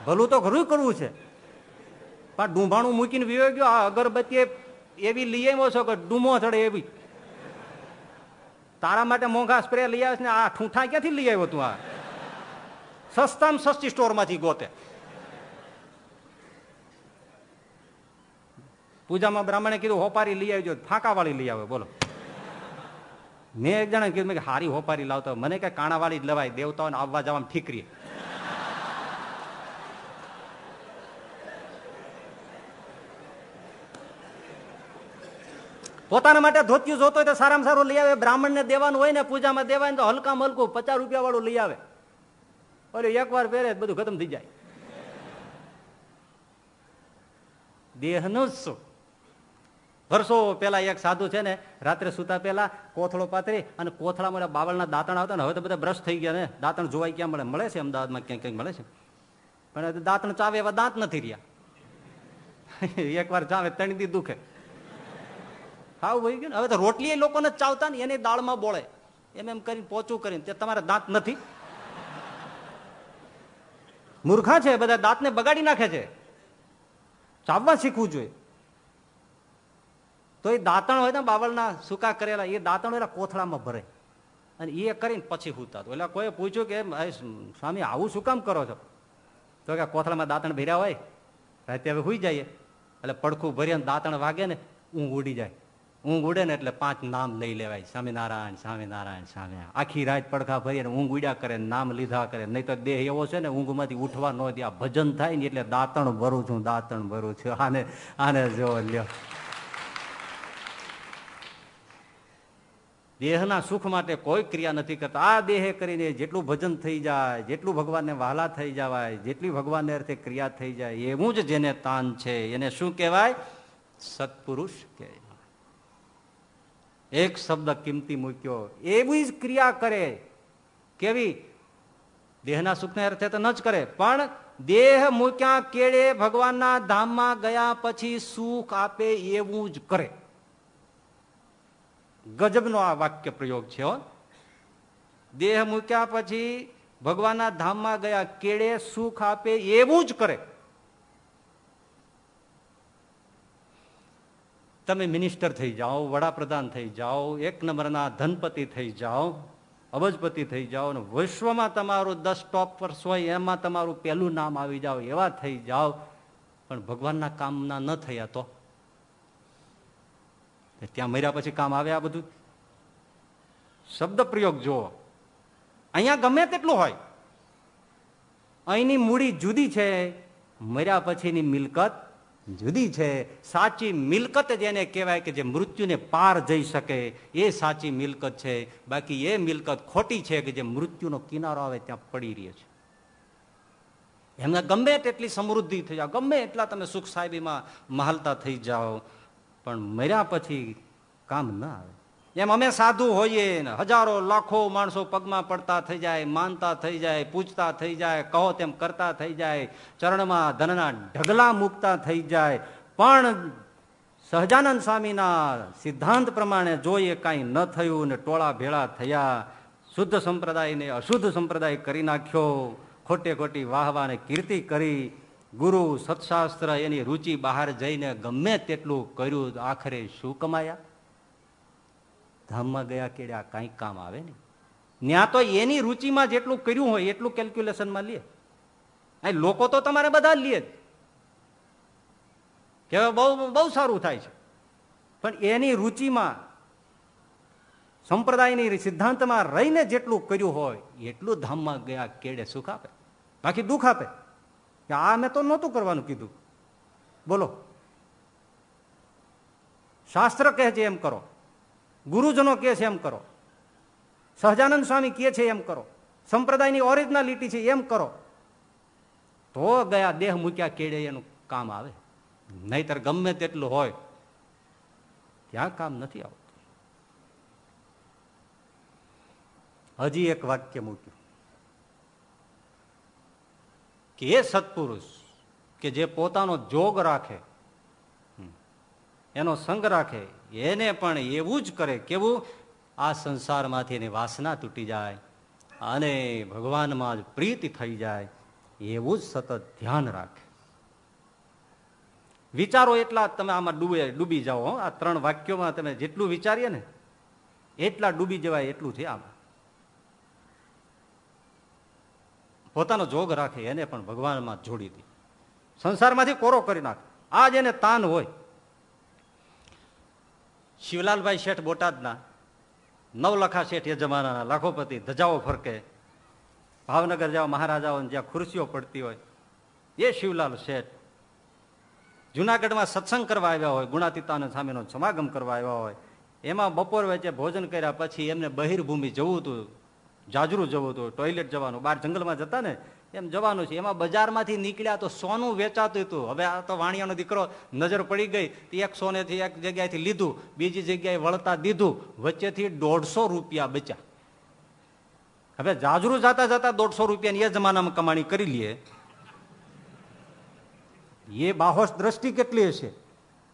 ભલું તો ઘણું કરવું છે. પણ ડુંભાણું મૂકીને વિયો ગયો, આ અગરબત્તી એવી લઈ આવ્યો છો કે ડૂમો થડે એવી? તારા માટે મોંઘા સ્પ્રે લઈ આવે ને આ ઠૂંઠા ક્યાંથી લઈ આવ્યો તું આ? સસ્તામાં સસ્તી સ્ટોરમાંથી ગોતે. પૂજામાં બ્રાહ્મણે કીધું, હોપારી લઈ આવજો. ફાંકા વાળી લઈ આવે, બોલો. મેં એક જણા કીધું, મેં હારી હોપારી લાવતો મને કઈ કાણાવાળી જ લેવાય, દેવતાઓને આવવા જવામાં ઠીકરી પોતાના માટે ધોતિયું જોતો હોય તો સારામાં સારું લઈ આવે. બ્રાહ્મણને દેવાનું હોય ને પૂજામાં દેવાય તો હલકા મલકું પચાસ રૂપિયા વાળું લઈ આવે. અરે એક વાર પહેરે બધું ખતમ થઈ જાય. દેહનું જ સુખ. વર્ષો પેલા એક સાધુ છે ને, રાત્રે સુતા પેલા કોથળો પાથરી અને કોથળામાં બાવળના દાંતણ આવતા ને, હવે તો બધા બ્રશ થઈ ગયા ને. દાંતણ જોવાય ક્યાં મળે? મળે છે અમદાવાદમાં ક્યાંક ક્યાંક મળે છે. પણ દાંતણ ચાવે એવા દાંત નથી રહ્યા. એક વાર ચાવે ત્રણ દી દુખે. હાવ વહી ગયું હવે તો રોટલી લોકોને ચાવતા ને, એની દાળમાં બોળે. એમ એમ કરીને પોચું કરીને. તે તમારા દાંત નથી. મૂર્ખા છે, બધા દાંતને બગાડી નાખે છે. ચાવવા શીખવું જોઈએ. તો એ દાંતણ હોય ને બાવળના સૂકા કરેલા, એ દાંતણ એના કોથળામાં ભરે. અને એ કરીને પછી હુતા એટલે કોઈ પૂછ્યું કે સ્વામી, આવું શું કામ કરો છો? તો કે કોથળામાં દાંતણ ભર્યા હોય? રાતે હવે હુઈ જઈએ. એટલે પડખું ભરીને દાંતણ વાગે ને, ઊંઘ ઉડી જાય. ઊંઘ ઉડે ને એટલે પાંચ નામ લઈ લેવાય. સ્વામિનારાયણ સ્વામિનારાયણ સ્વામી આખી રાત પડખા ભરીને ઊંઘ ઉડ્યા કરે, નામ લીધા કરે. નહીં તો દેહ એવો છે ને ઊંઘમાંથી ઉઠવા ન દે. ભજન થાય ને એટલે દાંતણ ભરું છું, દાંતણ ભરું છું. આને આને જો લ્યો. દેહના સુખ માટે કોઈ ક્રિયા નથી કરતા. આ દેહે કરીને જેટલું ભજન થઈ જાય, જેટલું ભગવાનને વહાલા થઈ જવાય, જેટલી ભગવાનને અર્થે ક્રિયા થઈ જાય, એવું જ જેને તાન છે. એને શું કહેવાય? સત્પુરુષ કે એક શબ્દ કિંમતી મૂક્યો. એવી જ ક્રિયા કરે. કેવી? દેહના સુખને અર્થે તો ન જ કરે. પણ દેહ મૂક્યા કેળે ભગવાનના ધામમાં ગયા પછી સુખ આપે એવું જ કરે. ગજબનો આ વાક્ય પ્રયોગ છે દેહ મૂક્યા પછી ભગવાનના ધામમાં ગયા, કેળે સુખ આપે એવું જ કરે. તમે મિનિસ્ટર થઈ જાઓ, વડાપ્રધાન થઈ જાઓ, એક નંબરના ધનપતિ થઈ જાઓ, અબજપતિ થઈ જાઓ અને વિશ્વમાં તમારું દસ ટોપ પર હોય, એમાં તમારું પહેલું નામ આવી જાઓ, એવા થઈ જાઓ. પણ ભગવાનના કામના ન થયા તો ત્યાં મર્યા પછી કામ આવે આ બધું? શબ્દ પ્રયોગ જુઓ. અહીંયા ગમે તેટલું હોય. અહીંની મૂડી જુદી છે. મર્યા પછીની મિલકત જુદી છે. સાચી મિલકત જેને કહેવાય કે જે મૃત્યુને પાર જઈ શકે, એ સાચી મિલકત છે. બાકી એ મિલકત ખોટી છે કે જે મૃત્યુનો કિનારો આવે ત્યાં પડી રહ્યો છે. એમને ગમે તેટલી સમૃદ્ધિ થઈ જાઓ, ગમે એટલા તમે સુખ સાહેબીમાં મહાલતા થઈ જાઓ, પણ મર્યા પછી કામ ના આવે. એમ અમે સાધુ હોઈએ ને હજારો લાખો માણસો પગમાં પડતા થઈ જાય, માનતા થઈ જાય પૂછતા થઈ જાય, કહો તેમ કરતા થઈ જાય, ચરણમાં ધનના ઢગલા મૂકતા થઈ જાય. પણ સહજાનંદ સ્વામીના સિદ્ધાંત પ્રમાણે જોઈએ કાંઈ ન થયું ને ટોળા ભેળા થયા, શુદ્ધ સંપ્રદાયને અશુદ્ધ સંપ્રદાય કરી નાખ્યો, ખોટે ખોટી વાહવાને કીર્તિ કરી, ગુરુ સત્શાસ્ત્ર એની રુચિ બહાર જઈને ગમે તેટલું કર્યું, આખરે શું કમાયા? ધામમાં ગયા કેડે આ કાંઈ કામ આવે ને ત્યાં તો એની રુચિમાં જેટલું કર્યું હોય એટલું કેલ્ક્યુલેશનમાં લે. અહીં લોકો તો તમારે બધા લે કે બહુ બહુ સારું થાય છે. પણ એની રુચિમાં, સંપ્રદાયની સિદ્ધાંતમાં રહીને જેટલું કર્યું હોય, એટલું ધામમાં ગયા કેડે સુખ આપે. બાકી દુઃખ આપે. કે આ મેં તો નહોતું કરવાનું કીધું. બોલો. શાસ્ત્ર કહે છે એમ કરો. ગુરુજનો કે છે, એમ કરો. સહજાનંદ સ્વામી કે છે, એમ કરો. સંપ્રદાયની ઓરિજિનાલિટી છે, એમ કરો. તો ગયા દેહ મૂક્યા કેડે એનું કામ આવે. નહીતર ગમે તેટલું હોય, ત્યાં કામ નથી આવતું. હજી એક વાક્ય મૂક્યું. કે એ સત્પુરુષ કે જે પોતાનો જોગ રાખે એનો સંગ રાખે એને પણ એવું જ કરે, કેવું? આ સંસારમાંથી એની વાસના તૂટી જાય અને ભગવાનમાં જ પ્રીતિ થઈ જાય, એવું જ સતત ધ્યાન રાખે. વિચારો એટલા, તમે આમાં ડૂબે, ડૂબી જાઓ આ ત્રણ વાક્યોમાં તમે જેટલું વિચારીએ ને, એટલા ડૂબી જવાય એટલું છે આમાં. પોતાનો જોગ રાખે, એને પણ ભગવાનમાં જોડી દે. સંસારમાંથી કોરો કરી નાખે. આ જેને તાન હોય. શિવલાલભાઈ શેઠ બોટાદના, નવલખા શેઠ એ જમાનાના લાખોપતિ ધજાઓ ફરકે, ભાવનગર જાઓ મહારાજાઓને જ્યાં ખુરશીઓ પડતી હોય, એ શિવલાલ શેઠ. જુનાગઢમાં સત્સંગ કરવા આવ્યા હોય ગુણાતીતાનંદ સામેનો સમાગમ કરવા આવ્યા હોય, એમાં બપોર વચ્ચે ભોજન કર્યા પછી એમને બહિર્ભૂમિ જવું હતું, જાજરું જવું હતું, ટોયલેટ જવાનું બહાર જંગલમાં જતા ને એમ જવાનું છે. એમાં બજારમાંથી નીકળ્યા તો સોનું વેચાતું હતું. હવે આ તો વાણિયાનો દીકરો નજર પડી ગઈ. એક સોનેથી એક જગ્યાએથી લીધું. બીજી જગ્યાએ વળતા દીધું. વચ્ચેથી દોઢસો રૂપિયા બચ્યા. હવે જાજરું જતા જતા દોઢસો રૂપિયાની એ જમાનામાં કમાણી કરી લઈએ એ બાહોશ દ્રષ્ટિ કેટલી હશે?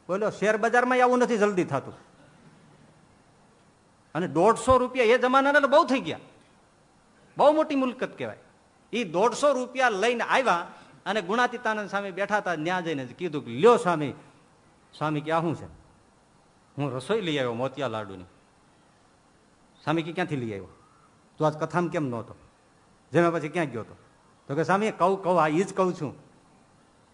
બોલો, શેર બજારમાં આવું નથી જલ્દી થતું. અને દોઢસો રૂપિયા એ જમાનાના બહુ થઈ ગયા. બહુ મોટી મુલકત કહેવાય. એ દોઢસો રૂપિયા લઈને આવ્યા અને ગુણાતીતાનંદ સ્વામી બેઠા હતા, ત્યાં જઈને કીધું કે, લ્યો સ્વામી સ્વામી કે, આ શું છે? હું રસોઈ લઈ આવ્યો મોતિયા લાડુની. સ્વામી કે, ક્યાંથી લઈ આવ્યો? તું આજ કથામાં કેમ નહોતો? જેમાં પછી ક્યાં ગયો હતો તો કે, સ્વામી કહું કહું, આ એ જ કહું છું.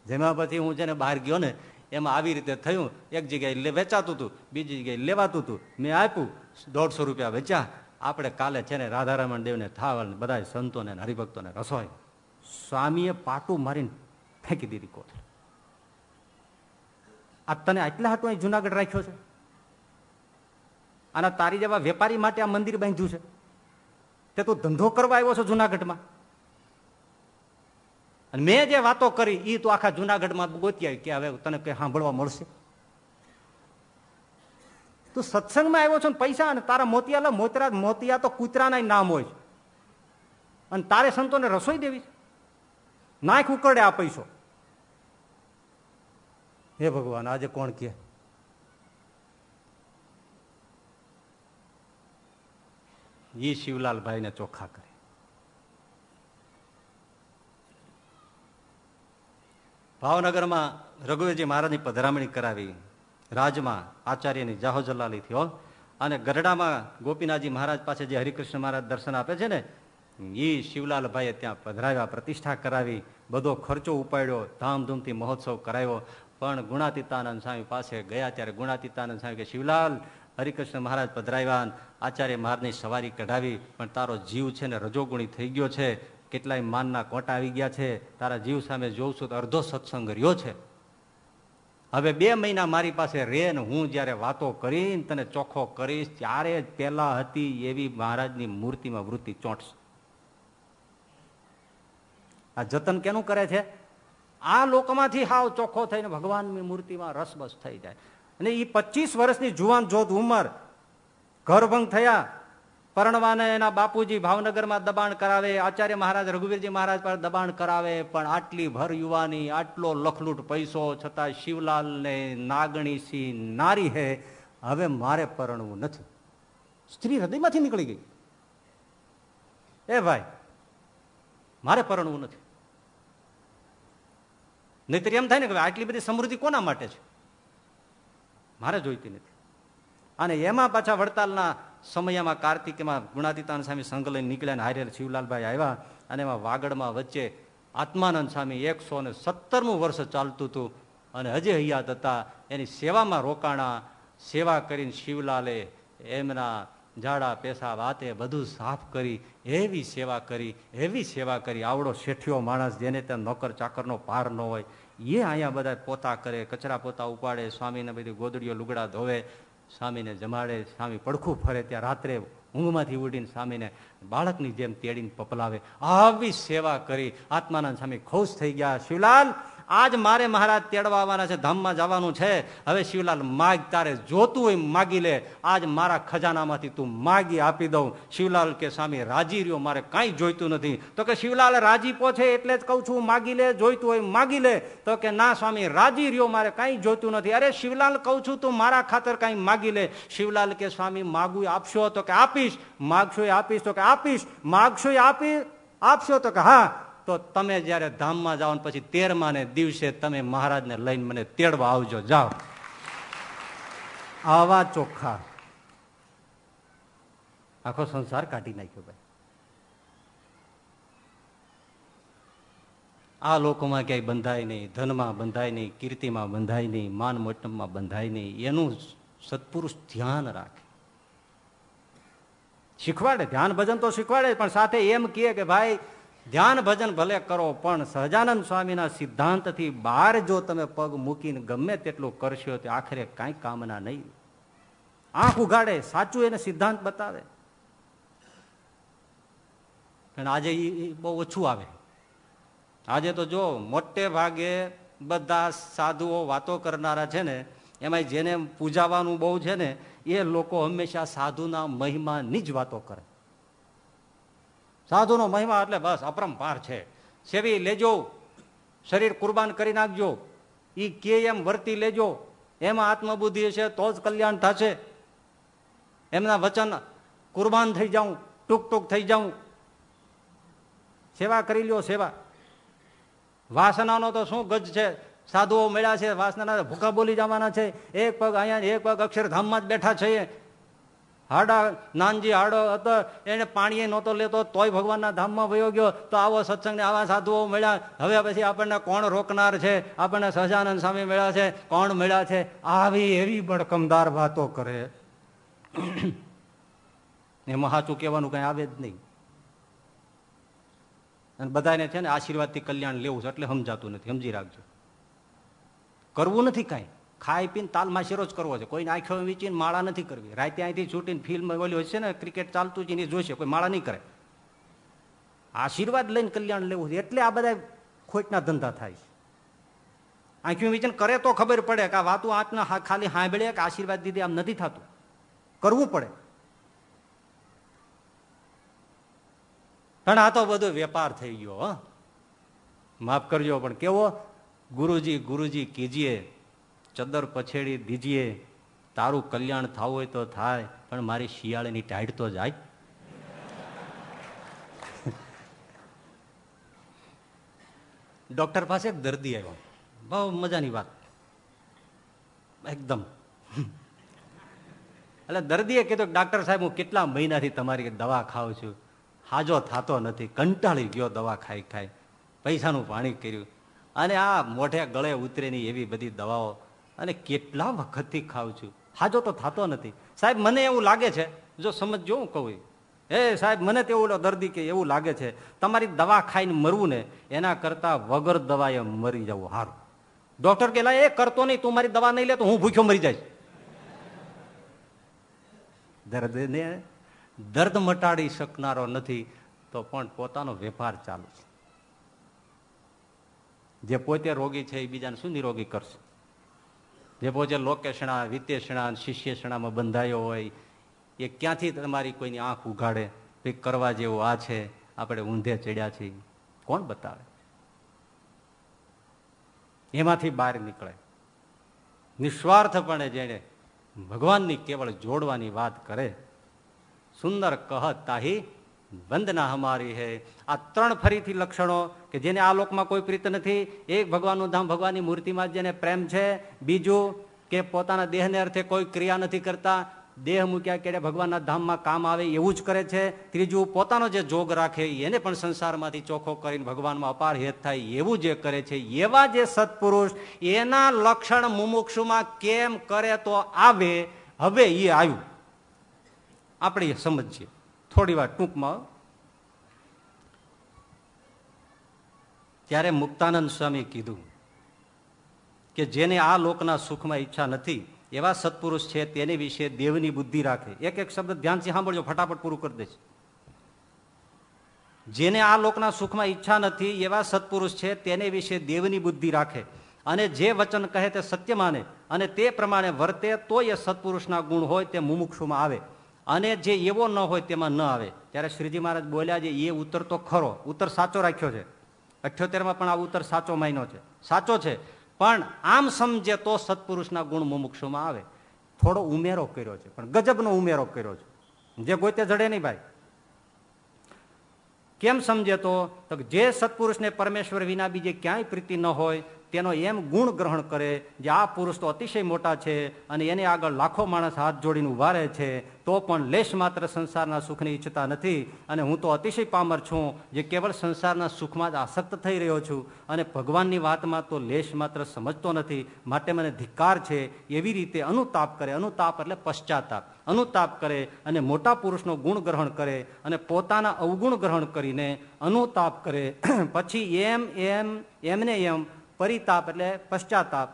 જેમાં પછી હું જેને બહાર ગયો ને, એમાં આવી રીતે થયું. એક જગ્યાએ વેચાતું હતું બીજી જગ્યાએ લેવાતું હતું મેં આપ્યું, દોઢસો રૂપિયા વેચ્યા. આપણે કાલે છે ને રાધારામણ દેવને થાવલ બધા સંતોને હરિભક્તોને રસોઈ. સ્વામીએ પાટું મારીને ફેંકી દીધી કોથળી. આ તને આટલા હાટું અહીં જુનાગઢ રાખ્યો છે? અને તારી જેવા વેપારી માટે આ મંદિર બાંધ્યું છે? તે તું ધંધો કરવા આવ્યો છો જુનાગઢમાં? અને મેં જે વાતો કરી એ તું આખા જુનાગઢમાં ગોતી આવી કે હવે તને કઈ સાંભળવા મળશે? તું સત્સંગમાં આવ્યો છો ને પૈસા અને તારા મોતિયા મોતરા મોતિયા તો કૂતરાના નામ હોય અને તારે સંતોને રસોઈ દેવી નાખ ઉકળે આ પૈસો. હે ભગવાન, આજે કોણ કે એ શિવલાલભાઈને ચોખ્ખા કરે. ભાવનગરમાં રઘુવીરજી મહારાજની પધરામણી કરાવી. રાજમાં આચાર્યની જાહો જલાલી થયો. અને ગરડામાં ગોપીનાથજી મહારાજ પાસે જે હરિકૃષ્ણ મહારાજ દર્શન આપે છે ને એ શિવલાલભાઈએ ત્યાં પધરાવ્યા, પ્રતિષ્ઠા કરાવી, બધો ખર્ચો ઉપાડ્યો, ધામધૂમથી મહોત્સવ કરાવ્યો. પણ ગુણાતીતાનંદ સ્વામી પાસે ગયા ત્યારે ગુણાતીતાનંદ સ્વામી કે, શિવલાલ, હરિકૃષ્ણ મહારાજ પધરાવ્યા આચાર્ય મહારાજની સવારી કઢાવી, પણ તારો જીવ છે ને રજોગુણી થઈ ગયો છે. કેટલાય માનના કોટા આવી ગયા છે. તારા જીવ સામે જોઉં છું તો અડધો સત્સંગ રહ્યો છે. હવે બે મહિના મારી પાસે રે ને હું જયારે વાતો કરીને તને ચોખ્ખો કરીશ, ત્યારે જ પેલા હતી એવી મહારાજની મૂર્તિમાં વૃત્તિ ચોંટશે. આ જતન કેનું કરે છે? આ લોકમાંથી હાવ ચોખ્ખો થઈને ભગવાનની મૂર્તિમાં રસબસ થઈ જાય. અને એ પચીસ વર્ષની જુવાન જોત ઉંમર ઘરભંગ થયા પરણવાને એના બાપુજી ભાવનગરમાં દબાણ કરાવે, આચાર્ય મહારાજ રઘુવીરજી મહારાજ પર દબાણ કરાવે, પણ આટલી ભર યુવાની, આટલો લખલૂટ પૈસો, છતાં શિવલાલને નાગણી સી નારી હે, હવે મારે પરણવું નથી. સ્ત્રી હૃદયમાંથી નીકળી ગઈ. એ ભાઈ, મારે પરણવું નથી. નહીતર એમ થાય ને કે આટલી બધી સમૃદ્ધિ કોના માટે છે? મારે જોઈતી નથી. અને એમાં પાછા વડતાલના સમયમાં કાર્તિકમાં ગુણાતીતાન સ્વામી સંઘ લઈને નીકળ્યા હારે શિવલાલભાઈ આવ્યા અને એમાં વાગડમાં વચ્ચે આત્માનંદ સ્વામી એકસો ને સત્તરમું વર્ષ ચાલતું હતું અને હજી હૈયાત હતા. એની સેવામાં રોકાણા, સેવા કરીને શિવલાલે એમના ઝાડા પેશા વાતે બધું સાફ કરી, એવી સેવા કરી, એવી સેવા કરી. આવડો શેઠિયો માણસ જેને ત્યાં નોકર ચાકરનો પાર ન હોય, એ અહીંયા બધા પોતા કરે, કચરા પોતા ઉપાડે, સ્વામીને બધી ગોદડીઓ લુગડા ધોવે સ્વામીને જમાડે, સ્વામી પડખું ફરે ત્યાં રાત્રે ઊંઘમાંથી ઉડીને સ્વામીને બાળકની જેમ તેડીને પપલાવે. આવી સેવા કરી. આત્માનંદ સ્વામી ખુશ થઈ ગયા. શિવલાલ આજ મારે મહારાજ તેડવા આવવાના છે, ધામમાં જવાનું છે. હવે શિવલાલ માગ તારે જોતું હોય માગી લે. આજ મારા ખજાનામાંથી તું માગી આપી દઉં. શિવલાલ કે, સ્વામી, રાજી રહ્યો, મારે કાંઈ જોઈતું નથી. તો કે, શિવલાલ રાજી પહોંચે એટલે જ કહું છું, માગી લે, જોઈતું હોય માગી લે. તો કે, ના, સ્વામી, રાજી રહ્યો, મારે કાંઈ જોઈતું નથી. અરે, શિવલાલ, કહું છું, તું મારા ખાતર કાંઈ માગી લે. શિવલાલ કે, સ્વામી, માગું આપશો? તો કે, આપીશ. માગશો આપીશ. તો કે, આપીશ. માગશો આપી આપશો? તો કે, હા. તો તમે જયારે ધામમાં જાઓ પછી તેરમા ને દિવસે તમે મહારાજને લઈને મને તેડવા આવજો. જાઓ. આવા ચોખ્ખા. આખો સંસાર કાઢી નાખ્યો ભાઈ. આ લોકોમાં ક્યાંય બંધાય નહીં, ધનમાં બંધાય નહીં, કીર્તિમાં બંધાય નહીં માન મોટમમાં બંધાય નહીં. એનું સત્પુરુષ ધ્યાન રાખે. શીખવાડે, ધ્યાન ભજન તો શીખવાડે, પણ સાથે એમ કહે કે ભાઈ ધ્યાન ભજન ભલે કરો, પણ સહજાનંદ સ્વામીના સિદ્ધાંતથી બહાર જો તમે પગ મૂકીને ગમે તેટલું કરશો તો આખરે કાંઈ કામના નહીં. આંખ ઉગાડે સાચું એને સિદ્ધાંત બતાવે. પણ આજે એ બહુ ઓછું આવે. આજે તો જો મોટે ભાગે બધા સાધુઓ વાતો કરનારા છે ને એમાં જેને પૂજાવાનું બહુ છે ને, એ લોકો હંમેશા સાધુના મહિમાની જ વાતો કરે. સાધુનો મહિમા એટલે બસ અપરંપાર છે. સેવી લેજો, શરીર કુરબાન કરી નાખજો. એ કે એમ વર્તી લેજો. એમાં આત્મબુદ્ધિ છે તો જ કલ્યાણ થશે. એમના વચન કુરબાન થઈ જાઉં ટૂંક ટૂંક થઈ જાઉં. સેવા કરી લ્યો, સેવા. વાસનાનો તો શું ગજ છે? સાધુઓ મળ્યા છે, વાસનાના ભૂખા બોલી જવાના છે. એક પગ અહીંયા, એક પગ અક્ષરધામમાં જ બેઠા છે. હાડા, નાનજી હાડો હતો, એને પાણીએ નહોતો લેતો, તોય ભગવાનના ધામમાં વયો ગયો, તો આવો સત્સંગને આવા સાધુઓ મળ્યા. હવે પછી આપણને કોણ રોકનાર છે? આપણને સહજાનંદ સ્વામી મળ્યા છે. કોણ મળ્યા છે? આવી એવી બળકમદાર વાતો કરે. એમાં સાચું કહેવાનું કઈ આવે જ નહીં. અને બધાને છે ને આશીર્વાદથી કલ્યાણ લેવું છે, એટલે સમજાતું નથી. સમજી રાખજો. કરવું નથી કાંઈ. ખાઈ પીને તાલમાં શેરો જ કરવો છે. કોઈને આંખો વીચીને માળા નથી કરવી. રાતે અહીંથી છૂટીને ફિલ્મ ઓલી હશે ને ક્રિકેટ ચાલતું જ એની જોશે. કોઈ માળા નહીં કરે. આશીર્વાદ લઈને કલ્યાણ લેવું એટલે આ બધા ખોટના ધંધા થાય છે. આંખ્યું વિચન કરે તો ખબર પડે કે આ વાતું આંચના ખાલી સાંભળે કે આશીર્વાદ દીધી આમ નથી થતું. કરવું પડે. પણ આ તો બધો વેપાર થઈ ગયો માફ કરજો, પણ કેવો? ગુરુજી ગુરુજી કીજીએ. ચદર પછેડી દીજીએ, તારું કલ્યાણ થવું હોય તો થાય, પણ મારી શિયાળની ટાઈટ તો જાય. ડોક્ટર પાસે એક દર્દી આવ્યો. બહુ મજાની વાત. એકદમ. એટલે દર્દીએ કીધું ડાક્ટર સાહેબ, હું કેટલા મહિનાથી તમારી દવા ખાઉં છું. હાજો થતો નથી. કંટાળી ગયો દવા ખાઈ ખાઈ. પૈસાનું પાણી કર્યું. અને આ મોઢે ગળે ઉતરે ની એવી બધી દવાઓ અને કેટલા વખતથી ખાઉં છું? હાજો તો થતો નથી. સાહેબ, મને એવું લાગે છે, જો સમજજો હું કહું એ. સાહેબ, મને તો એવું દર્દી કે એવું લાગે છે, તમારી દવા ખાઈને મરવું ને, એના કરતા વગર દવાએ મરી જવું સારું ડોક્ટર કેલા એ કરતો નહીં, તું મારી દવા નહીં લે, તો હું ભૂખ્યો મરી જાય દર્દને દર્દ મટાડી શકનારો નથી, તો પણ પોતાનો વેપાર ચાલુ છે. જે પોતે રોગી છે, એ બીજાને શું નિરોગી કરશે? જે પોતે લોકેશણા વિતેષણા શિષ્યષણામાં બંધાયો હોય, એ ક્યાંથી તમારી કોઈની આંખ ઉઘાડે? કંઈક કરવા જેવું આ છે, આપણે ઊંધે ચડ્યા છીએ. કોણ બતાવે? એમાંથી બહાર નીકળે. નિસ્વાર્થપણે જેણે ભગવાનની કેવળ જોડવાની વાત કરે, સુંદર કહત તાહી વંદના હમારી હે. આ ત્રણ ફરીથી લક્ષણો કે જેને આ લોકમાં કોઈ પ્રીત નથી એક ભગવાનનું ધામ ભગવાનની મૂર્તિમાં જેને પ્રેમ છે. બીજું કે પોતાના દેહને અર્થે કોઈ ક્રિયા નથી કરતા. દેહ મૂક્યા કે ભગવાનના ધામમાં કામ આવે એવું જ કરે છે. ત્રીજું, પોતાનો જે જોગ રાખે એને પણ સંસારમાંથી ચોખ્ખો કરીને ભગવાનમાં અપાર હેત થાય એવું જે કરે છે. એવા જે સત્પુરુષ, એના લક્ષણ મુમુક્ષુમાં કેમ કરે તો આવે, હવે એ આવ્યું. આપણે સમજીએ. થોડી વાર ટૂંકમાં ત્યારે મુક્તાનંદ સ્વામી કીધું કે જેને આ લોકના સુખમાં ઈચ્છા નથી, એવા સત્પુરુષ છે, તેને વિશે દેવની બુદ્ધિ રાખે. એક એક શબ્દ ધ્યાનથી સાંભળજો, ફટાફટ પૂરું કરી દેશે. જેને આ લોકના સુખમાં ઈચ્છા નથી, એવા સત્પુરુષ છે, તેને વિશે દેવની બુદ્ધિ રાખે. અને જે વચન કહે તે સત્ય માને, અને તે પ્રમાણે વર્તે તો એ સત્પુરુષના ગુણ હોય તે મુમુક્ષુમાં આવે. અને જે એવો ન હોય તેમાં ન આવે. ત્યારે શ્રીજી મહારાજ બોલ્યા છે, એ ઉત્તર તો ખરો, ઉત્તર સાચો રાખ્યો છે. અઠ્યોતેરમાં પણ આ ઉત્તર સાચો માયનો છે. સાચો છે. પણ આમ સમજે તો સત્પુરુષના ગુણ મુમુક્ષુમાં આવે. થોડો ઉમેરો કર્યો છે. પણ ગજબનો ઉમેરો કર્યો છે. જે ગોતે જડે નહીં ભાઈ. કેમ સમજે તો? જે સત્પુરુષને પરમેશ્વર વિના બીજે ક્યાંય પ્રીતિ ન હોય તેનો એમ ગુણ ગ્રહણ કરે જે આ પુરુષ તો અતિશય મોટા છે અને એને આગળ લાખો માણસ હાથ જોડીને ઊભા રહે છે, તો પણ લેશ માત્ર સંસારના સુખની ઈચ્છતા નથી અને હું તો અતિશય પામર છું જે કેવળ સંસારના સુખમાં જ આસક્ત થઈ રહ્યો છું અને ભગવાનની વાતમાં તો લેશ માત્ર સમજતો નથી, માટે મને ધિક્કાર છે, એવી રીતે અનુતાપ કરે. અનુતાપ એટલે પશ્ચાતાપ. અનુતાપ કરે અને મોટા પુરુષનો ગુણ ગ્રહણ કરે અને પોતાના અવગુણ ગ્રહણ કરીને અનુતાપ કરે. પછી એમ એમ, એમને એમ પરિતાપ એટલે પશ્ચાતાપ.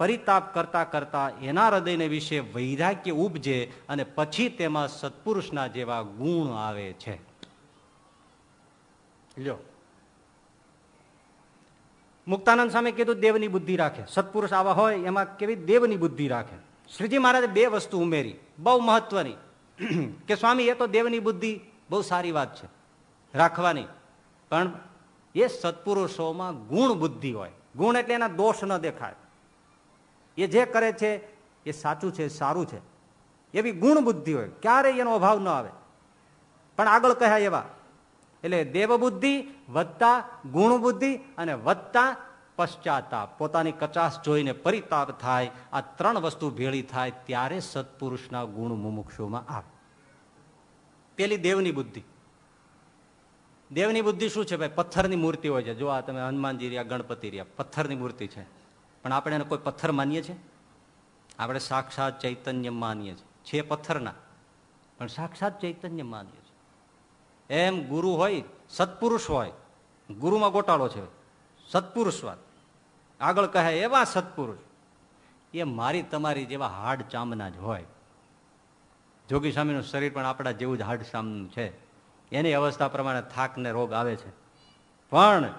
પરિતાપ કરતા કરતા એના હૃદયને વિશે વૈરાગ્ય ઉપજે અને પછી તેમાં સત્પુરુષના જેવા ગુણ આવે છે. લ્યો. મુક્તાનંદ સામે કીધું, દેવની બુદ્ધિ રાખે. સત્પુરુષ આવા હોય, એમાં કેવી દેવની બુદ્ધિ રાખે? શ્રીજી મહારાજે બે વસ્તુ ઉમેરી, બહુ મહત્વની. કે સ્વામી, એ તો દેવની બુદ્ધિ, બહુ સારી વાત છે, રાખવાની. પણ એ સત્પુરુષોમાં ગુણ બુદ્ધિ હોય. ગુણ એટલે એના દોષ ન દેખાય. એ જે કરે છે, એ સાચું છે, સારું છે. એવી ગુણ બુદ્ધિ હોય, ક્યારેય એનો અભાવ ન આવે. પણ આગળ કહ્યા એવા, એટલે દેવ બુદ્ધિ વધતા ગુણ બુદ્ધિ અને વધતા પશ્ચાતાપ પોતાની કચાસ જોઈને પરિતાપ થાય, આ ત્રણ વસ્તુ ભેળી થાય, ત્યારે સત્પુરુષના ગુણ મુમુક્ષોમાં આવે. પેલી દેવની બુદ્ધિ. દેવની બુદ્ધિ શું છે ભાઈ? પથ્થરની મૂર્તિ હોય છે. જો આ તમે હનુમાનજી રહ્યા, ગણપતિ રહ્યા, પથ્થરની મૂર્તિ છે. પણ આપણે એને કોઈ પથ્થર માનીએ છીએ? આપણે સાક્ષાત ચૈતન્ય માનીએ છીએ. છે પથ્થરના. પણ સાક્ષાત ચૈતન્ય માનીએ છીએ. એમ ગુરુ હોય, સત્પુરુષ હોય, ગુરુમાં ગોટાળો છે. સત્પુરુષ વાત. આગળ કહે, એવા સત્પુરુષ. એ મારી તમારી જેવા હાડ ચામના જ હોય. જોગી સ્વામીનું શરીર પણ આપણા જેવું જ હાડ ચામનું છે. એની અવસ્થા પ્રમાણે થાક ને રોગ આવે છે. પણ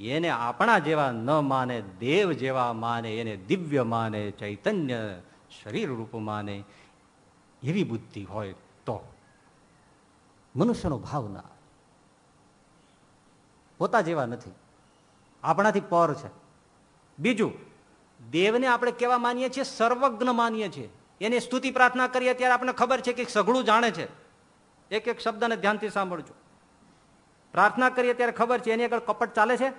એને આપણા જેવા ન માને, દેવ જેવા માને, એને દિવ્ય માને, ચૈતન્ય શરીર રૂપ માને, એવી બુદ્ધિ હોય તો મનુષ્યનો ભાવ ના પોતા જેવા નથી. આપણાથી પર છે. બીજું, દેવને આપણે કેવા માનીએ છીએ? સર્વજ્ઞ માનીએ છીએ. એની સ્તુતિ પ્રાર્થના કરીએ ત્યારે આપણને ખબર છે કે સઘળું જાણે છે. એક એક શબ્દને ધ્યાનથી સાંભળજો. પ્રાર્થના કરીએ ત્યારે ખબર છે એની આગળ કપટ ચાલે છે?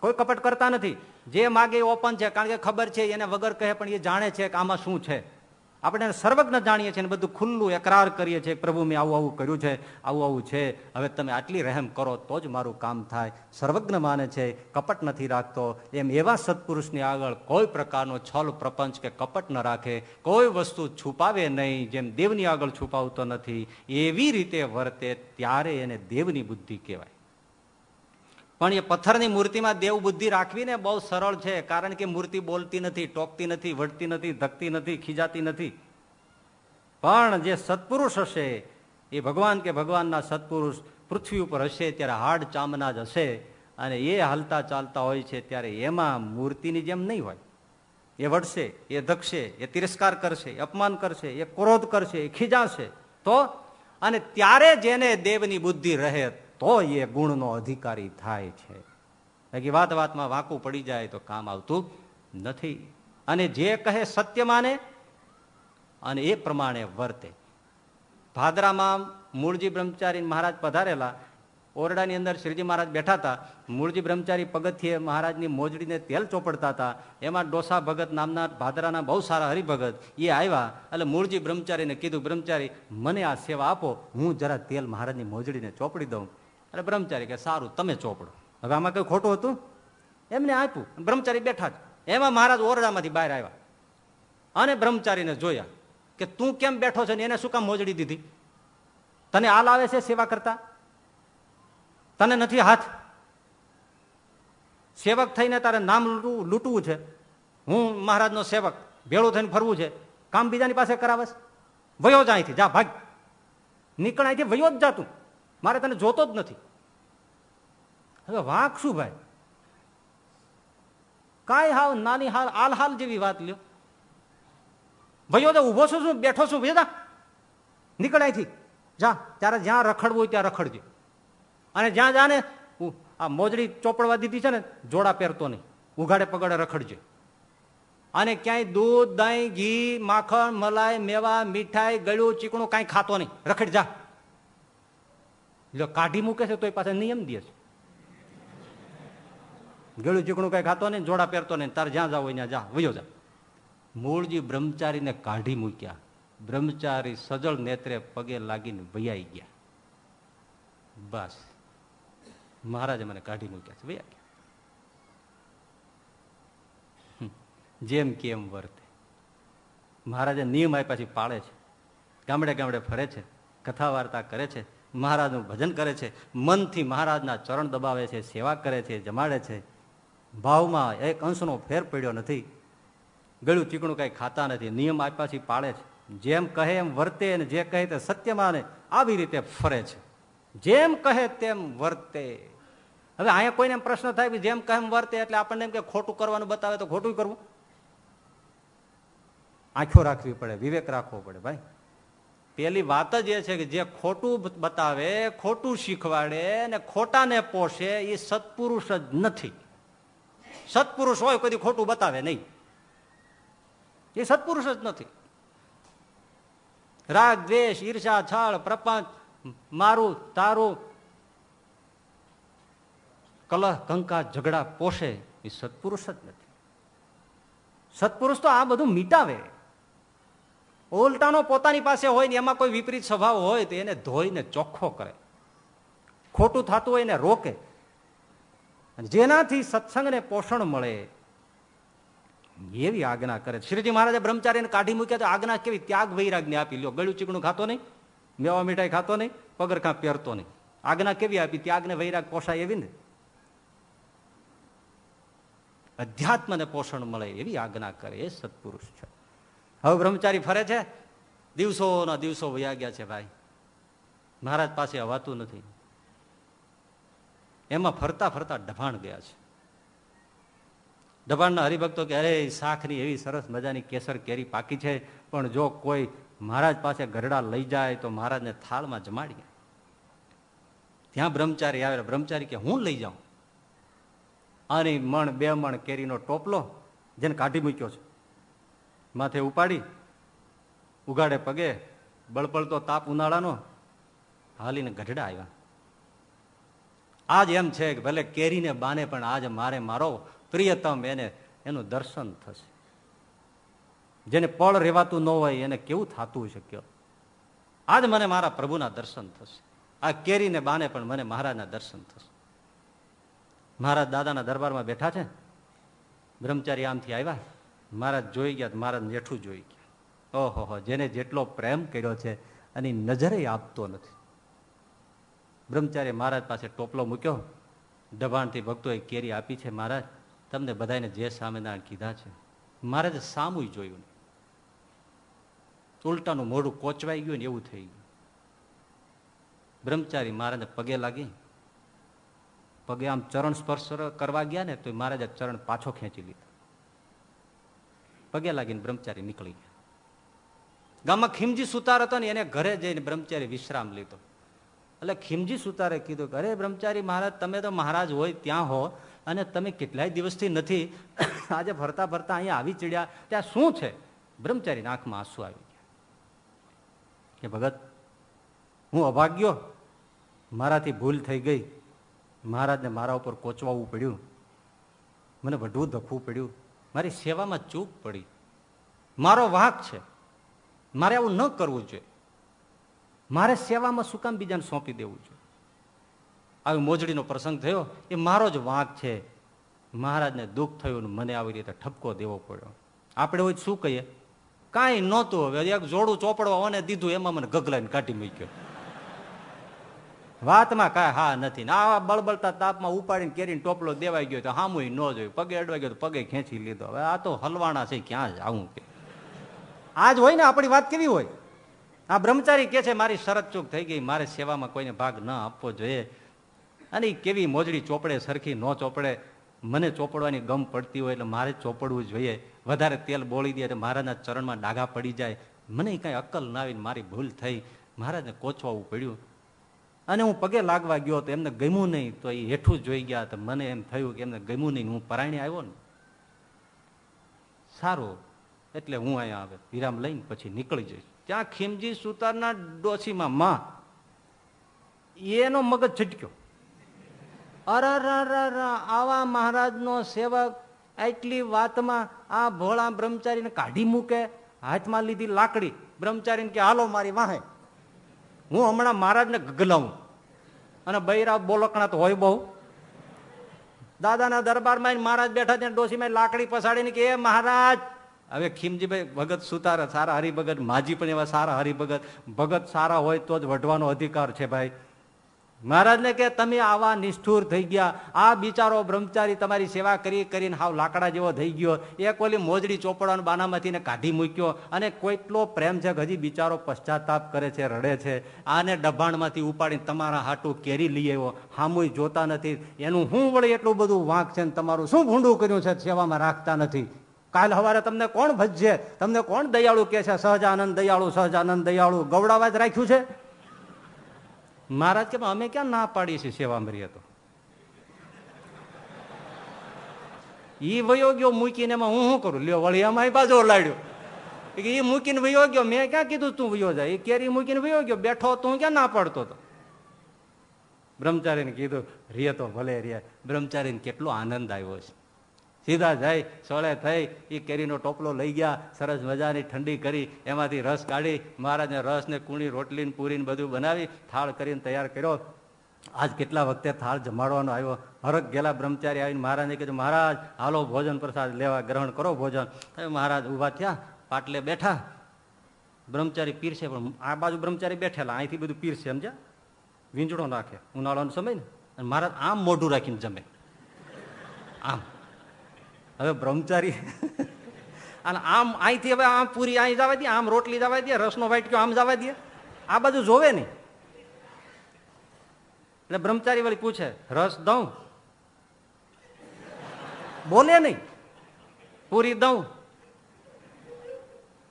કોઈ કપટ કરતા નથી. જે માગે એ ઓપન છે, કારણ કે ખબર છે એને વગર કહે પણ એ જાણે છે કે આમાં શું છે. આપણે સર્વજ્ઞ જાણીએ છીએ બધું ખુલ્લું એકરાર કરીએ છીએ પ્રભુ, મેં આવું આવું કર્યું છે, આવું આવું છે, હવે તમે આટલી રહેમ કરો તો જ મારું કામ થાય. સર્વજ્ઞ માને છે, કપટ નથી રાખતો. એમ એવા સત્પુરુષની આગળ કોઈ પ્રકારનો છલ પ્રપંચ કે કપટ ન રાખે. કોઈ વસ્તુ છુપાવે નહીં, જેમ દેવની આગળ છુપાવતો નથી. એવી રીતે વર્તે ત્યારે એને દેવની બુદ્ધિ કહેવાય. પણ એ પથ્થરની મૂર્તિમાં દેવ બુદ્ધિ રાખવી ને બહુ સરળ છે, કારણ કે મૂર્તિ બોલતી નથી, ટોકતી નથી, વળતી નથી, ધકતી નથી, ખીજાતી નથી. પણ જે સત્પુરુષ હશે, એ ભગવાન કે ભગવાનના સત્પુરુષ પૃથ્વી ઉપર હશે, ત્યારે હાડ ચામના જ હશે, અને એ હાલતા ચાલતા હોય છે, ત્યારે એમાં મૂર્તિની જેમ નહીં હોય. એ વળશે, એ ધકશે, એ તિરસ્કાર કરશે અપમાન કરશે, એ ક્રોધ કરશે, એ ખીજાશે. તો, અને ત્યારે જેને દેવની બુદ્ધિ રહે તો એ ગુણનો અધિકારી થાય છે. બાકી વાત વાતમાં વાંકું પડી જાય તો કામ આવતું નથી. અને જે કહે સત્ય માને, અને એ પ્રમાણે વર્તે. ભાદરામાં મૂળજી બ્રહ્મચારી મહારાજ પધારેલા, ઓરડાની અંદર શ્રીજી મહારાજ બેઠા હતા. મૂળજી બ્રહ્મચારી પગથિયે મહારાજની મોજડીને તેલ ચોપડતા હતા. એમાં ડોસા ભગત નામના ભાદરાના બહુ સારા હરિભગત એ આવ્યા. એટલે મૂળજી બ્રહ્મચારીને કીધું, બ્રહ્મચારી, મને આ સેવા આપો. હું જરા તેલ મહારાજની મોજડીને ચોપડી દઉં. અને બ્રહ્મચારી કે સારું, તમે ચોપડો હવે આમાં કઈ ખોટું હતું? એમને આપ્યું. બ્રહ્મચારી બેઠા જ. એમાં મહારાજ ઓરડામાંથી બહાર આવ્યા. અને બ્રહ્મચારીને જોયા કે તું કેમ બેઠો છે ને એને શું કામ મોજડી દીધી? તને આલ આવે છે સેવા કરતા? તને નથી હાથ? સેવક થઈને તારે નામ લૂંટવું છે? હું મહારાજનો સેવક, ભેળું થઈને ફરવું છે? કામ બીજાની પાસે કરાવસ? વયો જ અહીંથી, જા ભાગ. નીકળ અહીંથી, વયો જ જા તું. મારે તને જોતો જ નથી. હવે વાંક શું ભાઈ? કાંઈ હાવ નાની હાલ આલ હાલ જેવી વાત લ્યો. ભાઈઓ તો ઊભો છું શું? બેઠો છું? ભેદા નીકળ અહીંથી. જા. ત્યારે જ્યાં રખડવું હોય ત્યાં રખડજે. અને જ્યાં જા ને આ મોજડી ચોપડવા દીધી છે ને, જોડા પહેરતો નહીં. ઉઘાડે પગડે રખડજે. અને ક્યાંય દૂધ, દહીં, ઘી, માખણ, મલાઈ, મેવા, મીઠાઈ, ગળ્યું, ચીકણું કાંઈ ખાતો નહીં. રખડ જા. જો કાઢી મૂકે છે તો એ પાસે નિયમ દે છે. ગળું ચીકણું કઈ ખાતો નહીં, જોડા પહેરતો નહીં, તાર જ્યાં જાવ ત્યાં જા, વયો જા. મૂળજી બ્રહ્મચારીને કાઢી મૂક્યા. બ્રહ્મચારી સજળ નેત્રે પગે લાગીને વૈયાઈ ગયા. બસ. મહારાજે મને કાઢી મૂક્યા છે, વૈયા ગયા. જેમ કેમ વર્તે. મહારાજે નિયમ આપ્યા પછી પાળે છે. ગામડે ગામડે ફરે છે કથા વાર્તા કરે છે. મહારાજનું ભજન કરે છે, મનથી મહારાજના ચરણ દબાવે છે, સેવા કરે છે, જમાડે છે. ભાવમાં એક અંશનો ફેર પડ્યો નથી. ગળું ચીકણું કંઈ ખાતા નથી, નિયમ આપ્યાથી પાળે છે. જેમ કહે એમ વર્તે અને જે કહે તે સત્યમાં આવી રીતે ફરે છે. જેમ કહે તેમ વર્તે. હવે અહીંયા કોઈને પ્રશ્ન થાય કે જેમ કહે એમ વર્તે એટલે આપણને એમ કે ખોટું કરવાનું બતાવે તો ખોટું કરવું. આંખો રાખવી પડે, વિવેક રાખવો પડે, ભાઈ. પેલી વાત જ એ છે કે જે ખોટું બતાવે, ખોટું શીખવાડે ને ખોટાને પોષે, એ સત્પુરુષ જ નથી. સત્પુરુષ હોય, કોઈ ખોટું બતાવે નહીં. એ સત્પુરુષ જ નથી. રાગ, દ્વેષ, ઈર્ષા, છળ, પ્રપંચ, મારું, તારું, કલહ, કંકા, ઝઘડા પોષે, એ સત્પુરુષ જ નથી. સત્પુરુષ તો આ બધું મીટાવે. ઉલટાનો પોતાની પાસે હોય ને એમાં કોઈ વિપરીત સ્વભાવ હોય તો એને ધોઈને ચોખ્ખો કરે. ખોટું થતું હોય એને રોકે. જેનાથી સત્સંગને પોષણ મળે, એવી આજ્ઞા કરે. શ્રીજી મહારાજે બ્રહ્મચારીને કાઢી મૂક્યા તો આજ્ઞા કેવી? ત્યાગ વૈરાગને આપી લ્યો. ગળું ચીકણું ખાતો નહીં, મેવા મીઠાઈ ખાતો નહીં પગરખા પહેરતો નહીં. આજ્ઞા કેવી આપી? ત્યાગને વૈરાગ પોષાય એવી ને? અધ્યાત્મને પોષણ મળે એવી આજ્ઞા કરે એ સત્પુરુષ છે. હવે બ્રહ્મચારી ફરે છે? દિવસોના દિવસો વયા ગયા છે ભાઈ. મહારાજ પાસે અવાતું નથી. એમાં ફરતા ફરતા ડભાણ ગયા છે. ડભાણના હરિભક્તો કે અરે શાખની એવી સરસ મજાની કેસર કેરી પાકી છે, પણ જો કોઈ મહારાજ પાસે ગરડા લઈ જાય તો મહારાજને થાળમાં જમાડીએ ત્યાં બ્રહ્મચારી આવે બ્રહ્મચારી કે હું લઈ જાઉં. આની મણ, બે મણ કેરીનો ટોપલો જેને કાઢી મૂક્યો છે. માથે ઉપાડી. ઉગાડે પગે. બળપળતો તાપ ઉનાળાનો. હાલીને ગઢડા આવ્યા. આજ એમ છે કે ભલે કેરીને બાને પણ આજ મારે મારો પ્રિયતમ એને, એનું દર્શન થશે. જેને પળ રેવાતું ન હોય એને કેવું થતું શક્ય? આજ મને મારા પ્રભુના દર્શન થશે. આ કેરીને બાને પણ મને મહારાજના દર્શન થશે. મહારાજ દાદાના દરબારમાં બેઠા છે. બ્રહ્મચારી આમથી આવ્યા. મહારાજ જોઈ ગયા મહારાજ જેઠું જોઈ ગયા. ઓહો જેને જેટલો પ્રેમ કર્યો છે અને નજરે આપતો નથી. બ્રહ્મચારી મહારાજ પાસે ટોપલો મૂક્યો. દબાણથી ભક્તોએ કેરી આપી છે મહારાજ. તમને બધાને જે સામેના કીધા છે. મહારાજે સામું જોયું નહીં. ઉલટાનું મોઢું કોચવાઈ ગયું ને એવું થઈ ગયું. બ્રહ્મચારી મહારાજને પગે લાગી. પગે આમ ચરણ સ્પર્શ કરવા ગયા ને તો મહારાજે ચરણ પાછો ખેંચી લીધો. પગે લાગીને બ્રહ્મચારી નીકળી ગયા. ગામમાં ખીમજી સુતાર હતો ને એને ઘરે જઈને બ્રહ્મચારી વિશ્રામ લીધો. એટલે ખીમજી સુતારે કીધું અરે બ્રહ્મચારી મહારાજ, તમે તો મહારાજ હોય ત્યાં હો અને તમે કેટલાય દિવસથી નથી. આજે ફરતા ફરતા અહીંયા આવી ચડ્યા. ત્યાં શું છે? બ્રહ્મચારી આંખમાં આંસુ આવી ગયા. કે, ભગત, હું અભાગ્યો. મારાથી ભૂલ થઈ ગઈ. મહારાજને મારા ઉપર કોચવાવું પડ્યું. મને વઢવું ધખવું પડ્યું. મારી સેવામાં ચૂક પડી. મારો વાંક છે. મારે આવું ન કરવું જોઈએ. મારે સેવામાં શું કામ બીજાને સોંપી દેવું જોઈએ? આવી મોજડીનો પ્રસંગ થયો. એ મારો જ વાંક છે. મહારાજને દુઃખ થયું મને આવી રીતે ઠપકો દેવો પડ્યો. આપણે હોય શું કહીએ? કાંઈ નહોતું હવે. એક જોડું ચોપડવા ઓને દીધું, એમાં મને ગગલાઈને કાઢી મૂક્યો. વાતમાં કાંઈ હા નથી. ને આવા બળબળતા તાપમાં ઉપાડીને કેરીને ટોપલો દેવાઈ ગયો તો હામું ન જોયું. પગે અડવાઈ ગયો પગે ખેંચી લીધો. હવે આ તો હલવાણા છે, ક્યાં આવું કે. આજ હોય ને આપણી વાત કેવી હોય? આ બ્રહ્મચારી કે છે, મારી શરત ચૂક થઈ ગઈ, મારે સેવામાં કોઈને ભાગ ન આપવો જોઈએ. અને કેવી મોજડી ચોપડે, સરખી ન ચોપડે. મને ચોપડવાની ગમ પડતી હોય એટલે મારે ચોપડવું જોઈએ. વધારે તેલ બોળી દે એટલે મહારાજના ચરણમાં ડાઘા પડી જાય. મને કાંઈ અક્કલ ના આવીને મારી ભૂલ થઈ. મહારાજને કોચવાવું પડ્યું. અને હું પગે લાગવા ગયો તો એમને ગમ્યું નહીં. તો એ હેઠું જોઈ ગયા તો મને એમ થયું કે એમને ગમ્યું નહીં. હું પરાયણે આવ્યો ને. સારું. એટલે હું અહીંયા આવે. વિરામ લઈને પછી નીકળી જઈશ. ત્યાં ખીમજી સુતારના ડોસીમાં માં. એનો મગજ છટક્યો. અરર આવા મહારાજનો સેવક આટલી વાતમાં આ ભોળા બ્રહ્મચારીને કાઢી મૂકે, હાથમાં લીધી લાકડી. બ્રહ્મચારીને કે, હાલો મારી વાહે. હું હમણાં મહારાજને ગગલાવું. અને બૈરા બોલકણા તો હોય બહુ. દાદાના દરબારમાં મહારાજ બેઠા ત્યાં ડોસીમાં લાકડી પસાડીને કે, એ મહારાજ! હવે ખીમજીભાઈ, ભગત સુતાર, સારા હરિભગત, માજી પણ એવા સારા હરિભગત. ભગત સારા હોય તો જ વઢવાનો અધિકાર છે ભાઈ. મહારાજને કે તમે આવા નિષ્ઠુર થઈ ગયા. આ બિચારો બ્રહ્મચારી તમારી સેવા કરી કરીને હાવ લાકડા જેવો થઈ ગયો. એક ઓલી મોજડી ચોપડાનો બાનામાંથી કાઢી મૂક્યો અને કોઈટલો પ્રેમ છે હજી બિચારો પશ્ચાતાપ કરે છે, રડે છે. આને ડભાણમાંથી ઉપાડીને તમારા હાટું કેરી લઈ આવ્યો. હામુય જોતા નથી. એનું હું વળી એટલું બધું વાંક છે તમારું શું ભૂંડું કર્યું છે સેવામાં રાખતા નથી. કાલ સવારે તમને કોણ ભજશે તમને કોણ દયાળુ કે છે? સહજાનંદ દયાળુ સહજાનંદ દયાળુ. ગવડાવા જ રાખ્યું છે? મહારાજ કે અમે ક્યાં ના પાડીએ છીએ સેવા મરીએ તો? ઈ વયો ગયો મૂકીને એમાં હું શું કરું? લ્યો વળી અમારી બાજુ લાડ્યો એ મૂકીને વયો ગયો મેં ક્યાં કીધું તું વયો જાય? એ કેરી મૂકીને વયો ગયો બેઠો તું ક્યાં ના પાડતો હતો બ્રહ્મચારીને કીધું રે તો ભલે રે બ્રહ્મચારીને કેટલો આનંદ આવ્યો છે. સીધા જાય સોળે થઈ એ કેરીનો ટોપલો લઈ ગયા, સરસ મજાની ઠંડી કરી, એમાંથી રસ કાઢી મહારાજને રસને કૂણી કુણી પૂરીને પૂરી બધું બનાવી, થાળ કરીને તૈયાર કર્યો. આજ કેટલા વખતે થાળ જમાડવાનો આવ્યો? હરક ગયેલા બ્રહ્મચારી આવીને મહારાજને કીધું, મહારાજ, હાલો ભોજન પ્રસાદ લેવા, ગ્રહણ કરો ભોજન. મહારાજ ઊભા થયા, પાટલે બેઠા. બ્રહ્મચારી પીરશે પણ આ બાજુ બ્રહ્મચારી બેઠેલા, અહીંથી બધું પીરશે સમજ્યા? વીંજળો નાખે, ઉનાળાનો સમય ને. અને મહારાજ આમ મોઢું રાખીને જમે. આમ. હવે બ્રહ્મચારી અને આમ અહીંથી હવે આમ પૂરી અહીં જવા દે, આમ રોટલી જવા દે, રસનો વાટક્યો આમ જવા દે. આ બાજુ જોવે નહીં. એટલે બ્રહ્મચારી વાળી પૂછે, રસ દઉં? બોલે નહીં. પૂરી દઉં.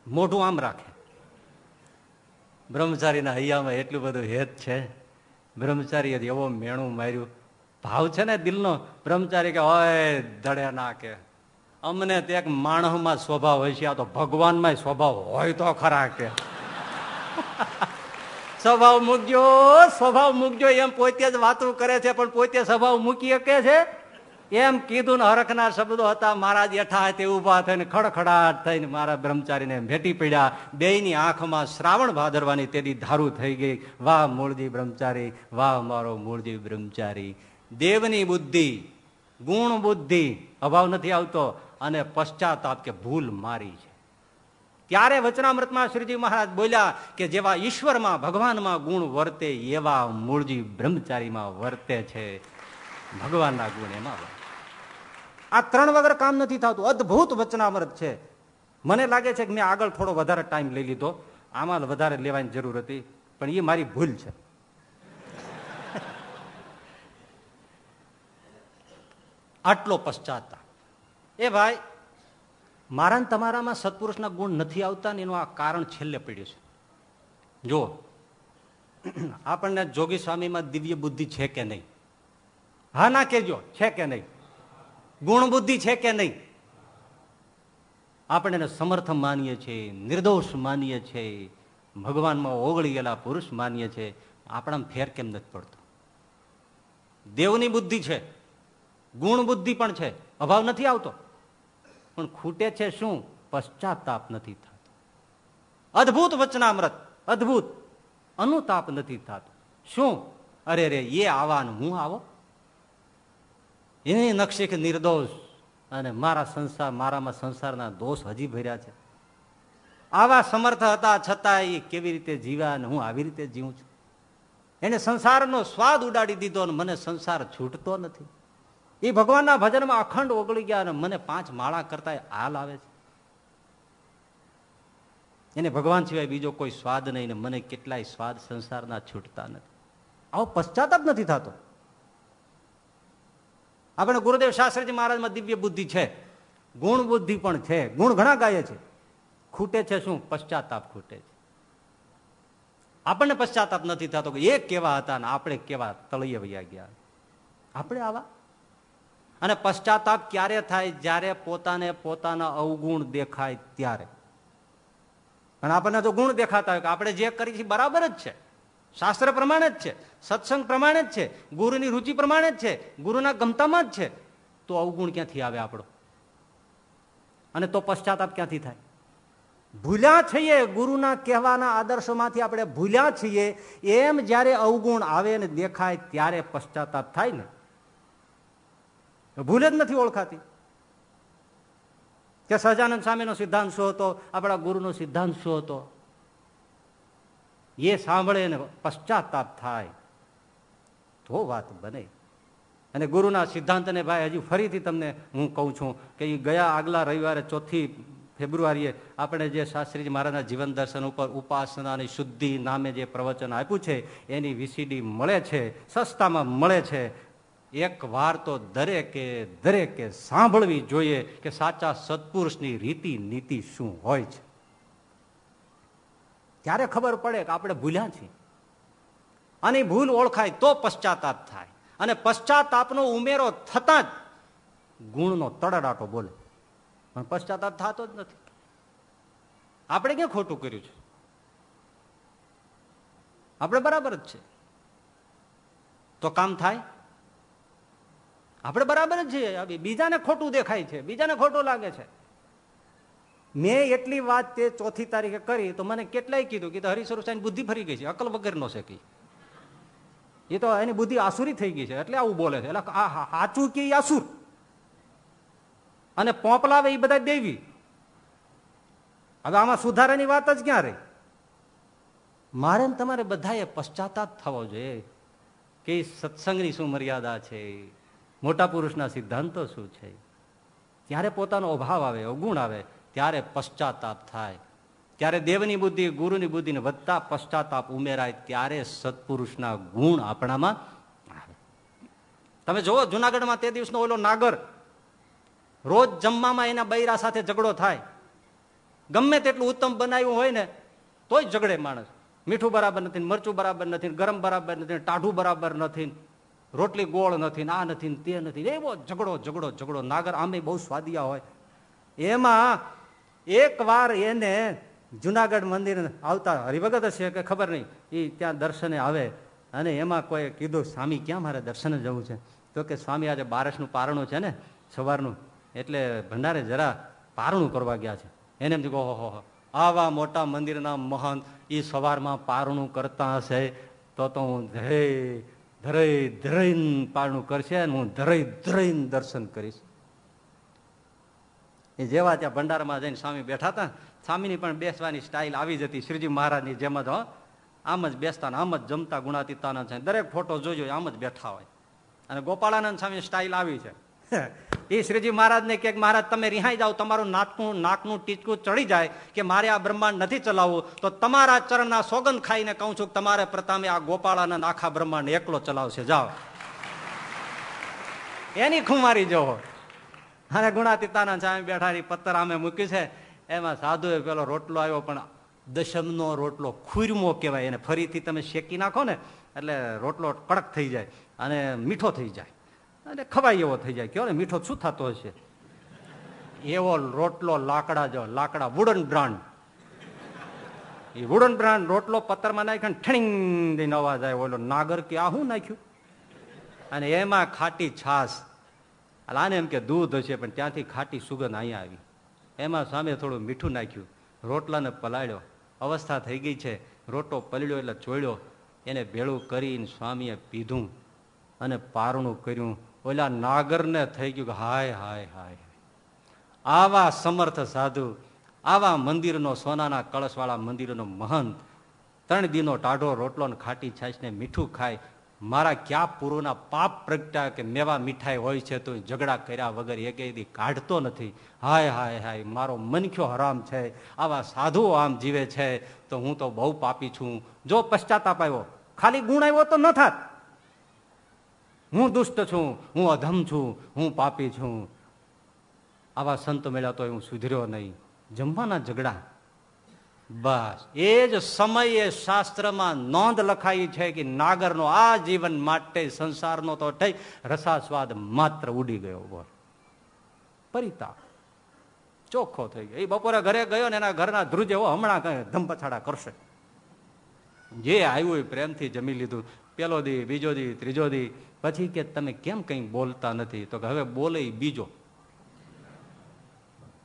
મોઢું આમ રાખે. બ્રહ્મચારીના હૈયામાં એટલું બધું હેત છે. બ્રહ્મચારીએ એવો મેણું માર્યું. ભાવ છે ને દિલનો. બ્રહ્મચારી કે હોય ધડે ના કે. અમને તે એક માણસમાં સ્વભાવ હોય છે આ તો ભગવાનમાં સ્વભાવ હોય તો ખરા કે. સ્વભાવ મૂકજો સ્વભાવ મૂકજો એમ પોતે જ વાતો કરે છે પણ પોતે સ્વભાવ મૂકી શકે છે? એમ કીધું ને હરખના શબ્દો હતા મહારાજ યથા તે ઊભા થઈને ખડખડાટ થઈને મારા બ્રહ્મચારીને ભેટી પડ્યા. બેયની આંખમાં શ્રાવણ ભાદરવાની તેની ધારું થઈ ગઈ. વાહ મૂળજી બ્રહ્મચારી વાહ મારો મૂળજી બ્રહ્મચારી. દેવની બુદ્ધિ ગુણ બુદ્ધિ અભાવ નથી આવતો. અને પશ્ચાતાપ કે ભૂલ મારી છે. ત્યારે વચનામૃતમાં શ્રીજી મહારાજ બોલ્યા કે જેવા ઈશ્વરમાં ભગવાનમાં ગુણ વર્તે, એવા મૂળજી બ્રહ્મચારીમાં વર્તે છે. ભગવાનના ગુણ એમાં આ ત્રણ વગર કામ નથી થતું. અદભુત વચનામૃત છે. મને લાગે છે કે મેં આગળ થોડો વધારે ટાઈમ લઈ લીધો. આમાં વધારે લેવાની જરૂર હતી, પણ એ મારી ભૂલ છે. આટલો પશ્ચાતાપ. એ ભાઈ, મારા ને તમારામાં સત્પુરુષના ગુણ નથી આવતા ને એનું આ કારણ છેલ્લે પડ્યું છે. જો આપણને જોગી સ્વામીમાં દિવ્ય બુદ્ધિ છે કે નહીં? હા, ના કેજો છે કે નહીં? ગુણ બુદ્ધિ છે કે નહીં? આપણે એને સમર્થ માનીએ છીએ, નિર્દોષ માનીએ છીએ, ભગવાનમાં ઓગળી ગયેલા પુરુષ માનીએ છીએ આપણા ફેર કેમ નથી પડતો? દેવની બુદ્ધિ છે, ગુણ બુદ્ધિ પણ છે, અભાવ નથી આવતો. પણ ખૂટે છે શું? પશ્ચાતાપ નથી થતો. અદભુત વચનામૃત, અદભુત. અનુતાપ નથી થતો. શું? અરે રે એ આવાનું હું આવો? એની નકશી કે નિર્દોષ અને મારા સંસાર, મારામાં સંસારના દોષ હજી ભર્યા છે. આવા સમર્થ હતા છતાં એ કેવી રીતે જીવ્યા અને હું આવી રીતે જીવું છું? એને સંસારનો સ્વાદ ઉડાડી દીધો અને મને સંસાર છૂટતો નથી. એ ભગવાનના ભજનમાં અખંડ ઓગળી ગયા અને મને પાંચ માળા કરતા હાલ આવે છે. એને ભગવાન સિવાય બીજો કોઈ સ્વાદ નહીં ને મને કેટલાય સ્વાદ સંસારના છૂટતા નથી. આવો પશ્ચાતાપ નથી થતો. આપણે ગુરુદેવ શાસ્ત્રીજી મહારાજમાં દિવ્ય બુદ્ધિ છે. ગુણ બુદ્ધિ પણ છે. ગુણ ઘણા ગાય છે. ખૂટે છે શું? પશ્ચાતાપ ખૂટે છે. આપણને પશ્ચાતાપ નથી થતો કે એ કેવા હતા ને આપણે કેવા તળિયે વૈયા ગયા. આપણે આવા અને પશ્ચાતાપ ક્યારે થાય? જ્યારે પોતાને પોતાના અવગુણ દેખાય ત્યારે. અને આપણને તો ગુણ દેખાતા હોય કે આપણે જે કરી છીએ બરાબર જ છે. શાસ્ત્ર પ્રમાણે જ છે. સત્સંગ પ્રમાણે જ છે. ગુરુની રુચિ પ્રમાણે જ છે. ગુરુના ગમતામાં જ છે. તો અવગુણ ક્યાંથી આવે આપણો? અને તો પશ્ચાતાપ ક્યાંથી થાય? ભૂલ્યા છીએ, ગુરુના કહેવાના આદર્શોમાંથી આપણે ભૂલ્યા છીએ. એમ જ્યારે અવગુણ આવે ને દેખાય ત્યારે પશ્ચાતાપ થાય ને. ભૂલ જ નથી ઓળખાતી. કે સહજાનંદ સ્વામીનો સિદ્ધાંત શું હતો? આપણા ગુરુનો સિદ્ધાંત શું હતો? એ સાંભળે ને પશ્ચાતાપ થાય. તો વાત બને. અને ગુરુના સિદ્ધાંતને ભાઈ હજી ફરીથી તમને હું કહું છું કે એ ગયા આગલા રવિવારે ચોથી ફેબ્રુઆરીએ આપણે જે શાસ્ત્રીજી મહારાજના જીવન દર્શન ઉપર ઉપાસનાની શુદ્ધિ નામે જે પ્રવચન આપ્યું છે, એની વીસીડી મળે છે, સસ્તામાં મળે છે. એક વાર તો દરેકે દરેકે સાંભળવી જોઈએ કે સાચા સત્પુરુષની રીતિ નીતિ શું હોય છે. ત્યારે ખબર પડે કે આપણે ભૂલ્યા છીએ. અને ભૂલ ઓળખાય તો પશ્ચાતાપ થાય. અને પશ્ચાતાપનો ઉમેરો થતા જ ગુણનો તડડાટો બોલે. પણ પશ્ચાતાપ થતો જ નથી. આપણે ક્યાં ખોટું કર્યું છે? આપણે બરાબર જ છે. તો કામ થાય? આપણે બરાબર જ છીએ. બીજાને ખોટું દેખાય છે. બીજાને ખોટું લાગે છે. મેં એટલી વાત તે ચોથી તારીખે કરી તો મને કેટલાય કીધું કે હરિસ્વરૂપ સાહેબ બુદ્ધિ ફરી ગઈ છે. અકલ વગર નો છે કઈ એ તો એની બુદ્ધિ આસુરી થઈ ગઈ છે. એટલે આવું બોલે છે. એટલે સાચું કે આસુર? અને પોપલાવે એ બધા દેવી? હવે આમાં સુધારાની વાત જ ક્યાં રહી? મારે તમારે બધાએ પશ્ચાતાપ થવો જોઈએ કે સત્સંગની શું મર્યાદા છે? મોટા પુરુષના સિદ્ધાંતો શું છે? ત્યારે પોતાનો અભાવ આવે, અવગુણ આવે, ત્યારે પશ્ચાતાપ થાય. ત્યારે દેવની બુદ્ધિ, ગુરુની બુદ્ધિને વધતા પશ્ચાતાપ ઉમેરાય, ત્યારે સત્પુરુષના ગુણ આપણામાં આવે. તમે જુઓ, જુનાગઢમાં તે દિવસનો ઓલો નાગર, રોજ જમવામાં એના બૈરા સાથે ઝઘડો થાય. ગમે તેટલું ઉત્તમ બનાવ્યું હોય ને, તોય ઝઘડે માણસ. મીઠું બરાબર નથી મરચું બરાબર નથી ગરમ બરાબર નથી ટાઢું બરાબર નથી રોટલી ગોળ નથી આ નથી તે નથી એવો ઝઘડો ઝઘડો ઝઘડો. નાગર આમે બહુ સ્વાદિયા હોય. એમાં એક વાર એને જુનાગઢ મંદિર આવતા હરિભગત છે કે ખબર નહીં એ ત્યાં દર્શને આવે અને એમાં કોઈ કીધું, સ્વામી, ક્યાં મારે દર્શને જવું છે? તો કે, સ્વામી, આજે બારસનું પારણું છે ને, સવારનું. એટલે ભંડારે જરા પારણું કરવા ગયા છે. એને એમ કહો હો આવા મોટા મંદિરના મહંત એ સવારમાં પારણું કરતા હશે તો તો હું ધરે ધરઈ ધરઈને પારણું કરશે અને હું ધરઈ ધરઈને દર્શન કરીશ. એ જેવા ત્યાં ભંડારમાં જઈને સ્વામી બેઠા હતા. સ્વામીની પણ બેસવાની સ્ટાઇલ આવી જતી શ્રીજી મહારાજની જેમ જ આમ જ બેસતા આમ જ જમતા ગુણાતીતાના છે. દરેક ફોટો જોજો આમ જ બેઠા હોય. અને ગોપાળાનંદ સ્વામી સ્ટાઇલ આવી છે. એ શ્રીજી મહારાજને કે, મહારાજ, તમે રિહાઈ જાઓ, તમારું નાકનું નાકનું, ટીચકું ચડી જાય કે મારે આ બ્રહ્માંડ નથી ચલાવવું, તો તમારા ચરણના સોગંદ ખાઈને કહું છું કે તમારે પ્રતામે આ ગોપાળાના આખા બ્રહ્માંડ એકલો ચલાવશે. જાઓ. એની ખુમારી જોવો. અને ગુણાતીતાના સામે બેઠાની પત્તર આમે મૂકી છે. એમાં સાધુએ પેલો રોટલો આવ્યો પણ દશમનો રોટલો ખુરમો કહેવાય, એને ફરીથી તમે શેકી નાખો ને, એટલે રોટલો કડક થઈ જાય અને મીઠો થઈ જાય. અને ખવાય એવો થઈ જાય કયો ને મીઠો શું થતો હશે. એવો રોટલો લાકડા જો, લાકડા વુડન બ્રાન્ડ એ વુડન બ્રાન્ડ રોટલો પથ્થરમાં નાખ્યો ઠણીંગ દઈને અવાજ આવ્યો, ઓલો નાગર કે આ શું નાખ્યું? અને એમાં ખાટી છાસ આને એમ કે દૂધ હશે, પણ ત્યાંથી ખાટી સુગંધ અહીંયા આવી. એમાં સામે થોડું મીઠું નાખ્યું. રોટલાને પલાળ્યો. અવસ્થા થઈ ગઈ છે. રોટલો પલળ્યો એટલે ચોળ્યો. એને ભેળું કરીને સ્વામીએ પીધું અને પારણું કર્યું. ઓલા નાગરને થઈ ગયું કે હાય હાય હાય. આવા સમર્થ સાધુ, આવા મંદિરનો સોનાના કળશવાળા મંદિરનો મહંત, ત્રણ દિનો ટાઢો રોટલો ખાટી છાશને મીઠું ખાય, મારા ક્યાં પૂર્વના પાપ પ્રગટા કે મેવા મીઠાઈ હોય છે તો ઝઘડા કર્યા વગર એક દી કાઢતો નથી. હાય હાય હાય, મારો મનખ્યો હરામ છે? આવા સાધુઓ આમ જીવે છે? તો હું તો બહુ પાપી છું. જો પશ્ચાતાપ આવ્યો, ખાલી ગુણ આવ્યો તો ન થાત. હું દુષ્ટ છું, હું અધમ છું, હું પાપી છું. આવા સંત મળ્યા તો હું સુધર્યો નહીં. જમવાના ઝઘડા. બસ. એ જ સમયે શાસ્ત્રમાં નોંધ લખાઈ છે કે નાગરનો આ જીવન માટે સંસારનો તો થઈ રસાસ્વાદ માત્ર ઉડી ગયો બોલ. પરિતાપ. ચોખ્ખો થઈ ગયો. એ બપોરે ઘરે ગયો ને એના ઘરના ધ્રુજ એવો હમણાં ધમપછાડા કરશે. જે આવ્યું એ પ્રેમથી જમી લીધું. પેલો દી બીજો દી ત્રીજો દી પછી કે તમે કેમ કઈ બોલતા નથી? તો કે હવે બોલે બીજો.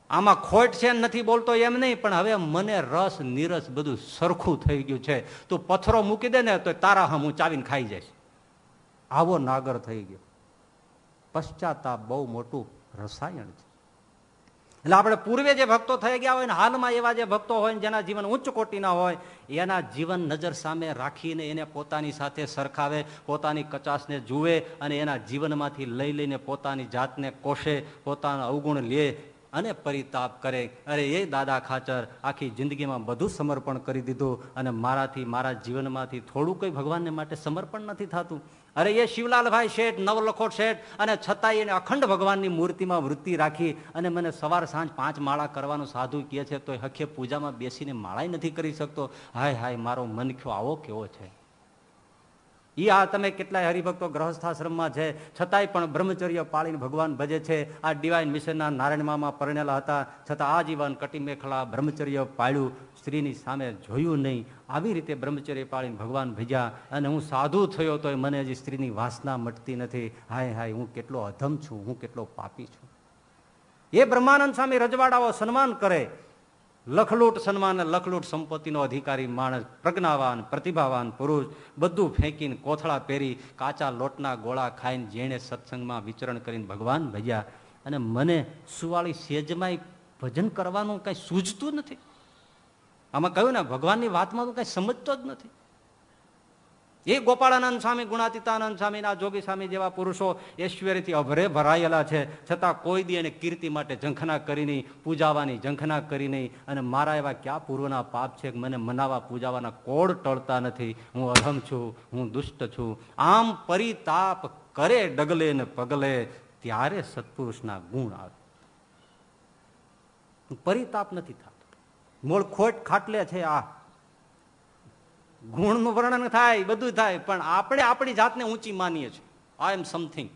આમાં ખોટ છે નથી બોલતો એમ નહીં, પણ હવે મને રસ, નીરસ બધું સરખું થઈ ગયું છે. તું પથ્થરો મૂકી દે ને તો તારા હમ હું ચાવીને ખાઈ જઈશ. આવો નાગર થઈ ગયો. પશ્ચાતાપ બહુ મોટું રસાયણ છે. એટલે આપણે પૂર્વે જે ભક્તો થઈ ગયા હોય ને હાલમાં એવા જે ભક્તો હોય જેના જીવન ઉચ્ચ કોટીના હોય, એના જીવન નજર સામે રાખીને એને પોતાની સાથે સરખાવે, પોતાની કચાશને જુએ અને એના જીવનમાંથી લઈ લઈને પોતાની જાતને કોષે પોતાના અવગુણ લે અને પરિતાપ કરે. અરે એ દાદા ખાચર, આખી જિંદગીમાં બધું સમર્પણ કરી દીધું અને મારાથી, મારા જીવનમાંથી થોડું કંઈ ભગવાનને માટે સમર્પણ નથી થતું. અરે એ શિવલાલભાઈ શેઠ, નવલખોટ શેઠ અને છતાંય એને અખંડ ભગવાનની મૂર્તિમાં વૃત્તિ રાખી અને મને સવાર સાંજ પાંચ માળા કરવાનું સાધુ કહે છે તો હખે પૂજામાં બેસીને માળાય નથી કરી શકતો. હાય હાય, મારો મનખ્યો આવો કેવો છે? એ આ તમે કેટલાય હરિભક્તો ગ્રહસ્થાશ્રમમાં છે, છતાંય પણ બ્રહ્મચર્ય પાળીને ભગવાન ભજે છે. આ ડિવાઇન મિશનના નારાયણ મામા પરણેલા હતા, છતાં આ જીવન કટી મેખલા બ્રહ્મચર્ય પાળ્યું, સ્ત્રીની સામે જોયું નહીં. આવી રીતે બ્રહ્મચર્ય પાળીને ભગવાન ભજ્યા અને હું સાધુ થયો તો મને હજી સ્ત્રીની વાસના મટતી નથી. હાય હાય, હું કેટલો અધમ છું, હું કેટલો પાપી છું. એ બ્રહ્માનંદ સ્વામી રજવાડાઓ સન્માન કરે. લખલૂટ સન્માન લખલૂટ સંપત્તિનો અધિકારી માણસ, પ્રજ્ઞાવાન, પ્રતિભાવાન પુરુષ, બધું ફેંકીને કોથળા પહેરી, કાચા લોટના ગોળા ખાઈને જેણે સત્સંગમાં વિચરણ કરીને ભગવાન ભજ્યા અને મને સુવાળી સેજમાં ભજન કરવાનું કઈ સૂઝતું નથી. આમાં કહ્યું ને, ભગવાનની વાતમાં તો કઈ સમજતો જ નથી. એ ગોપાળાનંદ સ્વામી, ગુણાતીતાનંદ સ્વામીના જોગી સ્વામી જેવા પુરુષો ઐશ્વર્યથી અભરે ભરાયેલા છે. છતાં કોઈ દી એને કીર્તિ માટે ઝંખના કરી નહીં, પૂજાવાની ઝંખના કરી નહીં. અને મારા એવા ક્યાં પૂર્વના પાપ છે મને મનાવા, પૂજાવાના કોડ ટળતા નથી. હું અધમ છું, હું દુષ્ટ છું. આમ પરિતાપ કરે ડગલે ને પગલે, ત્યારે સત્પુરુષના ગુણ આવે. પરિતાપ નથી થતો. મૂળ ખોટ ખાટલે છે આ. ગુણનું વર્ણન થાય બધું થાય, પણ આપણે આપણી જાતને ઊંચી માનીએ છીએ. આઈ એમ સમથિંગ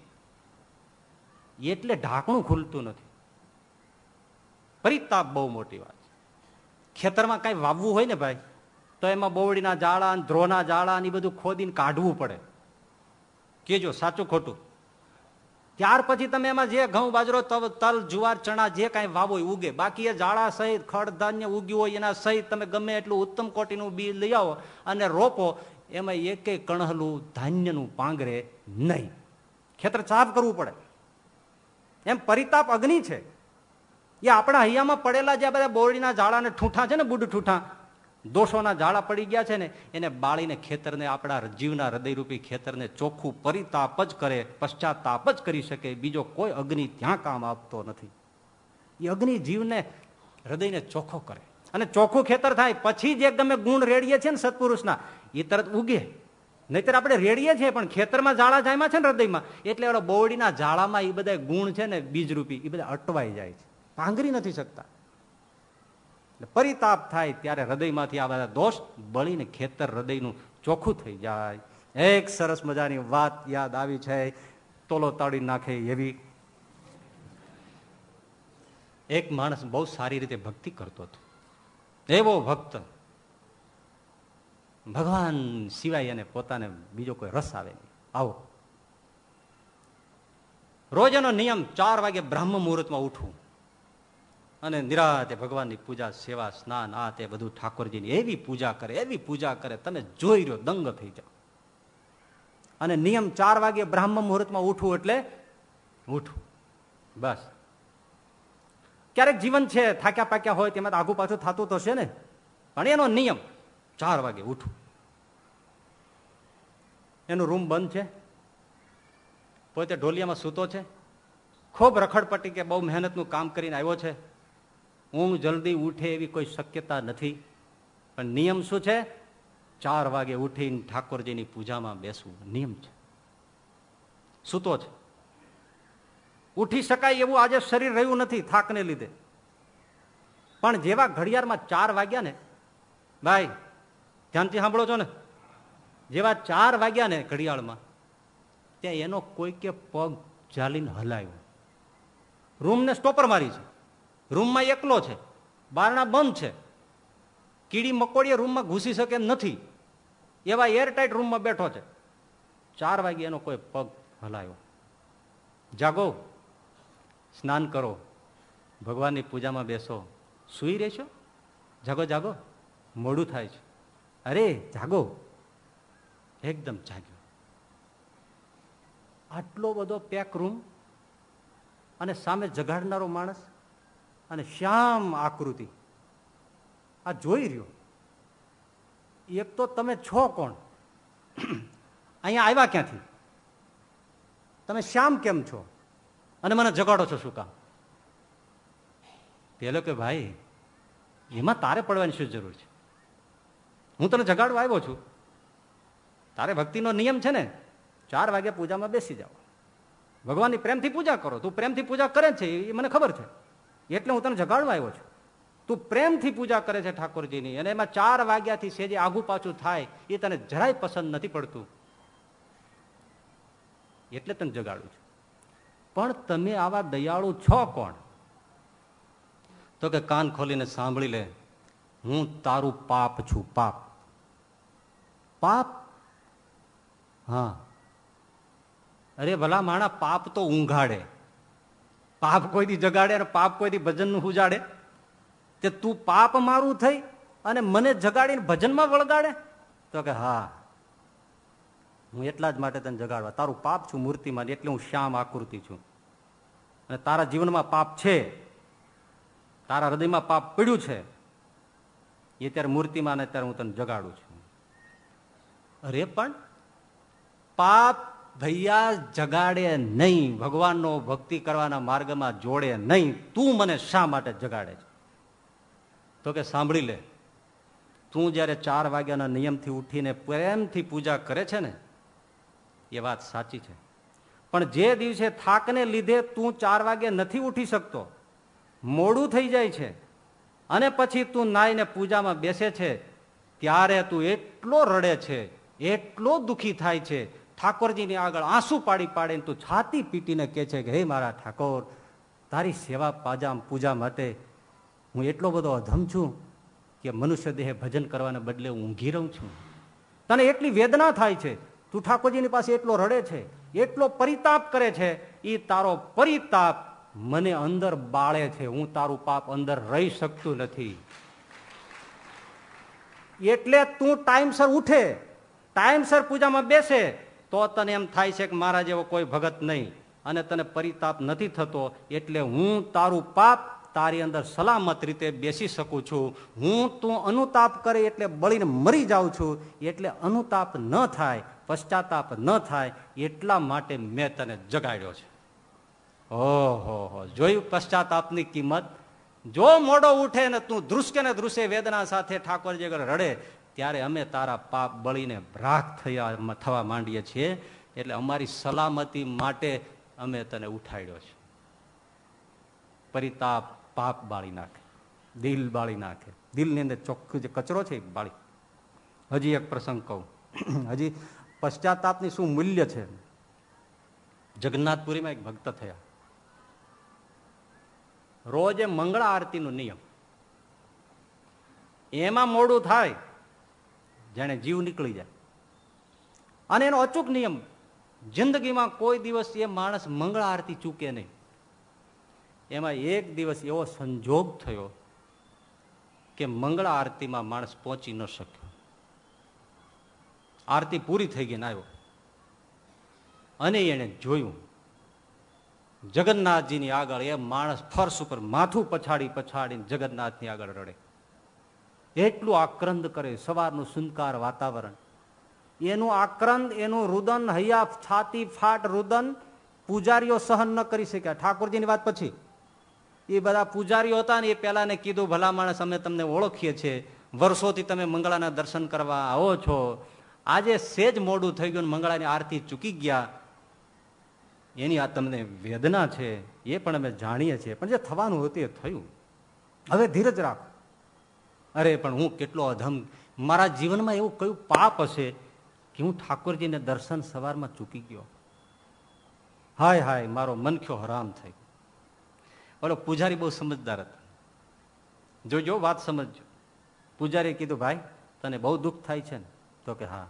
એટલે ઢાંકણું ખુલતું નથી. પરિતાપ બહુ મોટી વાત ખેતરમાં કઈ વાવવું હોય ને ભાઈ, તો એમાં બોવડીના જાળા ધ્રોના જાળા ને બધું ખોદીને કાઢવું પડે. કેજો સાચું ખોટું. ત્યાર પછી તમે એમાં જે ઘઉં, બાજરો તલ, જુવાર, ચણા, જે કાંઈ વાવો ઉગે. બાકી એ જાળા સહિત, ખડ, ધાન્ય ઉગ્યું હોય, એના સહિત તમે ગમે એટલું ઉત્તમ કોટીનું બી લઈ આવો અને રોપો, એમાં એક કણહલું ધાન્યનું પાંગરે નહીં. ખેતર સાફ કરવું પડે. એમ પરિતાપ અગ્નિ છે. એ આપણા હૈયામાં પડેલા જે બધા બોરડીના ઝાડાને ઠૂઠા છે ને બુડ ઠૂઠા દોષોના ઝાડા પડી ગયા છે ને, એને બાળીને ખેતરને આપણા જીવના હૃદયરૂપી ખેતરને ચોખ્ખું પરિતાપ જ કરે, પશ્ચાતાપ જ કરી શકે, બીજો કોઈ અગ્નિ ત્યાં કામ આપતો નથી. એ અગ્નિ જીવને હૃદયને ચોખ્ખો કરે. અને ચોખ્ખું ખેતર થાય, પછી જે ગમે ગુણ રેડીએ છીએ ને સત્પુરુષના, એ તરત ઉગે. નહીતર આપણે રેડીએ છીએ, પણ ખેતરમાં ઝાડા જાયમાં છે ને હૃદયમાં, એટલે બોવડીના ઝાડામાં એ બધા ગુણ છે ને, બીજરૂપી એ બધા અટવાઈ જાય છે. પાંગરી નથી શકતા. પરિતાપ થાય ત્યારે હૃદયમાંથી આ બધા દોષ બળીને ખેતર હૃદયનું ચોખ્ખું થઈ જાય. એક સરસ મજાની વાત યાદ આવી છે. તોલો તાળી નાખે એવી. એક માણસ બહુ સારી રીતે ભક્તિ કરતો હતો. એવો ભક્ત ભગવાન સિવાય એને પોતાને બીજો કોઈ રસ આવે નહીં. આવો. રોજ એનો નિયમ ચાર વાગે બ્રાહ્મ મુહૂર્તમાં ઉઠવું. અને નિરાતે ભગવાનની પૂજા, સેવા, સ્નાન, આ તે બધું ઠાકોરજીની એવી પૂજા કરે, એવી પૂજા કરે, તમે જોઈ રહ્યો, દંગ થઈ જાઓ. અને નિયમ ચાર વાગે બ્રાહ્મ મુહૂર્તમાં ઉઠવું એટલે ઉઠવું. બસ. ક્યારેક જીવન છે, થાક્યા પાક્યા હોય, તેમાં આગુ પાછું થતું તો છે ને. પણ એનો નિયમ, ચાર વાગે ઉઠવું. એનું રૂમ બંધ છે. પોતે ઢોલિયામાં સૂતો છે. ખૂબ રખડપટ્ટી કે બહુ મહેનતનું કામ કરીને આવ્યો છે. ઊંઘ જલ્દી ઉઠે એવી કોઈ શક્યતા નથી. પણ નિયમ શું છે? ચાર વાગે ઉઠીને ઠાકોરજીની પૂજામાં બેસવું. નિયમ છે. સૂતો છે. ઉઠી શકાય એવું આજે શરીર રહ્યું નથી થાકને લીધે. પણ જેવા ઘડિયાળમાં ચાર વાગ્યા ને, ભાઈ, ધ્યાનથી સાંભળો છો ને, જેવા ચાર વાગ્યા ને ઘડિયાળમાં, ત્યાં એનો કોઈ કે પગ ચાલીને હલાયો. રૂમને સ્ટોપર મારી છે. રૂમમાં એકલો છે. બારણા બંધ છે. કીડી મકોડીએ રૂમમાં ઘૂસી શકે નથી. એવા એરટાઈટ રૂમમાં બેઠો છે. ચાર વાગે એનો કોઈ પગ હલાયો. જાગો. સ્નાન કરો. ભગવાનની પૂજામાં બેસો. સુઈ રહેશો? જાગો જાગો. મોડું થાય છે. અરે, જાગો. એકદમ જાગ્યો. આટલો બધો પેક રૂમ અને સામે જગાડનારો માણસ અને શ્યામ આકૃતિ. આ જોઈ રહ્યો. એક તો તમે છો કોણ? અહીંયા આવ્યા ક્યાંથી? તમે શ્યામ કેમ છો? અને મને જગાડો છો શું કામ? પેલો કે, ભાઈ, એમાં તારે પડવાની શું જરૂર છે? હું તને જગાડવા આવ્યો છું. તારે ભક્તિનો નિયમ છે ને, ચાર વાગે પૂજામાં બેસી જાઓ. ભગવાનની પ્રેમથી પૂજા કરો. તું પ્રેમથી પૂજા કરે છે, એ મને ખબર છે. એટલે હું તને જગાડવા આવ્યો છું. તું પ્રેમથી પૂજા કરે છે ઠાકોરજીની અને એમાં ચાર વાગ્યાથી સેજે આગુ પાછું થાય એ તને જરાય પસંદ નથી પડતું. એટલે તને જગાડું છું. પણ તમે આવા દયાળુ છો કોણ? તો કે કાન ખોલીને સાંભળી લે, હું તારું પાપ છું, પાપ. પાપ? હા. અરે ભલા માણા પાપ તો ઊંઘાડે. પાપ કોઈથી જગાડે અને પાપ કોઈથી ભજનનું ઉજાડે? તે તું પાપ મારું થઈ અને મને જગાડીને ભજનમાં વળગાડે? તો કે હા. હું એટલા જ માટે તને જગાડવા. તારું પાપ છું મૂર્તિમાં એટલે હું શ્યામ આકૃતિ છું. અને તારા જીવનમાં પાપ છે. તારા હૃદયમાં પાપ પડ્યું છે. એ ત્યારે મૂર્તિમાં ને ત્યારે હું તને જગાડું છું. અરે પણ પાપ ભૈયા જગાડે નહીં, ભગવાનનો ભક્તિ કરવાના માર્ગમાં જોડે નહીં. તું મને શા માટે જગાડે છે? તો કે સાંભળી લે, તું જ્યારે ચાર વાગ્યાના નિયમથી ઉઠીને પ્રેમથી પૂજા કરે છે ને, એ વાત સાચી છે. પણ જે દિવસે થાકને લીધે તું ચાર વાગે નથી ઉઠી શકતો, મોડું થઈ જાય છે. અને પછી તું નાઈને પૂજામાં બેસે છે, ત્યારે તું એટલો રડે છે, એટલો દુઃખી થાય છે ઠાકોરજીની આગળ આંસુ પાડી પાડીને તું છાતી પીટીને કહે છે કે, હે મારા ઠાકોર, તારી સેવા પાજામ પૂજા માટે હું એટલો બધો અધમ છું કે મનુષ્ય દેહ ભજન કરવાને બદલે હું ઊંઘી રહું છું. તને એટલી વેદના થાય છે? તું ઠાકોરજીની પાસે એટલો રડે છે, એટલો પરિતાપ કરે છે એ તારો પરિતાપ મને અંદર બાળે છે, હું તારું પાપ અંદર રહી શકતું નથી. એટલે તું ટાઈમસર ઉઠે, ટાઈમસર પૂજામાં બેસે તો તને એમ થાય છે કે મારા જેવો કોઈ ભગત નહીં અને તને પરિતાપ નથી થતો એટલે હું તારું પાપ તારી અંદર સલામત રીતે બેસી શકું છું. હું તું અનુતાપ કરે એટલે બળીને મરી જાઉં છું. એટલે અનુતાપ ન થાય, પશ્ચાતાપ ન થાય, એટલા માટે મેં તને જગાડ્યો છે. ઓહો હો, જોયું પશ્ચાતાપની કિંમત? જો મોડો ઉઠે ને તું ધ્રુસકે ને ધ્રુસે વેદના સાથે ઠાકોરજી રડે ત્યારે અમે તારા પાપ બળીને રાખ થયા થવા માંડીએ છીએ. એટલે અમારી સલામતી માટે અમે તને ઉઠાડ્યો છે. પરિતાપ પાપ બાળી નાખે, દિલ બાળી નાખે. દિલની અંદર ચોખ્ખું જે કચરો છે બાળી. હજી એક પ્રસંગ કહું. હજી પશ્ચાતાપની શું મૂલ્ય છે? જગન્નાથપુરીમાં એક ભક્ત થયા. રોજે મંગળા આરતીનો નિયમ. એમાં મોડું થાય જેને જીવ નીકળી જાય. અને એનો અચૂક નિયમ, જિંદગીમાં કોઈ દિવસ એ માણસ મંગળા આરતી ચૂકે નહીં. એમાં એક દિવસ એવો સંજોગ થયો કે મંગળા આરતીમાં માણસ પહોંચી ન શક્યો. આરતી પૂરી થઈ ગઈ આવ્યો. અને એને જોયું, જગન્નાથજીની આગળ એ માણસ ફર્શ ઉપર માથું પછાડી પછાડીને જગન્નાથની આગળ રડે. એટલું આક્રંદ કરે સવારનું સુનકાર વાતાવરણ. એનું આક્રંદ, એનું રુદન હૈયા છાતી, ફાટ, રુદન પૂજારીઓ સહન ન કરી શક્યા. ઠાકોરજીની વાત પછી. એ બધા પૂજારીઓ હતા ને એ પેલા ને કીધું, ભલા માણસ, અમે તમને ઓળખીએ છીએ. વર્ષોથી તમે મંગળાના દર્શન કરવા આવો છો. આજે સેજ મોડું થઈ ગયું મંગળાની આરતી ચૂકી ગયા. એની આ તમને વેદના છે, એ પણ અમે જાણીએ છીએ. પણ જે થવાનું હતું એ થયું. હવે ધીરજ રાખો. અરે, પણ હું કેટલો અધમ મારા જીવનમાં એવું કયું પાપ હશે કે હું ઠાકોરજીને દર્શન સવારમાં ચૂકી ગયો? હાય હાય, મારો મનખ્યો હરામ થઈ ઓલો પૂજારી બહુ સમજદાર હતા. જોજો, વાત સમજજો. પૂજારીએ કીધું, ભાઈ, તને બહુ દુઃખ થાય છે ને? તો કે, હા.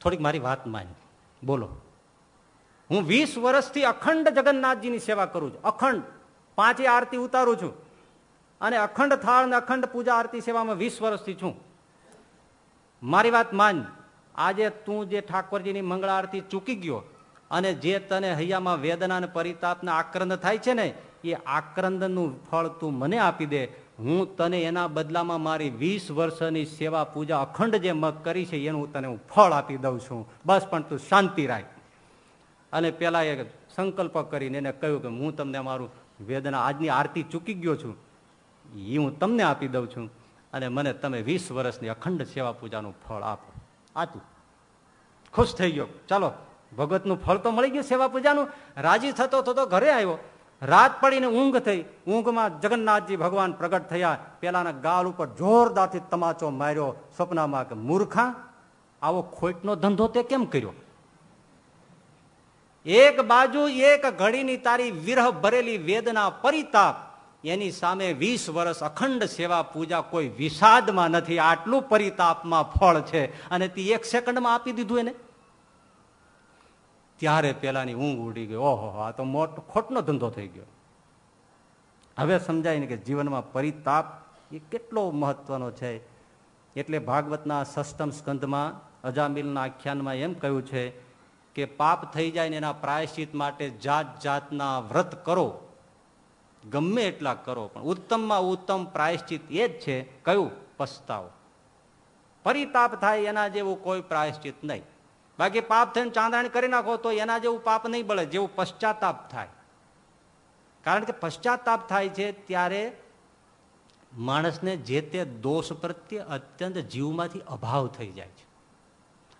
થોડીક મારી વાત માન. બોલો. હું વીસ વર્ષથી અખંડ જગન્નાથજીની સેવા કરું છું. અખંડ. પાંચે આરતી ઉતારું છું. અને અખંડ થાળ અને અખંડ પૂજા આરતી સેવામાં વીસ વર્ષથી છું. મારી વાત માન. આજે તું જે ઠાકોરજીની મંગળા આરતી ચૂકી ગયો અને જે તને હૈયામાં વેદના અને પરિતાપના આક્રંદ થાય છે ને, એ આક્રંદનું ફળ તું મને આપી દે. હું તને એના બદલામાં મારી વીસ વર્ષની સેવા પૂજા અખંડ જે મગ કરી છે, એનું તને હું ફળ આપી દઉં છું. બસ, પણ તું શાંતિ રાખ. અને પેલા એ સંકલ્પ કરીને એને કહ્યું કે હું તમને મારું વેદના આજની આરતી ચૂકી ગયો છું. એ હું તમને આપી દઉં છું. અને મને તમે વીસ વર્ષની અખંડ સેવા પૂજાનું ફળ આપો. આતું. ખુશ થઈ ગયો. ચાલો ભગવતનું ફળ તો મળી ગયું સેવા પૂજાનું. રાજી થતો થતો ઘરે આવ્યો. રાત પડીને ઊંઘ થઈ. ઊંઘમાં જગન્નાથજી ભગવાન પ્રગટ થયા. પેલાના ગાલ ઉપર જોરદારથી તમાચો માર્યો. સ્વપ્નમાં કે, મૂર્ખા, આવો ખોટનો ધંધો તે કેમ કર્યો? એક બાજુ એક ઘડીની તારી વિરહ ભરેલી વેદના પરિતાપ. એની સામે વીસ વર્ષ અખંડ સેવા પૂજા કોઈ વિષાદમાં નથી, આટલું પરિતાપમાં ફળ છે. અને તે એક સેકન્ડમાં આપી દીધું એને. ત્યારે પેલાની ઊંઘ ઉડી ગઈ. ઓહો, આ તો મોટો, ખોટનો ધંધો થઈ ગયો. હવે સમજાય ને કે જીવનમાં પરિતાપ એ કેટલો મહત્વનો છે. એટલે ભાગવતના સષ્ટમ સ્કંધમાં અજામિલના આખ્યાનમાં એમ કહ્યું છે કે પાપ થઈ જાય ને એના પ્રાયશ્ચિત માટે જાત જાતના વ્રત કરો. ગમે એટલા કરો, પણ ઉત્તમમાં ઉત્તમ પ્રાયશ્ચિત એ જ છે, કયું? પસ્તાવો. પરિતાપ થાય એના જેવું કોઈ પ્રાયશ્ચિત નહીં. બાકી પાપ થઈને ચાંદાણી કરી નાખો તો એના જેવું પાપ નહીં બળે, જેવું પશ્ચાતાપ થાય. કારણ કે પશ્ચાતાપ થાય છે ત્યારે માણસને જે તે દોષ પ્રત્યે અત્યંત જીવમાંથી અભાવ થઈ જાય છે.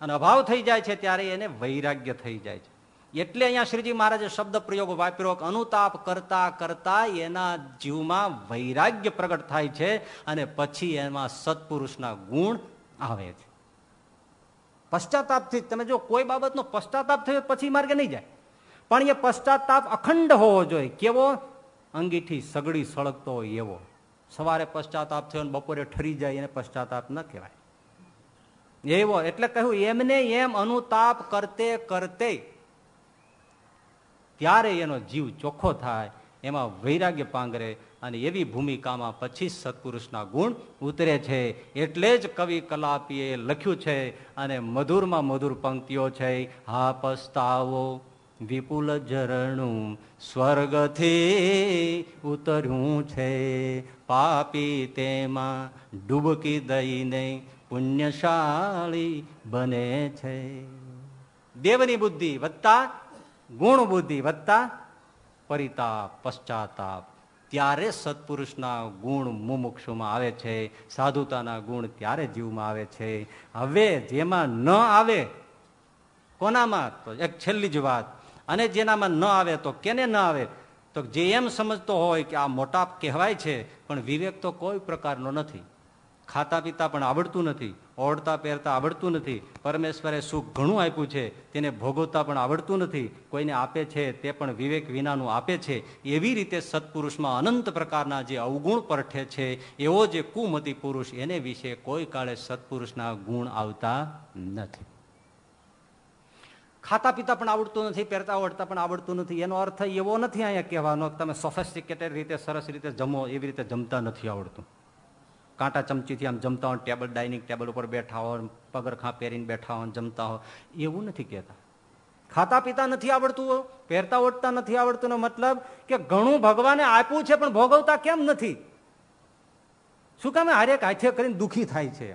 અને અભાવ થઈ જાય છે ત્યારે એને વૈરાગ્ય થઈ જાય છે. એટલે અહીંયા શ્રીજી મહારાજે શબ્દ પ્રયોગ વાપર્યો અનુતાપ કરતા કરતા એના જીવમાં વૈરાગ્ય પ્રગટ થાય છે અને પછી એમાં સત્પુરુષના ગુણ આવે છે. પશ્ચાતાપથી તમે જો કોઈ બાબતનો પશ્ચાતાપ થયો પછી માર્ગે નહીં જાય. પણ એ પશ્ચાતાપ અખંડ હોવો જોઈએ. કેવો? અંગીઠી સગડી સળગતો હોય એવો. સવારે પશ્ચાતાપ થયો બપોરે ઠરી જાય એને પશ્ચાતાપ ન કહેવાય. એવો. એટલે કહ્યું, એમને એમ અનુતાપ કરતે કરતે ત્યારે એનો જીવ ચોખ્ખો થાય, એમાં વૈરાગ્ય પાંગરે અને એવી ભૂમિકામાં પછી સત્પુરુષના ગુણ ઉતરે છે. એટલે જ કવિ કલાપીએ લખ્યું છે અને મધુરમાં મધુર પંક્તિઓ છે. હા પસ્તાવો વિપુલ ઝરણું સ્વર્ગથી ઉતર્યું છે. પાપી તેમાં ડૂબકી દઈને પુણ્યશાળી બને છે. દેવની બુદ્ધિ વધતા ગુણ બુદ્ધિ વધતા પરિતાપ, પશ્ચાતાપ. ત્યારે સત્પુરુષના ગુણ મુમુક્ષુમાં આવે છે, સાધુતાના ગુણ ત્યારે જીવમાં આવે છે. હવે જેમાં ન આવે, કોનામાં? તો એક છેલ્લી જ વાત. અને જેનામાં ન આવે તો કેને ન આવે? તો જે એમ સમજતો હોય કે આ મોટા કહેવાય છે, પણ વિવેક તો કોઈ પ્રકારનો નથી. ખાતા પીતા પણ આવડતું નથી. ઓળતા પહેરતા આવડતું નથી. પરમેશ્વરે સુખ ઘણું આપ્યું છે. તેને ભોગવતા પણ આવડતું નથી. કોઈને આપે છે તે પણ વિવેક વિનાનું આપે છે. એવી રીતે સત્પુરુષમાં અનંત પ્રકારના જે અવગુણ પરઠે છે, એવો જે કુમતી પુરુષ, એને વિશે કોઈ કાળે સત્પુરુષના ગુણ આવતા નથી. ખાતા પીતા પણ આવડતું નથી, પહેરતા આવડતા પણ આવડતું નથી. એનો અર્થ એવો નથી અહીંયા કહેવાનો તમે સોફેસ્ટિકેટેડ રીતે, સરસ રીતે જમો, એવી રીતે જમતા નથી આવડતું. કાંટા ચમચીથી આમ જમતા હોય ટેબલ, ડાઇનિંગ ટેબલ ઉપર બેઠા હોય પગરખા પહેરીને બેઠા હોય જમતા હોય, એવું નથી કહેતા. ખાતા પીતા નથી આવડતું પહેરતા ઓઢતા નથી આવડતું મતલબ કે ઘણું ભગવાને આપ્યું છે પણ ભોગવતા કેમ નથી? શું કામે હારેક હાથે કરીને દુઃખી થાય છે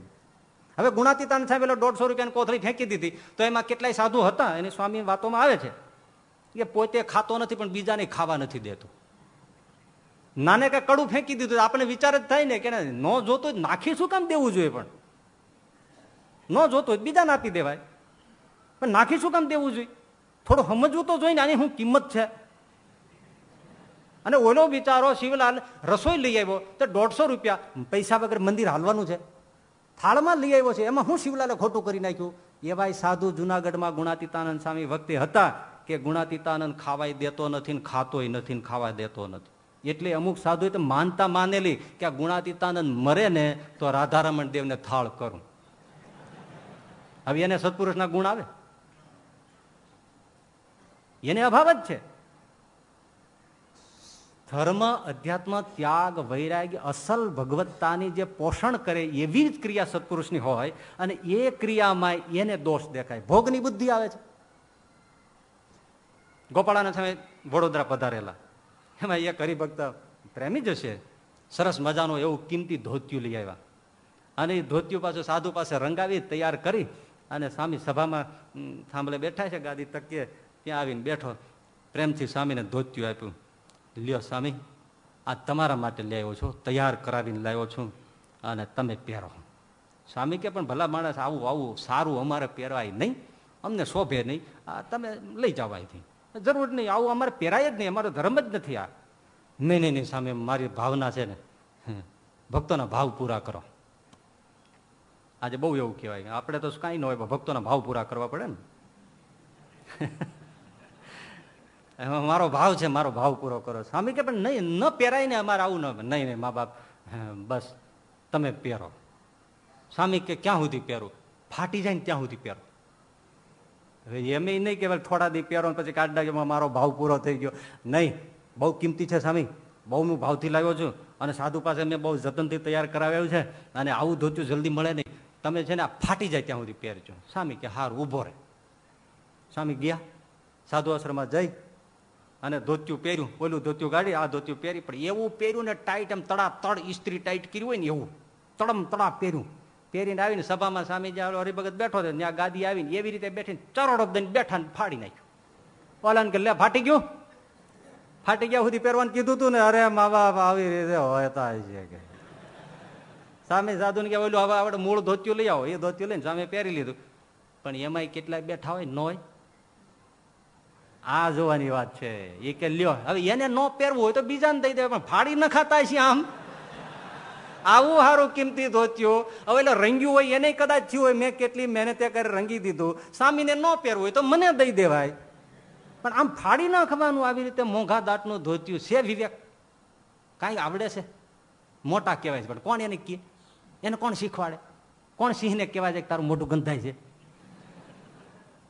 હવે ગુણાતીતાન સાહેબ એટલે દોઢસો રૂપિયાની કોથળી ફેંકી દીધી, તો એમાં કેટલાય સાધુ હતા? એની સ્વામી વાતોમાં આવે છે. એ પોતે ખાતો નથી પણ બીજાને ખાવા નથી દેતો. નાને કઈ કડું ફેંકી દીધું આપણે વિચાર જ થાય ને કે ન જોતો નાખી શું કામ દેવું જોઈએ પણ? ન જોતો બીજાને આપી દેવાય. પણ નાખી શું કામ દેવું જોઈએ? થોડું સમજવું તો જોઈએ ને આની શું કિંમત છે? અને ઓલો બિચારો શિવલાલ રસોઈ લઈ આવ્યો તો દોઢસો રૂપિયા પૈસા વગર મંદિર હાલવાનું છે. થાળમાં લઈ આવ્યો છે. એમાં હું શિવલાલે ખોટું કરી નાખ્યું? એવા સાધુ જુનાગઢમાં ગુણાતીતાનંદ સ્વામી વખતે હતા કે ગુણાતીતાનંદ ખાવાય દેતો નથી ખાતોય નથી ખાવા દેતો નથી. એટલે અમુક સાધુ તો માનતા માનેલી કે આ ગુણાતીતાનંદ મરે ને તો રાધારમણ દેવને થાળ કરું. હવે એને સત્પુરુષના ગુણ આવે? એને અભાવ જ છે. ધર્મ, અધ્યાત્મ, ત્યાગ, વૈરાગ્ય, અસલ ભગવત્તાની જે પોષણ કરે એવી જ ક્રિયા સત્પુરુષની હોય અને એ ક્રિયામાં એને દોષ દેખાય. ભોગની બુદ્ધિ આવે છે. ગોપાળાના સમય વડોદરા પધારેલા. એમાં એક હરિભક્ત પ્રેમી જ હશે. સરસ મજાનું એવું કિંમતી ધોત્યું લઈ આવ્યા. અને એ ધોત્યું પાછું સાધુ પાસે રંગાવી, તૈયાર કરી અને સ્વામી સભામાં થાંભલે બેઠા છે ગાદી તકીએ ત્યાં આવીને બેઠો. પ્રેમથી સ્વામીને ધોત્યું આપ્યું. લ્યો સ્વામી, આ તમારા માટે લઈ આવ્યો છું, તૈયાર કરાવીને લાવ્યો છું અને તમે પહેરો. સ્વામી કે, પણ ભલા માણસ આવું આવું સારું અમારે પહેરવાય નહીં. અમને શોભે નહીં. આ તમે લઈ જવાયથી જરૂર નહીં, આવું અમારે પહેરાય જ નહીં, અમારો ધર્મ જ નથી આ. નહીં નહીં નહીં, સામે મારી ભાવના છે ને. ભક્તોના ભાવ પૂરા કરો. આજે બહુ એવું કહેવાય. આપણે તો કાંઈ ન હોય ભક્તોના ભાવ પૂરા કરવા પડે ને. એમાં મારો ભાવ છે, મારો ભાવ પૂરો કરો. સ્વામી કે પણ નહીં, ન પહેરાય ને અમારે આવું ન નહીં નહીં, મા બાપ બસ, તમે પહેરો. સ્વામી કે ક્યાં સુધી પહેરું? ફાટી જાય ને ત્યાં સુધી પહેરો. એમ નહીં કે થોડા દી પહેરો પછી કાઢ નાખ્યો મારો ભાવ પૂરો થઈ ગયો. નહીં, બહુ કિંમતી છે સ્વામી બહુ હું ભાવથી લાવ્યો છું. અને સાધુ પાસે મેં બહુ જતનથી તૈયાર કરાવ્યું છે. અને આવું ધોત્યું જલ્દી મળે નહીં. તમે છે ને આ ફાટી જાય ત્યાં સુધી પહેરજો. સ્વામી કે હાર ઊભો રહે. સ્વામી ગયા. સાધુ આશ્રમમાં જઈ અને ધોત્યું પહેર્યું. ઓલું ધોત્યું ગાડી, આ ધોત્યું પહેરી. પણ એવું પહેર્યું ને ટાઈટ એમ તડા તડ ઇસ્ત્રી ટાઈટ કર્યું હોય ને એવું. તડમ તડા પહેર્યું. પહેરીને આવીને સભામાં સ્વામીજી હરિભગત બેઠો હતો ત્યાં ગાદી આવીને એવી રીતે બેઠીને ચરોડો દઈને બેઠા ને ફાડી નાખ્યું. ઓલાને કે, લે, ફાટી ગયું? ફાટી ગયા સુધી પહેરવાનું કીધું તું ને, અરે, મા બાપ, આવી રીતે હોતા છે કે. સામે સાધુ ને કે, ઓલું હવે આપણે મૂળ ધોત્યું લઈ આવો. એ ધોત્યું લઈને સામે પહેરી લીધું. પણ એમાં કેટલાય બેઠા હોય ન હોય. આ જોવાની વાત છે. એ કે, લ્યો, હવે એને ન પહેરવું હોય તો બીજાને દઈ દે, પણ ફાડી ન ખાતા છે આમ. આવું સારું કિંમતી ધોત્યું હવે એટલે રંગ્યું હોય, એને કદાચ થયું હોય, મેં કેટલી મહેનત કરી રંગી દીધું. સામીને ન પહેરવું હોય તો મને દઈ દેવાય. પણ આમ ફાડી નાખવાનું આવી રીતે મોંઘા દાંતનું ધોત્યું છે વિવેક? કાંઈ આવડે છે? મોટા કહેવાય છે, પણ કોણ એને કહે? એને કોણ શીખવાડે? કોણ સિંહને કહેવાય છે કે તારું મોટું ગંધાય છે?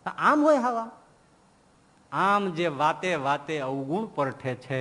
આમ હોય હવા આમ જે વાતે વાતે અવગુણ પરઠે છે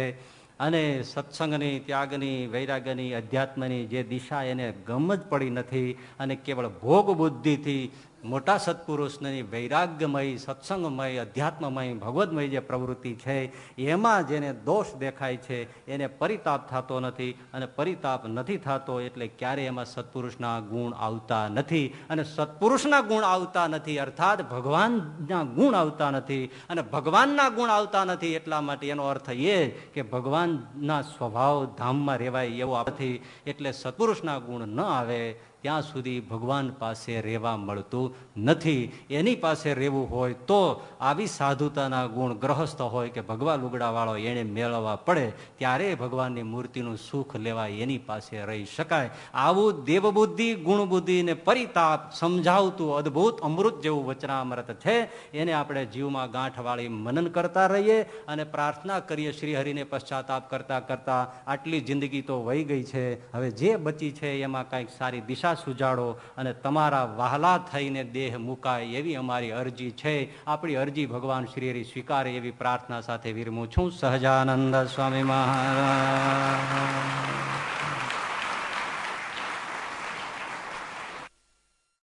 અને સત્સંગની, ત્યાગની, વૈરાગ્યની, અધ્યાત્મની જે દિશા એને ગમ જ પડી નથી અને કેવળ ભોગ બુદ્ધિથી મોટા સત્પુરુષની વૈરાગ્યમય, સત્સંગમય, અધ્યાત્મમય, ભગવદમય જે પ્રવૃત્તિ છે, એમાં જેને દોષ દેખાય છે, એને પરિતાપ થતો નથી અને પરિતાપ નથી થતો એટલે ક્યારે એમાં સત્પુરુષના ગુણ આવતા નથી અને સત્પુરુષના ગુણ આવતા નથી અર્થાત ભગવાનના ગુણ આવતા નથી અને ભગવાનના ગુણ આવતા નથી એટલા માટે એનો અર્થ એ કે ભગવાનના સ્વભાવ ધામમાં રહેવાય એવો નથી એટલે સત્પુરુષના ગુણ ન આવે ત્યાં સુધી ભગવાન પાસે રહેવા મળતું નથી. એની પાસે રહેવું હોય તો આવી સાધુતાના ગુણ ગ્રહસ્થ હોય કે ભગવા લુગડાવાળો એને મેળવવા પડે, ત્યારે ભગવાનની મૂર્તિનું સુખ લેવા એની પાસે રહી શકાય. આવું દેવબુદ્ધિ ગુણબુદ્ધિને પરિતાપ સમજાવતું અદ્ભુત અમૃત જેવું વચનામૃત છે. એને આપણે જીવમાં ગાંઠવાળી મનન કરતા રહીએ અને પ્રાર્થના કરીએ શ્રીહરિને પશ્ચાતાપ કરતા કરતા આટલી જિંદગી તો વહી ગઈ છે. હવે જે બચી છે એમાં કંઈક સારી દિશા સુજાડો અને તમારા વહાલા થઈને દેહ મુકાય એવી અમારી અરજી છે. આપણી અરજી ભગવાન શ્રી હરિ સ્વીકારે એવી પ્રાર્થના સાથે વિરમું છું. સહજાનંદ સ્વામી મહારાજ.